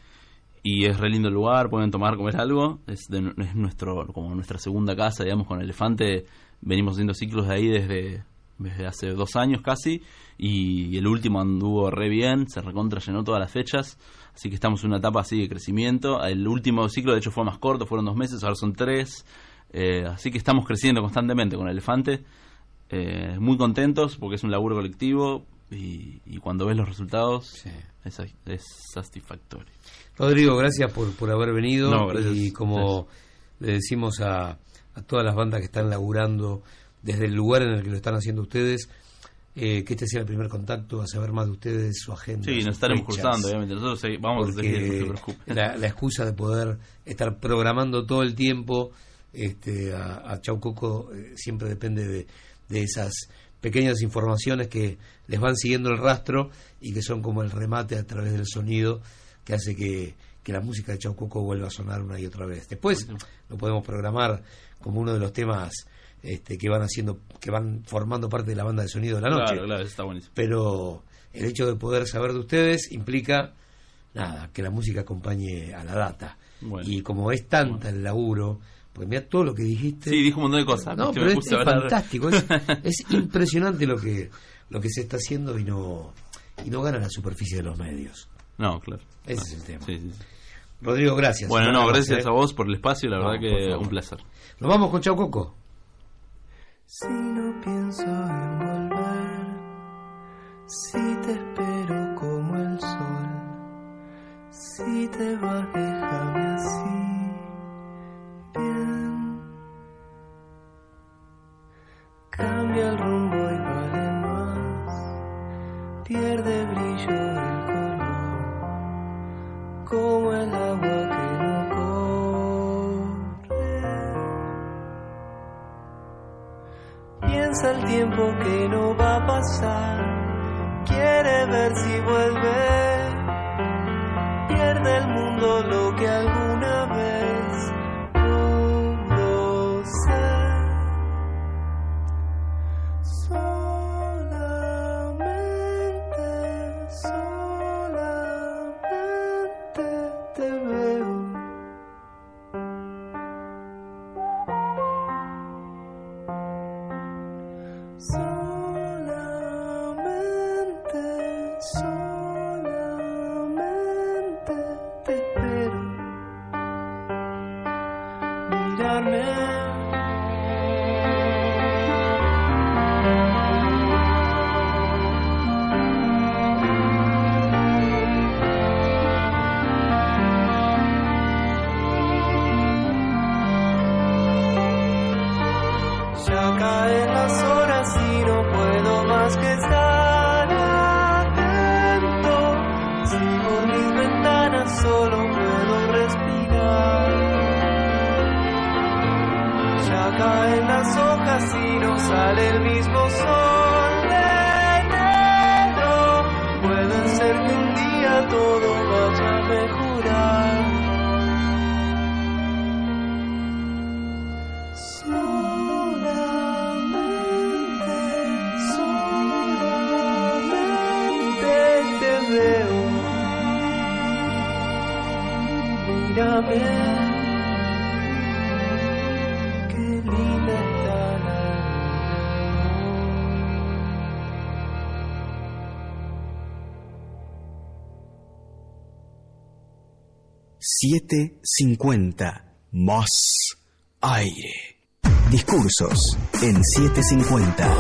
y es re lindo el lugar, pueden tomar, comer algo. Es, de- es nuestro como nuestra segunda casa, digamos, con Elefante. Venimos haciendo ciclos de ahí desde, desde hace dos años casi. Y el último anduvo re bien, se recontra llenó todas las fechas. Así que estamos en una etapa así de crecimiento. El último ciclo, de hecho, fue más corto, fueron dos meses, ahora son tres. Eh, así que estamos creciendo constantemente con Elefante. Eh, muy contentos porque es un laburo colectivo y, y cuando ves los resultados es, es satisfactorio. Rodrigo, gracias por, por haber venido. No, gracias. Y como le decimos a, a todas las bandas que están laburando desde el lugar en el que lo están haciendo ustedes, eh, que este sea el primer contacto a saber más de ustedes, su agenda. Sí, nos estaremos cruzando, obviamente. Nosotros segui- vamos a seguir, no se la, la excusa de poder estar programando todo el tiempo este, a, a Chau Coco eh, siempre depende de, de esas pequeñas informaciones que les van siguiendo el rastro y que son como el remate a través del sonido que hace que, que la música de Chau Coco vuelva a sonar una y otra vez. Después lo podemos programar como uno de los temas este, que van haciendo, que van formando parte de la banda de sonido de la noche. Claro, claro, está buenísimo. Pero el hecho de poder saber de ustedes implica nada, que la música acompañe a la data. Bueno. Y como es tanta el laburo, pues mira todo lo que dijiste. Sí, dijo un montón de cosas, No, pero es, fantástico, es, <laughs> es impresionante lo que lo que se está haciendo y no y no gana la superficie de los medios. No, claro. Ese es el tema. sí, sí, sí. Rodrigo, gracias. Bueno, no, gracias ¿eh? a vos por el espacio, la No, verdad que un placer. Nos vamos con Chau Coco. Si no pienso en volver, si te espero como el sol, si te vas, déjame así, bien. Cambia el rumbo y vale más, pierde brillo el color, como el agua Piensa el tiempo que no va a pasar. Quiere ver si vuelve. Pierde el mundo lo que alguna vez 750 más aire. Discursos en 750.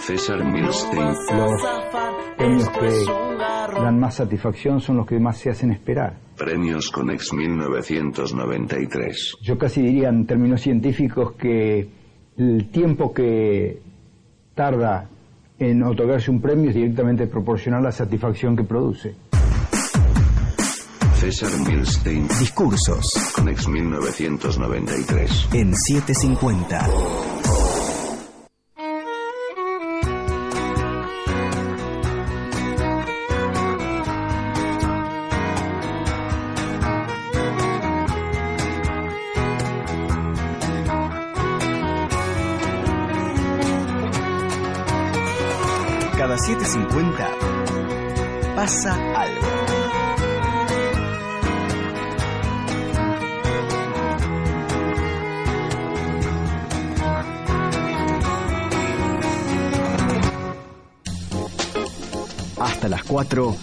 César Milstein. Los premios que dan más satisfacción son los que más se hacen esperar. Premios con ex 1993. Yo casi diría en términos científicos que el tiempo que tarda en otorgarse un premio es directamente proporcional a la satisfacción que produce. César Milstein. Discursos Conex 1993. en 750. Cada 750 pasa algo. 4,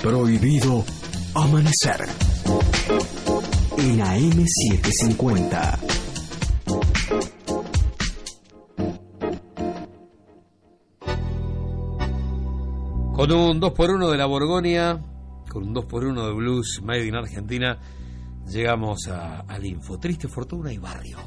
prohibido amanecer. En AM750. Con un 2x1 de la Borgonia, con un 2x1 de blues made in Argentina, llegamos a- al Info. Triste fortuna y barrio.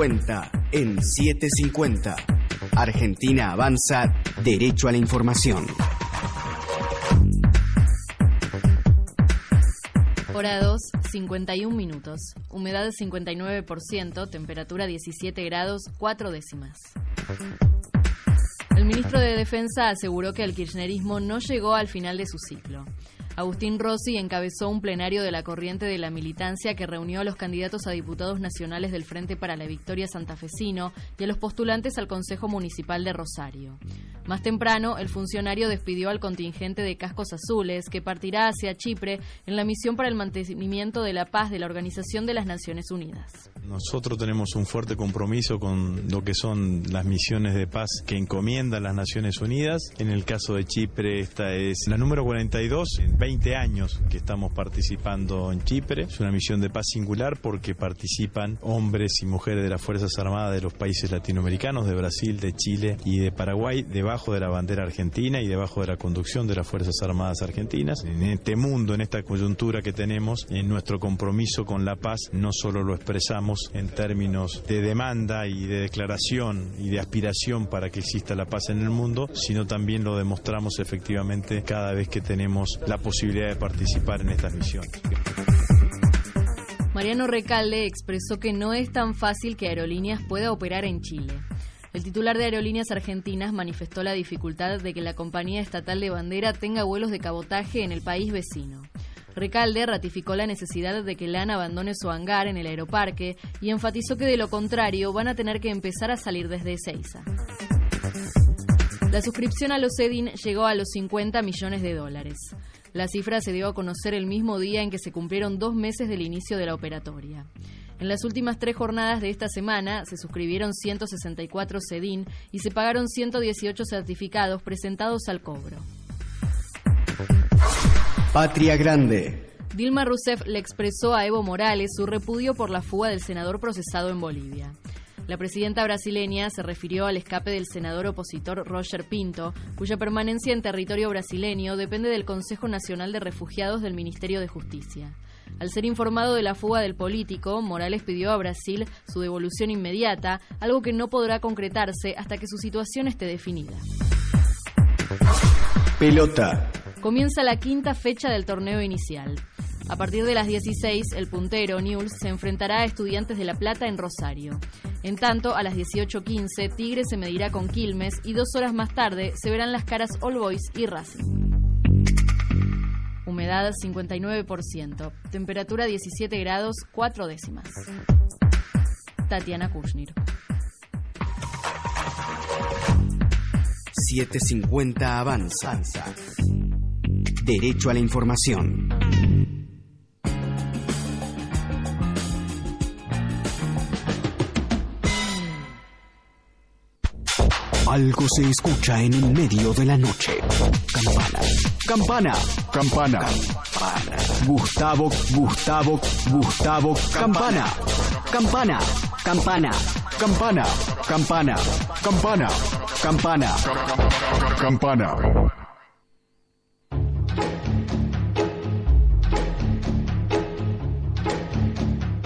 50 en 750. Argentina avanza derecho a la información. Hora 2, 51 minutos. Humedad 59%, temperatura 17 grados, 4 décimas. El ministro de Defensa aseguró que el kirchnerismo no llegó al final de su ciclo. Agustín Rossi encabezó un plenario de la corriente de la militancia que reunió a los candidatos a diputados nacionales del Frente para la Victoria santafesino y a los postulantes al Consejo Municipal de Rosario. Más temprano, el funcionario despidió al contingente de cascos azules que partirá hacia Chipre en la misión para el mantenimiento de la paz de la Organización de las Naciones Unidas. Nosotros tenemos un fuerte compromiso con lo que son las misiones de paz que encomiendan las Naciones Unidas. En el caso de Chipre, esta es la número 42 en 20 años que estamos participando en Chipre. Es una misión de paz singular porque participan hombres y mujeres de las Fuerzas Armadas de los países latinoamericanos, de Brasil, de Chile y de Paraguay, debajo de la bandera argentina y debajo de la conducción de las Fuerzas Armadas argentinas. En este mundo, en esta coyuntura que tenemos, en nuestro compromiso con la paz, no solo lo expresamos en términos de demanda y de declaración y de aspiración para que exista la paz en el mundo, sino también lo demostramos efectivamente cada vez que tenemos la posibilidad de participar en estas misiones. Mariano Recalde expresó que no es tan fácil que Aerolíneas pueda operar en Chile. El titular de Aerolíneas Argentinas manifestó la dificultad de que la compañía estatal de bandera tenga vuelos de cabotaje en el país vecino. Recalde ratificó la necesidad de que LAN abandone su hangar en el aeroparque y enfatizó que de lo contrario van a tener que empezar a salir desde Ezeiza. La suscripción a los EDIN llegó a los 50 millones de dólares. La cifra se dio a conocer el mismo día en que se cumplieron dos meses del inicio de la operatoria. En las últimas tres jornadas de esta semana se suscribieron 164 CEDIN y se pagaron 118 certificados presentados al cobro. Patria Grande. Dilma Rousseff le expresó a Evo Morales su repudio por la fuga del senador procesado en Bolivia. La presidenta brasileña se refirió al escape del senador opositor Roger Pinto, cuya permanencia en territorio brasileño depende del Consejo Nacional de Refugiados del Ministerio de Justicia. Al ser informado de la fuga del político, Morales pidió a Brasil su devolución inmediata, algo que no podrá concretarse hasta que su situación esté definida. Pelota. Comienza la quinta fecha del torneo inicial. A partir de las 16, el puntero Newell's se enfrentará a Estudiantes de La Plata en Rosario. En tanto, a las 18.15, Tigre se medirá con Quilmes y dos horas más tarde se verán las caras All Boys y Racing. Humedad 59%. Temperatura 17 grados 4 décimas. Tatiana Kushnir. 750 Avanza. Derecho a la información. Algo se escucha en el medio de la noche. Campana. Campana. Campana. Campana. Gustavo, Gustavo, Gustavo. Campana. Campana. Campana. Campana. Campana. Campana. Campana. Campana.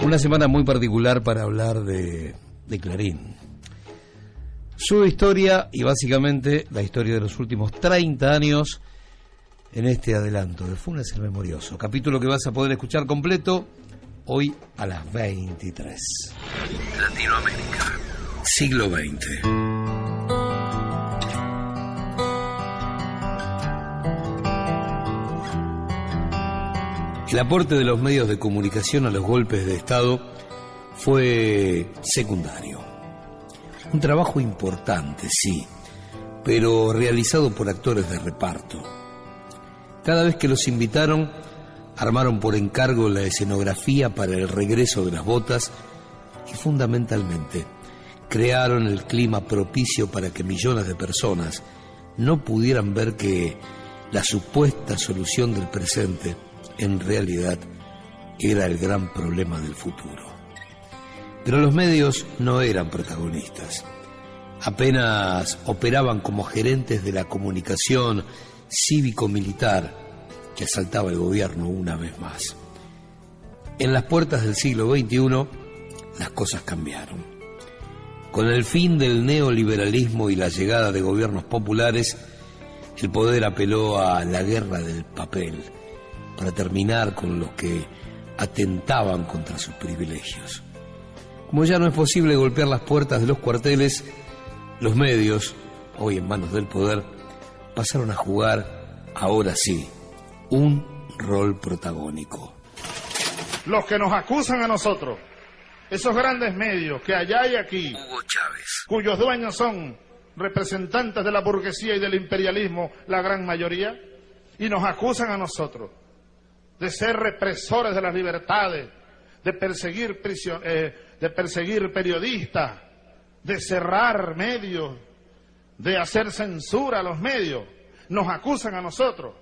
Una semana muy particular para hablar de, de Clarín. Su historia y básicamente la historia de los últimos 30 años en este adelanto de Funes el Memorioso. Capítulo que vas a poder escuchar completo hoy a las 23. Latinoamérica. Siglo XX. El aporte de los medios de comunicación a los golpes de Estado fue secundario. Un trabajo importante, sí, pero realizado por actores de reparto. Cada vez que los invitaron, armaron por encargo la escenografía para el regreso de las botas y fundamentalmente crearon el clima propicio para que millones de personas no pudieran ver que la supuesta solución del presente en realidad era el gran problema del futuro. Pero los medios no eran protagonistas. Apenas operaban como gerentes de la comunicación cívico-militar que asaltaba el gobierno una vez más. En las puertas del siglo XXI las cosas cambiaron. Con el fin del neoliberalismo y la llegada de gobiernos populares, el poder apeló a la guerra del papel para terminar con los que atentaban contra sus privilegios. Como ya no es posible golpear las puertas de los cuarteles, los medios, hoy en manos del poder, pasaron a jugar, ahora sí, un rol protagónico. Los que nos acusan a nosotros, esos grandes medios que allá y aquí, Hugo Chávez. cuyos dueños son representantes de la burguesía y del imperialismo, la gran mayoría, y nos acusan a nosotros de ser represores de las libertades, de perseguir, prisio- eh, de perseguir periodistas, de cerrar medios, de hacer censura a los medios. Nos acusan a nosotros,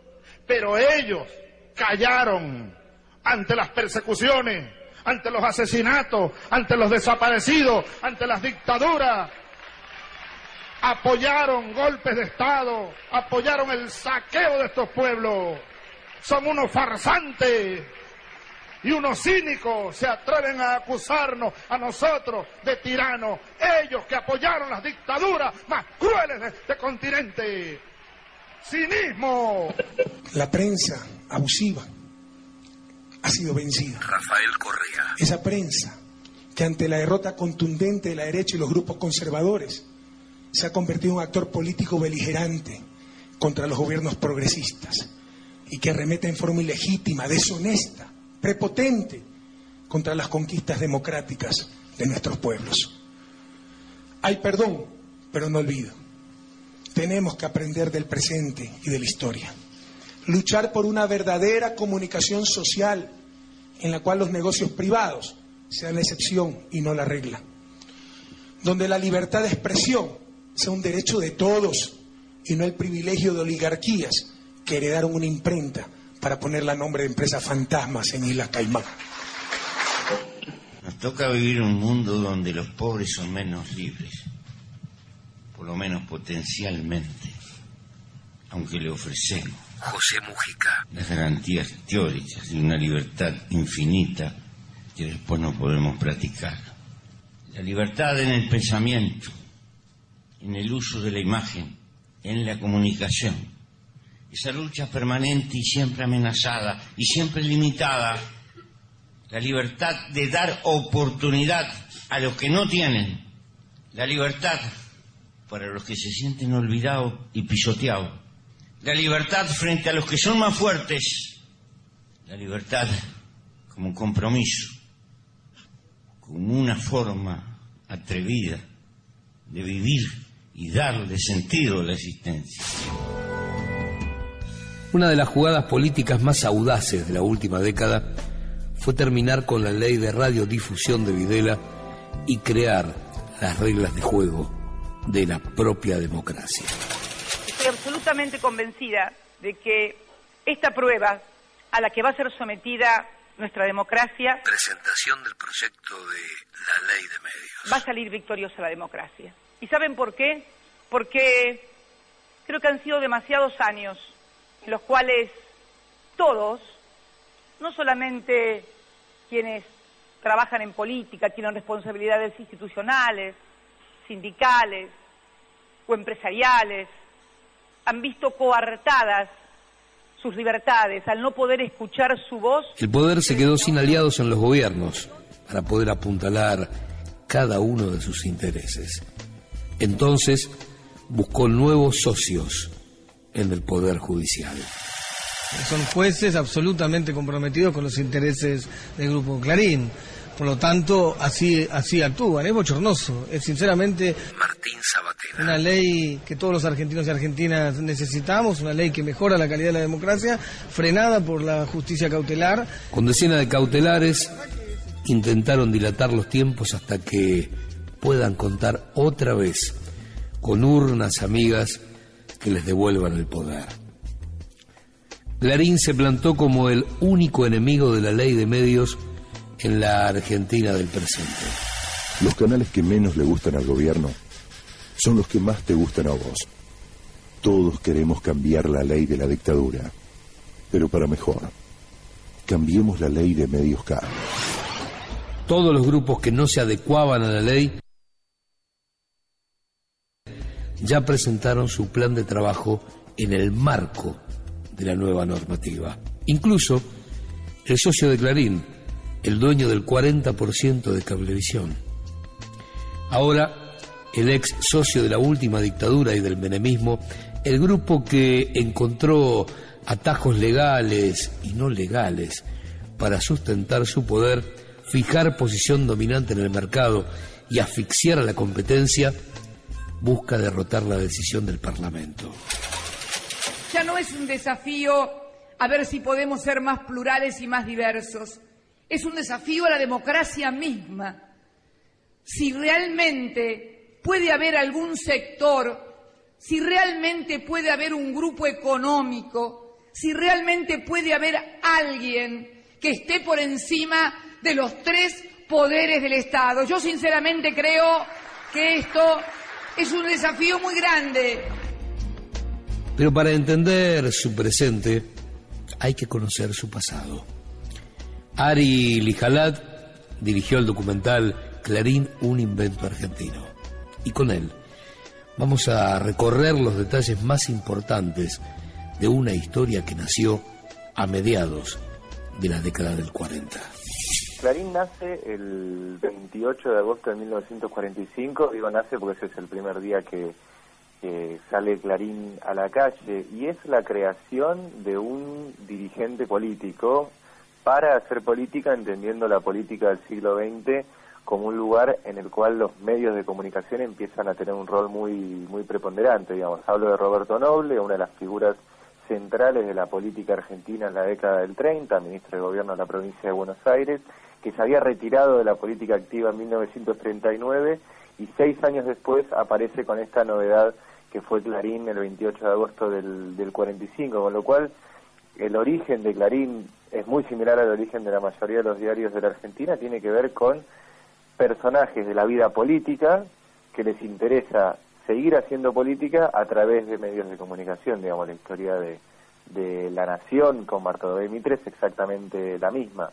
pero ellos callaron ante las persecuciones, ante los asesinatos, ante los desaparecidos, ante las dictaduras. Apoyaron golpes de Estado, apoyaron el saqueo de estos pueblos. Son unos farsantes y unos cínicos se atreven a acusarnos a nosotros de tiranos, ellos que apoyaron las dictaduras más crueles de este continente. Cinismo. <laughs> La prensa abusiva ha sido vencida. Rafael Correa. Esa prensa que ante la derrota contundente de la derecha y los grupos conservadores se ha convertido en un actor político beligerante contra los gobiernos progresistas. y que arremete en forma ilegítima, deshonesta, prepotente contra las conquistas democráticas de nuestros pueblos. Hay perdón, pero no olvido. Tenemos que aprender del presente y de la historia. Luchar por una verdadera comunicación social en la cual los negocios privados sean la excepción y no la regla. Donde la libertad de expresión sea un derecho de todos y no el privilegio de oligarquías que heredaron una imprenta para ponerle a nombre de empresas fantasmas en Isla Caimán. Nos toca vivir un mundo donde los pobres son menos libres, por lo menos potencialmente, aunque le ofrecemos José Mujica. las garantías teóricas y una libertad infinita que después no podemos practicar. La libertad en el pensamiento, en el uso de la imagen, en la comunicación. Esa lucha permanente y siempre amenazada y siempre limitada. La libertad de dar oportunidad a los que no tienen. La libertad para los que se sienten olvidados y pisoteados. La libertad frente a los que son más fuertes. La libertad como compromiso, como una forma atrevida de vivir y darle sentido a la existencia. Una de las jugadas políticas más audaces de la última década fue terminar con la ley de radiodifusión de Videla y crear las reglas de juego de la propia democracia. Estoy absolutamente convencida de que esta prueba a la que va a ser sometida nuestra democracia Presentación del proyecto de la ley de medios. va a salir victoriosa la democracia. ¿Y saben por qué? Porque creo que han sido demasiados años los cuales todos, no solamente quienes trabajan en política, tienen responsabilidades institucionales, sindicales o empresariales, han visto coartadas sus libertades al no poder escuchar su voz El poder se quedó sin aliados en los gobiernos para poder apuntalar cada uno de sus intereses. Entonces buscó nuevos socios en el poder judicial. Son jueces absolutamente comprometidos con los intereses del Grupo Clarín. Por lo tanto, así, así actúan. Es bochornoso. Es sinceramente Martín Sabatena. una ley que todos los argentinos y argentinas necesitamos, una ley que mejora la calidad de la democracia, frenada por la justicia cautelar. Con decenas de cautelares intentaron dilatar los tiempos hasta que puedan contar otra vez con urnas amigas que les devuelvan el poder. Clarín se plantó como el único enemigo de la ley de medios en la Argentina del presente. Los canales que menos le gustan al gobierno son los que más te gustan a vos. Todos queremos cambiar la ley de la dictadura, pero para mejor. Cambiemos la ley de medios K. Todos los grupos que no se adecuaban a la ley ya presentaron su plan de trabajo en el marco de la nueva normativa. Incluso el socio de Clarín, el dueño del 40% de Cablevisión. Ahora, el ex socio de la última dictadura y del menemismo, el grupo que encontró atajos legales y no legales para sustentar su poder, fijar posición dominante en el mercado y asfixiar a la competencia, busca derrotar la decisión del Parlamento. Ya no es un desafío a ver si podemos ser más plurales y más diversos. Es un desafío a la democracia misma. Si realmente puede haber algún sector, si realmente puede haber un grupo económico, si realmente puede haber alguien que esté por encima de los tres poderes del Estado. Yo sinceramente creo que esto es un desafío muy grande. Pero para entender su presente hay que conocer su pasado. Ari Lijalat dirigió el documental Clarín, un invento argentino. Y con él vamos a recorrer los detalles más importantes de una historia que nació a mediados de la década del 40. Clarín nace el 28 de agosto de 1945, digo nace porque ese es el primer día que, sale Clarín a la calle y es la creación de un dirigente político para hacer política entendiendo la política del siglo XX como un lugar en el cual los medios de comunicación empiezan a tener un rol muy muy preponderante, digamos. Hablo de Roberto Noble, una de las figuras centrales de la política argentina en la década del 30, ministro de Gobierno de la provincia de Buenos Aires, que se había retirado de la política activa en 1939 y seis años después aparece con esta novedad que fue Clarín el 28 de agosto del, del 45, con lo cual el origen de Clarín es muy similar al origen de la mayoría de los diarios de la Argentina, tiene que ver con personajes de la vida política que les interesa seguir haciendo política a través de medios de comunicación, digamos, la historia de, de La Nación con Bartolomé Mitre es exactamente la misma.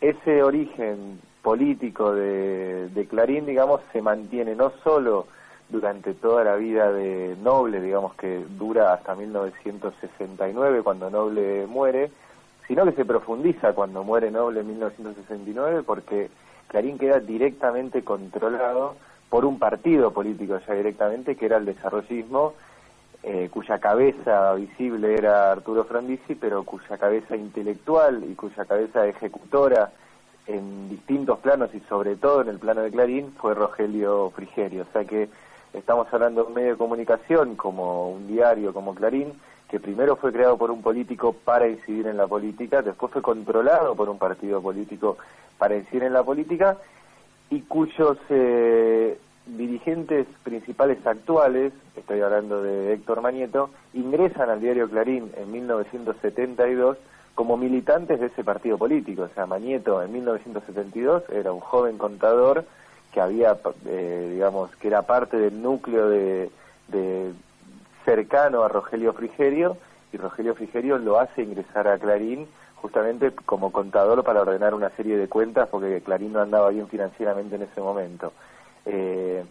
Ese origen político de, de Clarín, digamos, se mantiene no solo durante toda la vida de Noble, digamos que dura hasta 1969 cuando Noble muere, sino que se profundiza cuando muere Noble en 1969 porque Clarín queda directamente controlado por un partido político ya directamente que era el desarrollismo, eh, cuya cabeza visible era Arturo Frondizi, pero cuya cabeza intelectual y cuya cabeza ejecutora en distintos planos y sobre todo en el plano de Clarín fue Rogelio Frigerio. O sea que estamos hablando de un medio de comunicación como un diario como Clarín, que primero fue creado por un político para incidir en la política, después fue controlado por un partido político para incidir en la política y cuyos eh, dirigentes principales actuales, estoy hablando de Héctor Manieto, ingresan al diario Clarín en 1972 como militantes de ese partido político. O sea, Manieto en 1972 era un joven contador que había, eh, digamos, que era parte del núcleo de, de cercano a Rogelio Frigerio y Rogelio Frigerio lo hace ingresar a Clarín justamente como contador para ordenar una serie de cuentas porque Clarín no andaba bien financieramente en ese momento. Eh,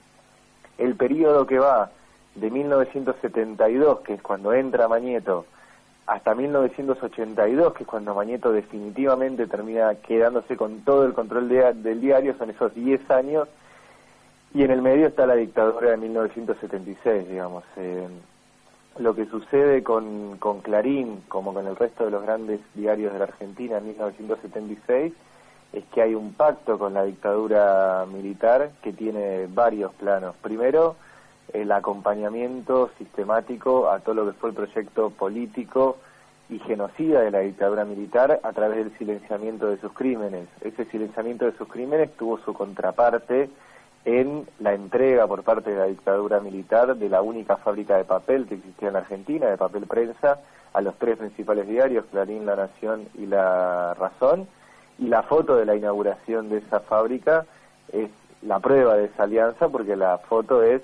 el periodo que va de 1972, que es cuando entra Mañeto, hasta 1982, que es cuando Mañeto definitivamente termina quedándose con todo el control de- del diario, son esos 10 años, y en el medio está la dictadura de 1976, digamos. Eh, lo que sucede con, con Clarín, como con el resto de los grandes diarios de la Argentina en 1976, es que hay un pacto con la dictadura militar que tiene varios planos. Primero, el acompañamiento sistemático a todo lo que fue el proyecto político y genocida de la dictadura militar a través del silenciamiento de sus crímenes. Ese silenciamiento de sus crímenes tuvo su contraparte en la entrega por parte de la dictadura militar de la única fábrica de papel que existía en la Argentina, de papel prensa, a los tres principales diarios, Clarín, La Nación y La Razón, y la foto de la inauguración de esa fábrica es la prueba de esa alianza porque la foto es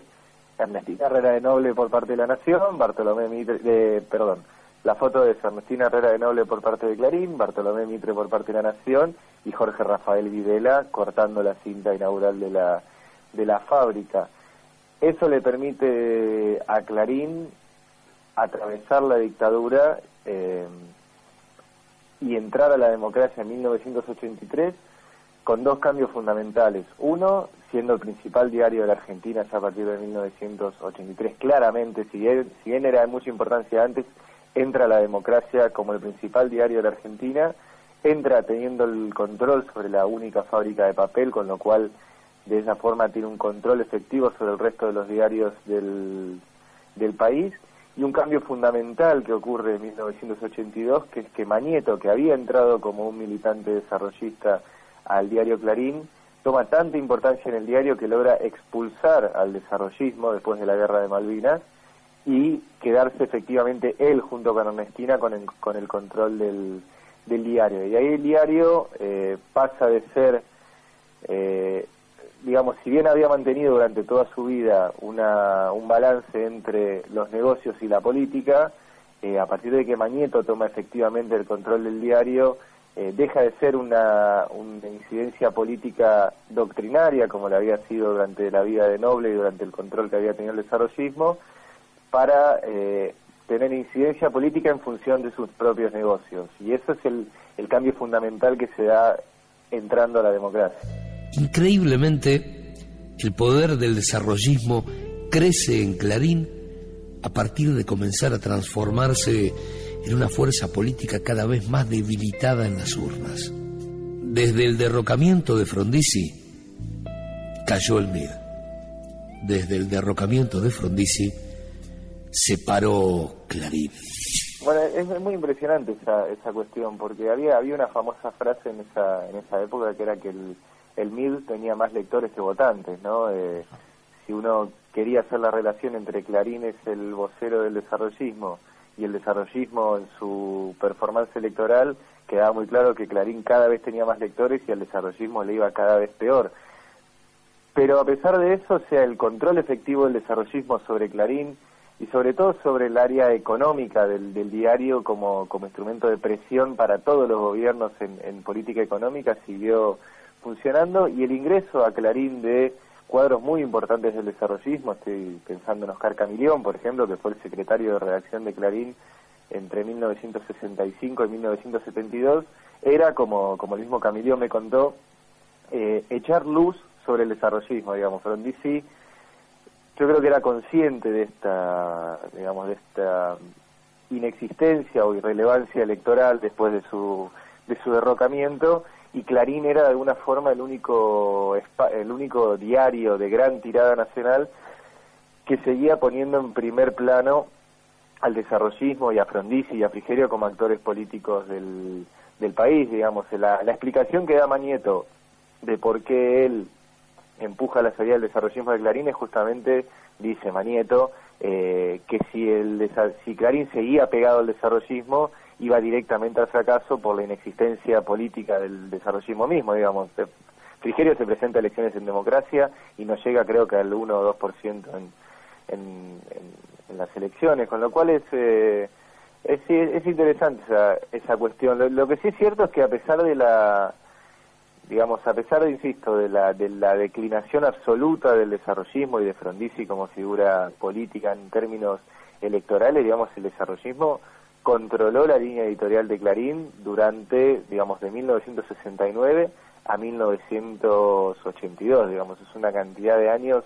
Ernestina Herrera de Noble por parte de La Nación, Bartolomé Mitre, de- perdón, la foto es Ernestina Herrera de Noble por parte de Clarín, Bartolomé Mitre por parte de La Nación y Jorge Rafael Videla cortando la cinta inaugural de la, de la fábrica. Eso le permite a Clarín atravesar la dictadura eh, y entrar a la democracia en 1983 con dos cambios fundamentales. Uno, siendo el principal diario de la Argentina ya a partir de 1983, claramente, si bien, si bien era de mucha importancia antes, entra a la democracia como el principal diario de la Argentina, entra teniendo el control sobre la única fábrica de papel, con lo cual de esa forma tiene un control efectivo sobre el resto de los diarios del, del país y un cambio fundamental que ocurre en 1982, que es que Mañeto, que había entrado como un militante desarrollista al diario Clarín, toma tanta importancia en el diario que logra expulsar al desarrollismo después de la guerra de Malvinas y quedarse efectivamente él junto con Ernestina con el, con el control del, del diario. Y ahí el diario eh, pasa de ser eh, digamos, si bien había mantenido durante toda su vida una, un balance entre los negocios y la política, eh, a partir de que Mañeto toma efectivamente el control del diario, eh, deja de ser una, una incidencia política doctrinaria, como la había sido durante la vida de Noble y durante el control que había tenido el desarrollismo, para eh, tener incidencia política en función de sus propios negocios. Y eso es el, el cambio fundamental que se da entrando a la democracia. Increíblemente, el poder del desarrollismo crece en Clarín a partir de comenzar a transformarse en una fuerza política cada vez más debilitada en las urnas. Desde el derrocamiento de Frondizi cayó el MIR. Desde el derrocamiento de Frondizi se paró Clarín. Bueno, es muy impresionante esa, esa cuestión, porque había había una famosa frase en esa en esa época que era que el, el MIR tenía más lectores que votantes, ¿no? Eh, si uno quería hacer la relación entre Clarín es el vocero del desarrollismo y el desarrollismo en su performance electoral, quedaba muy claro que Clarín cada vez tenía más lectores y al desarrollismo le iba cada vez peor. Pero a pesar de eso, o sea, el control efectivo del desarrollismo sobre Clarín y sobre todo sobre el área económica del, del diario como, como instrumento de presión para todos los gobiernos en, en política económica siguió funcionando y el ingreso a Clarín de cuadros muy importantes del desarrollismo, estoy pensando en Oscar Camilión, por ejemplo, que fue el secretario de redacción de Clarín entre 1965 y 1972, era, como, como el mismo Camilión me contó, eh, echar luz sobre el desarrollismo, digamos. Frondizi yo creo que era consciente de esta, digamos, de esta inexistencia o irrelevancia electoral después de su, de su derrocamiento y Clarín era de alguna forma el único el único diario de gran tirada nacional que seguía poniendo en primer plano al desarrollismo y a Frondizi y a Frigerio como actores políticos del, del país, digamos, la, la explicación que da Manieto de por qué él empuja la salida del desarrollismo de Clarín es justamente, dice Manieto, eh, que si, el, si Clarín seguía pegado al desarrollismo, iba directamente al fracaso por la inexistencia política del desarrollismo mismo, digamos. Frigerio se presenta a elecciones en democracia y no llega creo que al 1 o 2% en, en, en, las elecciones, con lo cual es, eh, es, es, interesante esa, esa cuestión. Lo, lo, que sí es cierto es que a pesar de la, digamos, a pesar de, insisto, de la, de la declinación absoluta del desarrollismo y de Frondizi como figura política en términos electorales, digamos, el desarrollismo controló la línea editorial de Clarín durante, digamos, de 1969 a 1982, digamos, es una cantidad de años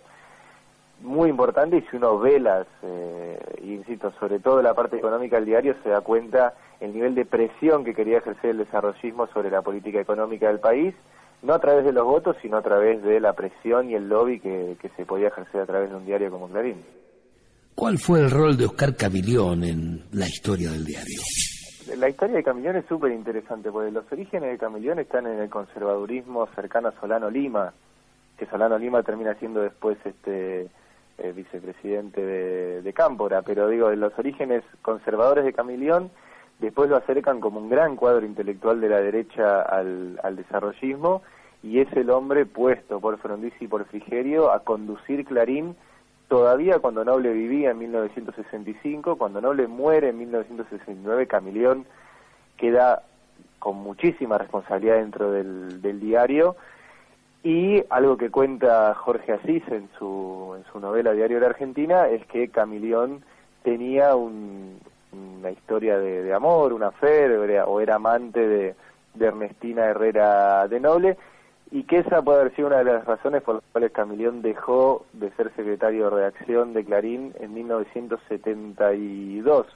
muy importante y si uno ve las, eh, insisto, sobre todo la parte económica del diario, se da cuenta el nivel de presión que quería ejercer el desarrollismo sobre la política económica del país, no a través de los votos, sino a través de la presión y el lobby que, que se podía ejercer a través de un diario como Clarín. ¿Cuál fue el rol de Oscar Camilión en la historia del diario? La historia de Camilión es súper interesante porque los orígenes de Camilión están en el conservadurismo cercano a Solano Lima, que Solano Lima termina siendo después este eh, vicepresidente de, de Cámpora, pero digo, los orígenes conservadores de Camilión después lo acercan como un gran cuadro intelectual de la derecha al, al desarrollismo y es el hombre puesto por Frondizi y por Frigerio a conducir Clarín todavía cuando Noble vivía en 1965, cuando Noble muere en 1969, Camilión queda con muchísima responsabilidad dentro del, del diario. Y algo que cuenta Jorge Asís en su, en su novela Diario de la Argentina es que Camilión tenía un, una historia de, amor, una fe, o era, o era amante de, de Ernestina Herrera de Noble y que esa puede haber sido una de las razones por las cuales Camilión dejó de ser secretario de redacción de Clarín en 1972.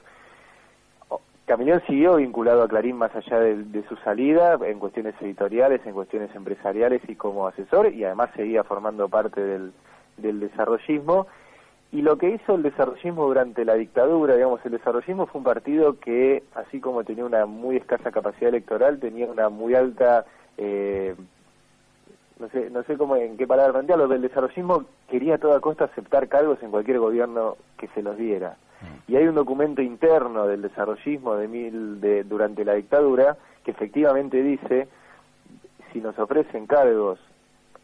Camilión siguió vinculado a Clarín más allá de, su salida en cuestiones editoriales, en cuestiones empresariales y como asesor, y además seguía formando parte del, del desarrollismo. Y lo que hizo el desarrollismo durante la dictadura, digamos, el desarrollismo fue un partido que, así como tenía una muy escasa capacidad electoral, tenía una muy alta eh, no sé, no sé cómo en qué palabra plantearlo, del desarrollismo quería a toda costa aceptar cargos en cualquier gobierno que se los diera. Y hay un documento interno del desarrollismo de mil de, durante la dictadura que efectivamente dice si nos ofrecen cargos,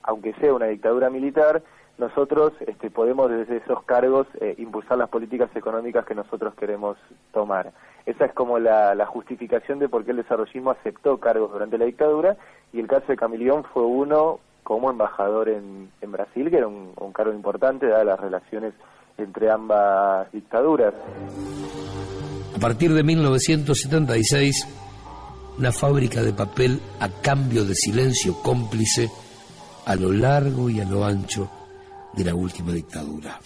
aunque sea una dictadura militar, nosotros este, podemos desde esos cargos eh, impulsar las políticas económicas que nosotros queremos tomar. Esa es como la, la, justificación de por qué el desarrollismo aceptó cargos durante la dictadura y el caso de Camilión fue uno como embajador en, en Brasil, que era un, un cargo importante dadas las relaciones entre ambas dictaduras. A partir de 1976, una fábrica de papel a cambio de silencio cómplice a lo largo y a lo ancho de la última dictadura.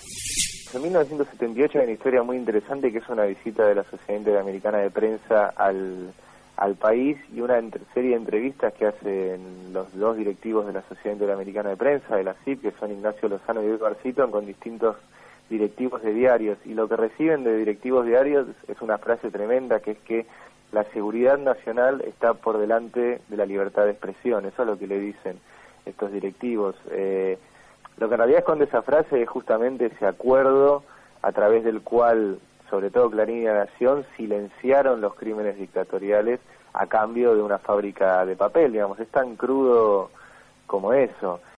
En 1978 hay una historia muy interesante que es una visita de la Sociedad Interamericana de Prensa al, al país y una serie de entrevistas que hacen los dos directivos de la Sociedad Interamericana de Prensa, de la CIP, que son Ignacio Lozano y Edward Seaton, con distintos directivos de diarios. Y lo que reciben de directivos diarios es una frase tremenda, que es que la seguridad nacional está por delante de la libertad de expresión. Eso es lo que le dicen estos directivos. Eh, lo que en realidad esconde esa frase es justamente ese acuerdo a través del cual, sobre todo Clarín y La Nación, silenciaron los crímenes dictatoriales a cambio de una fábrica de papel, digamos, es tan crudo como eso.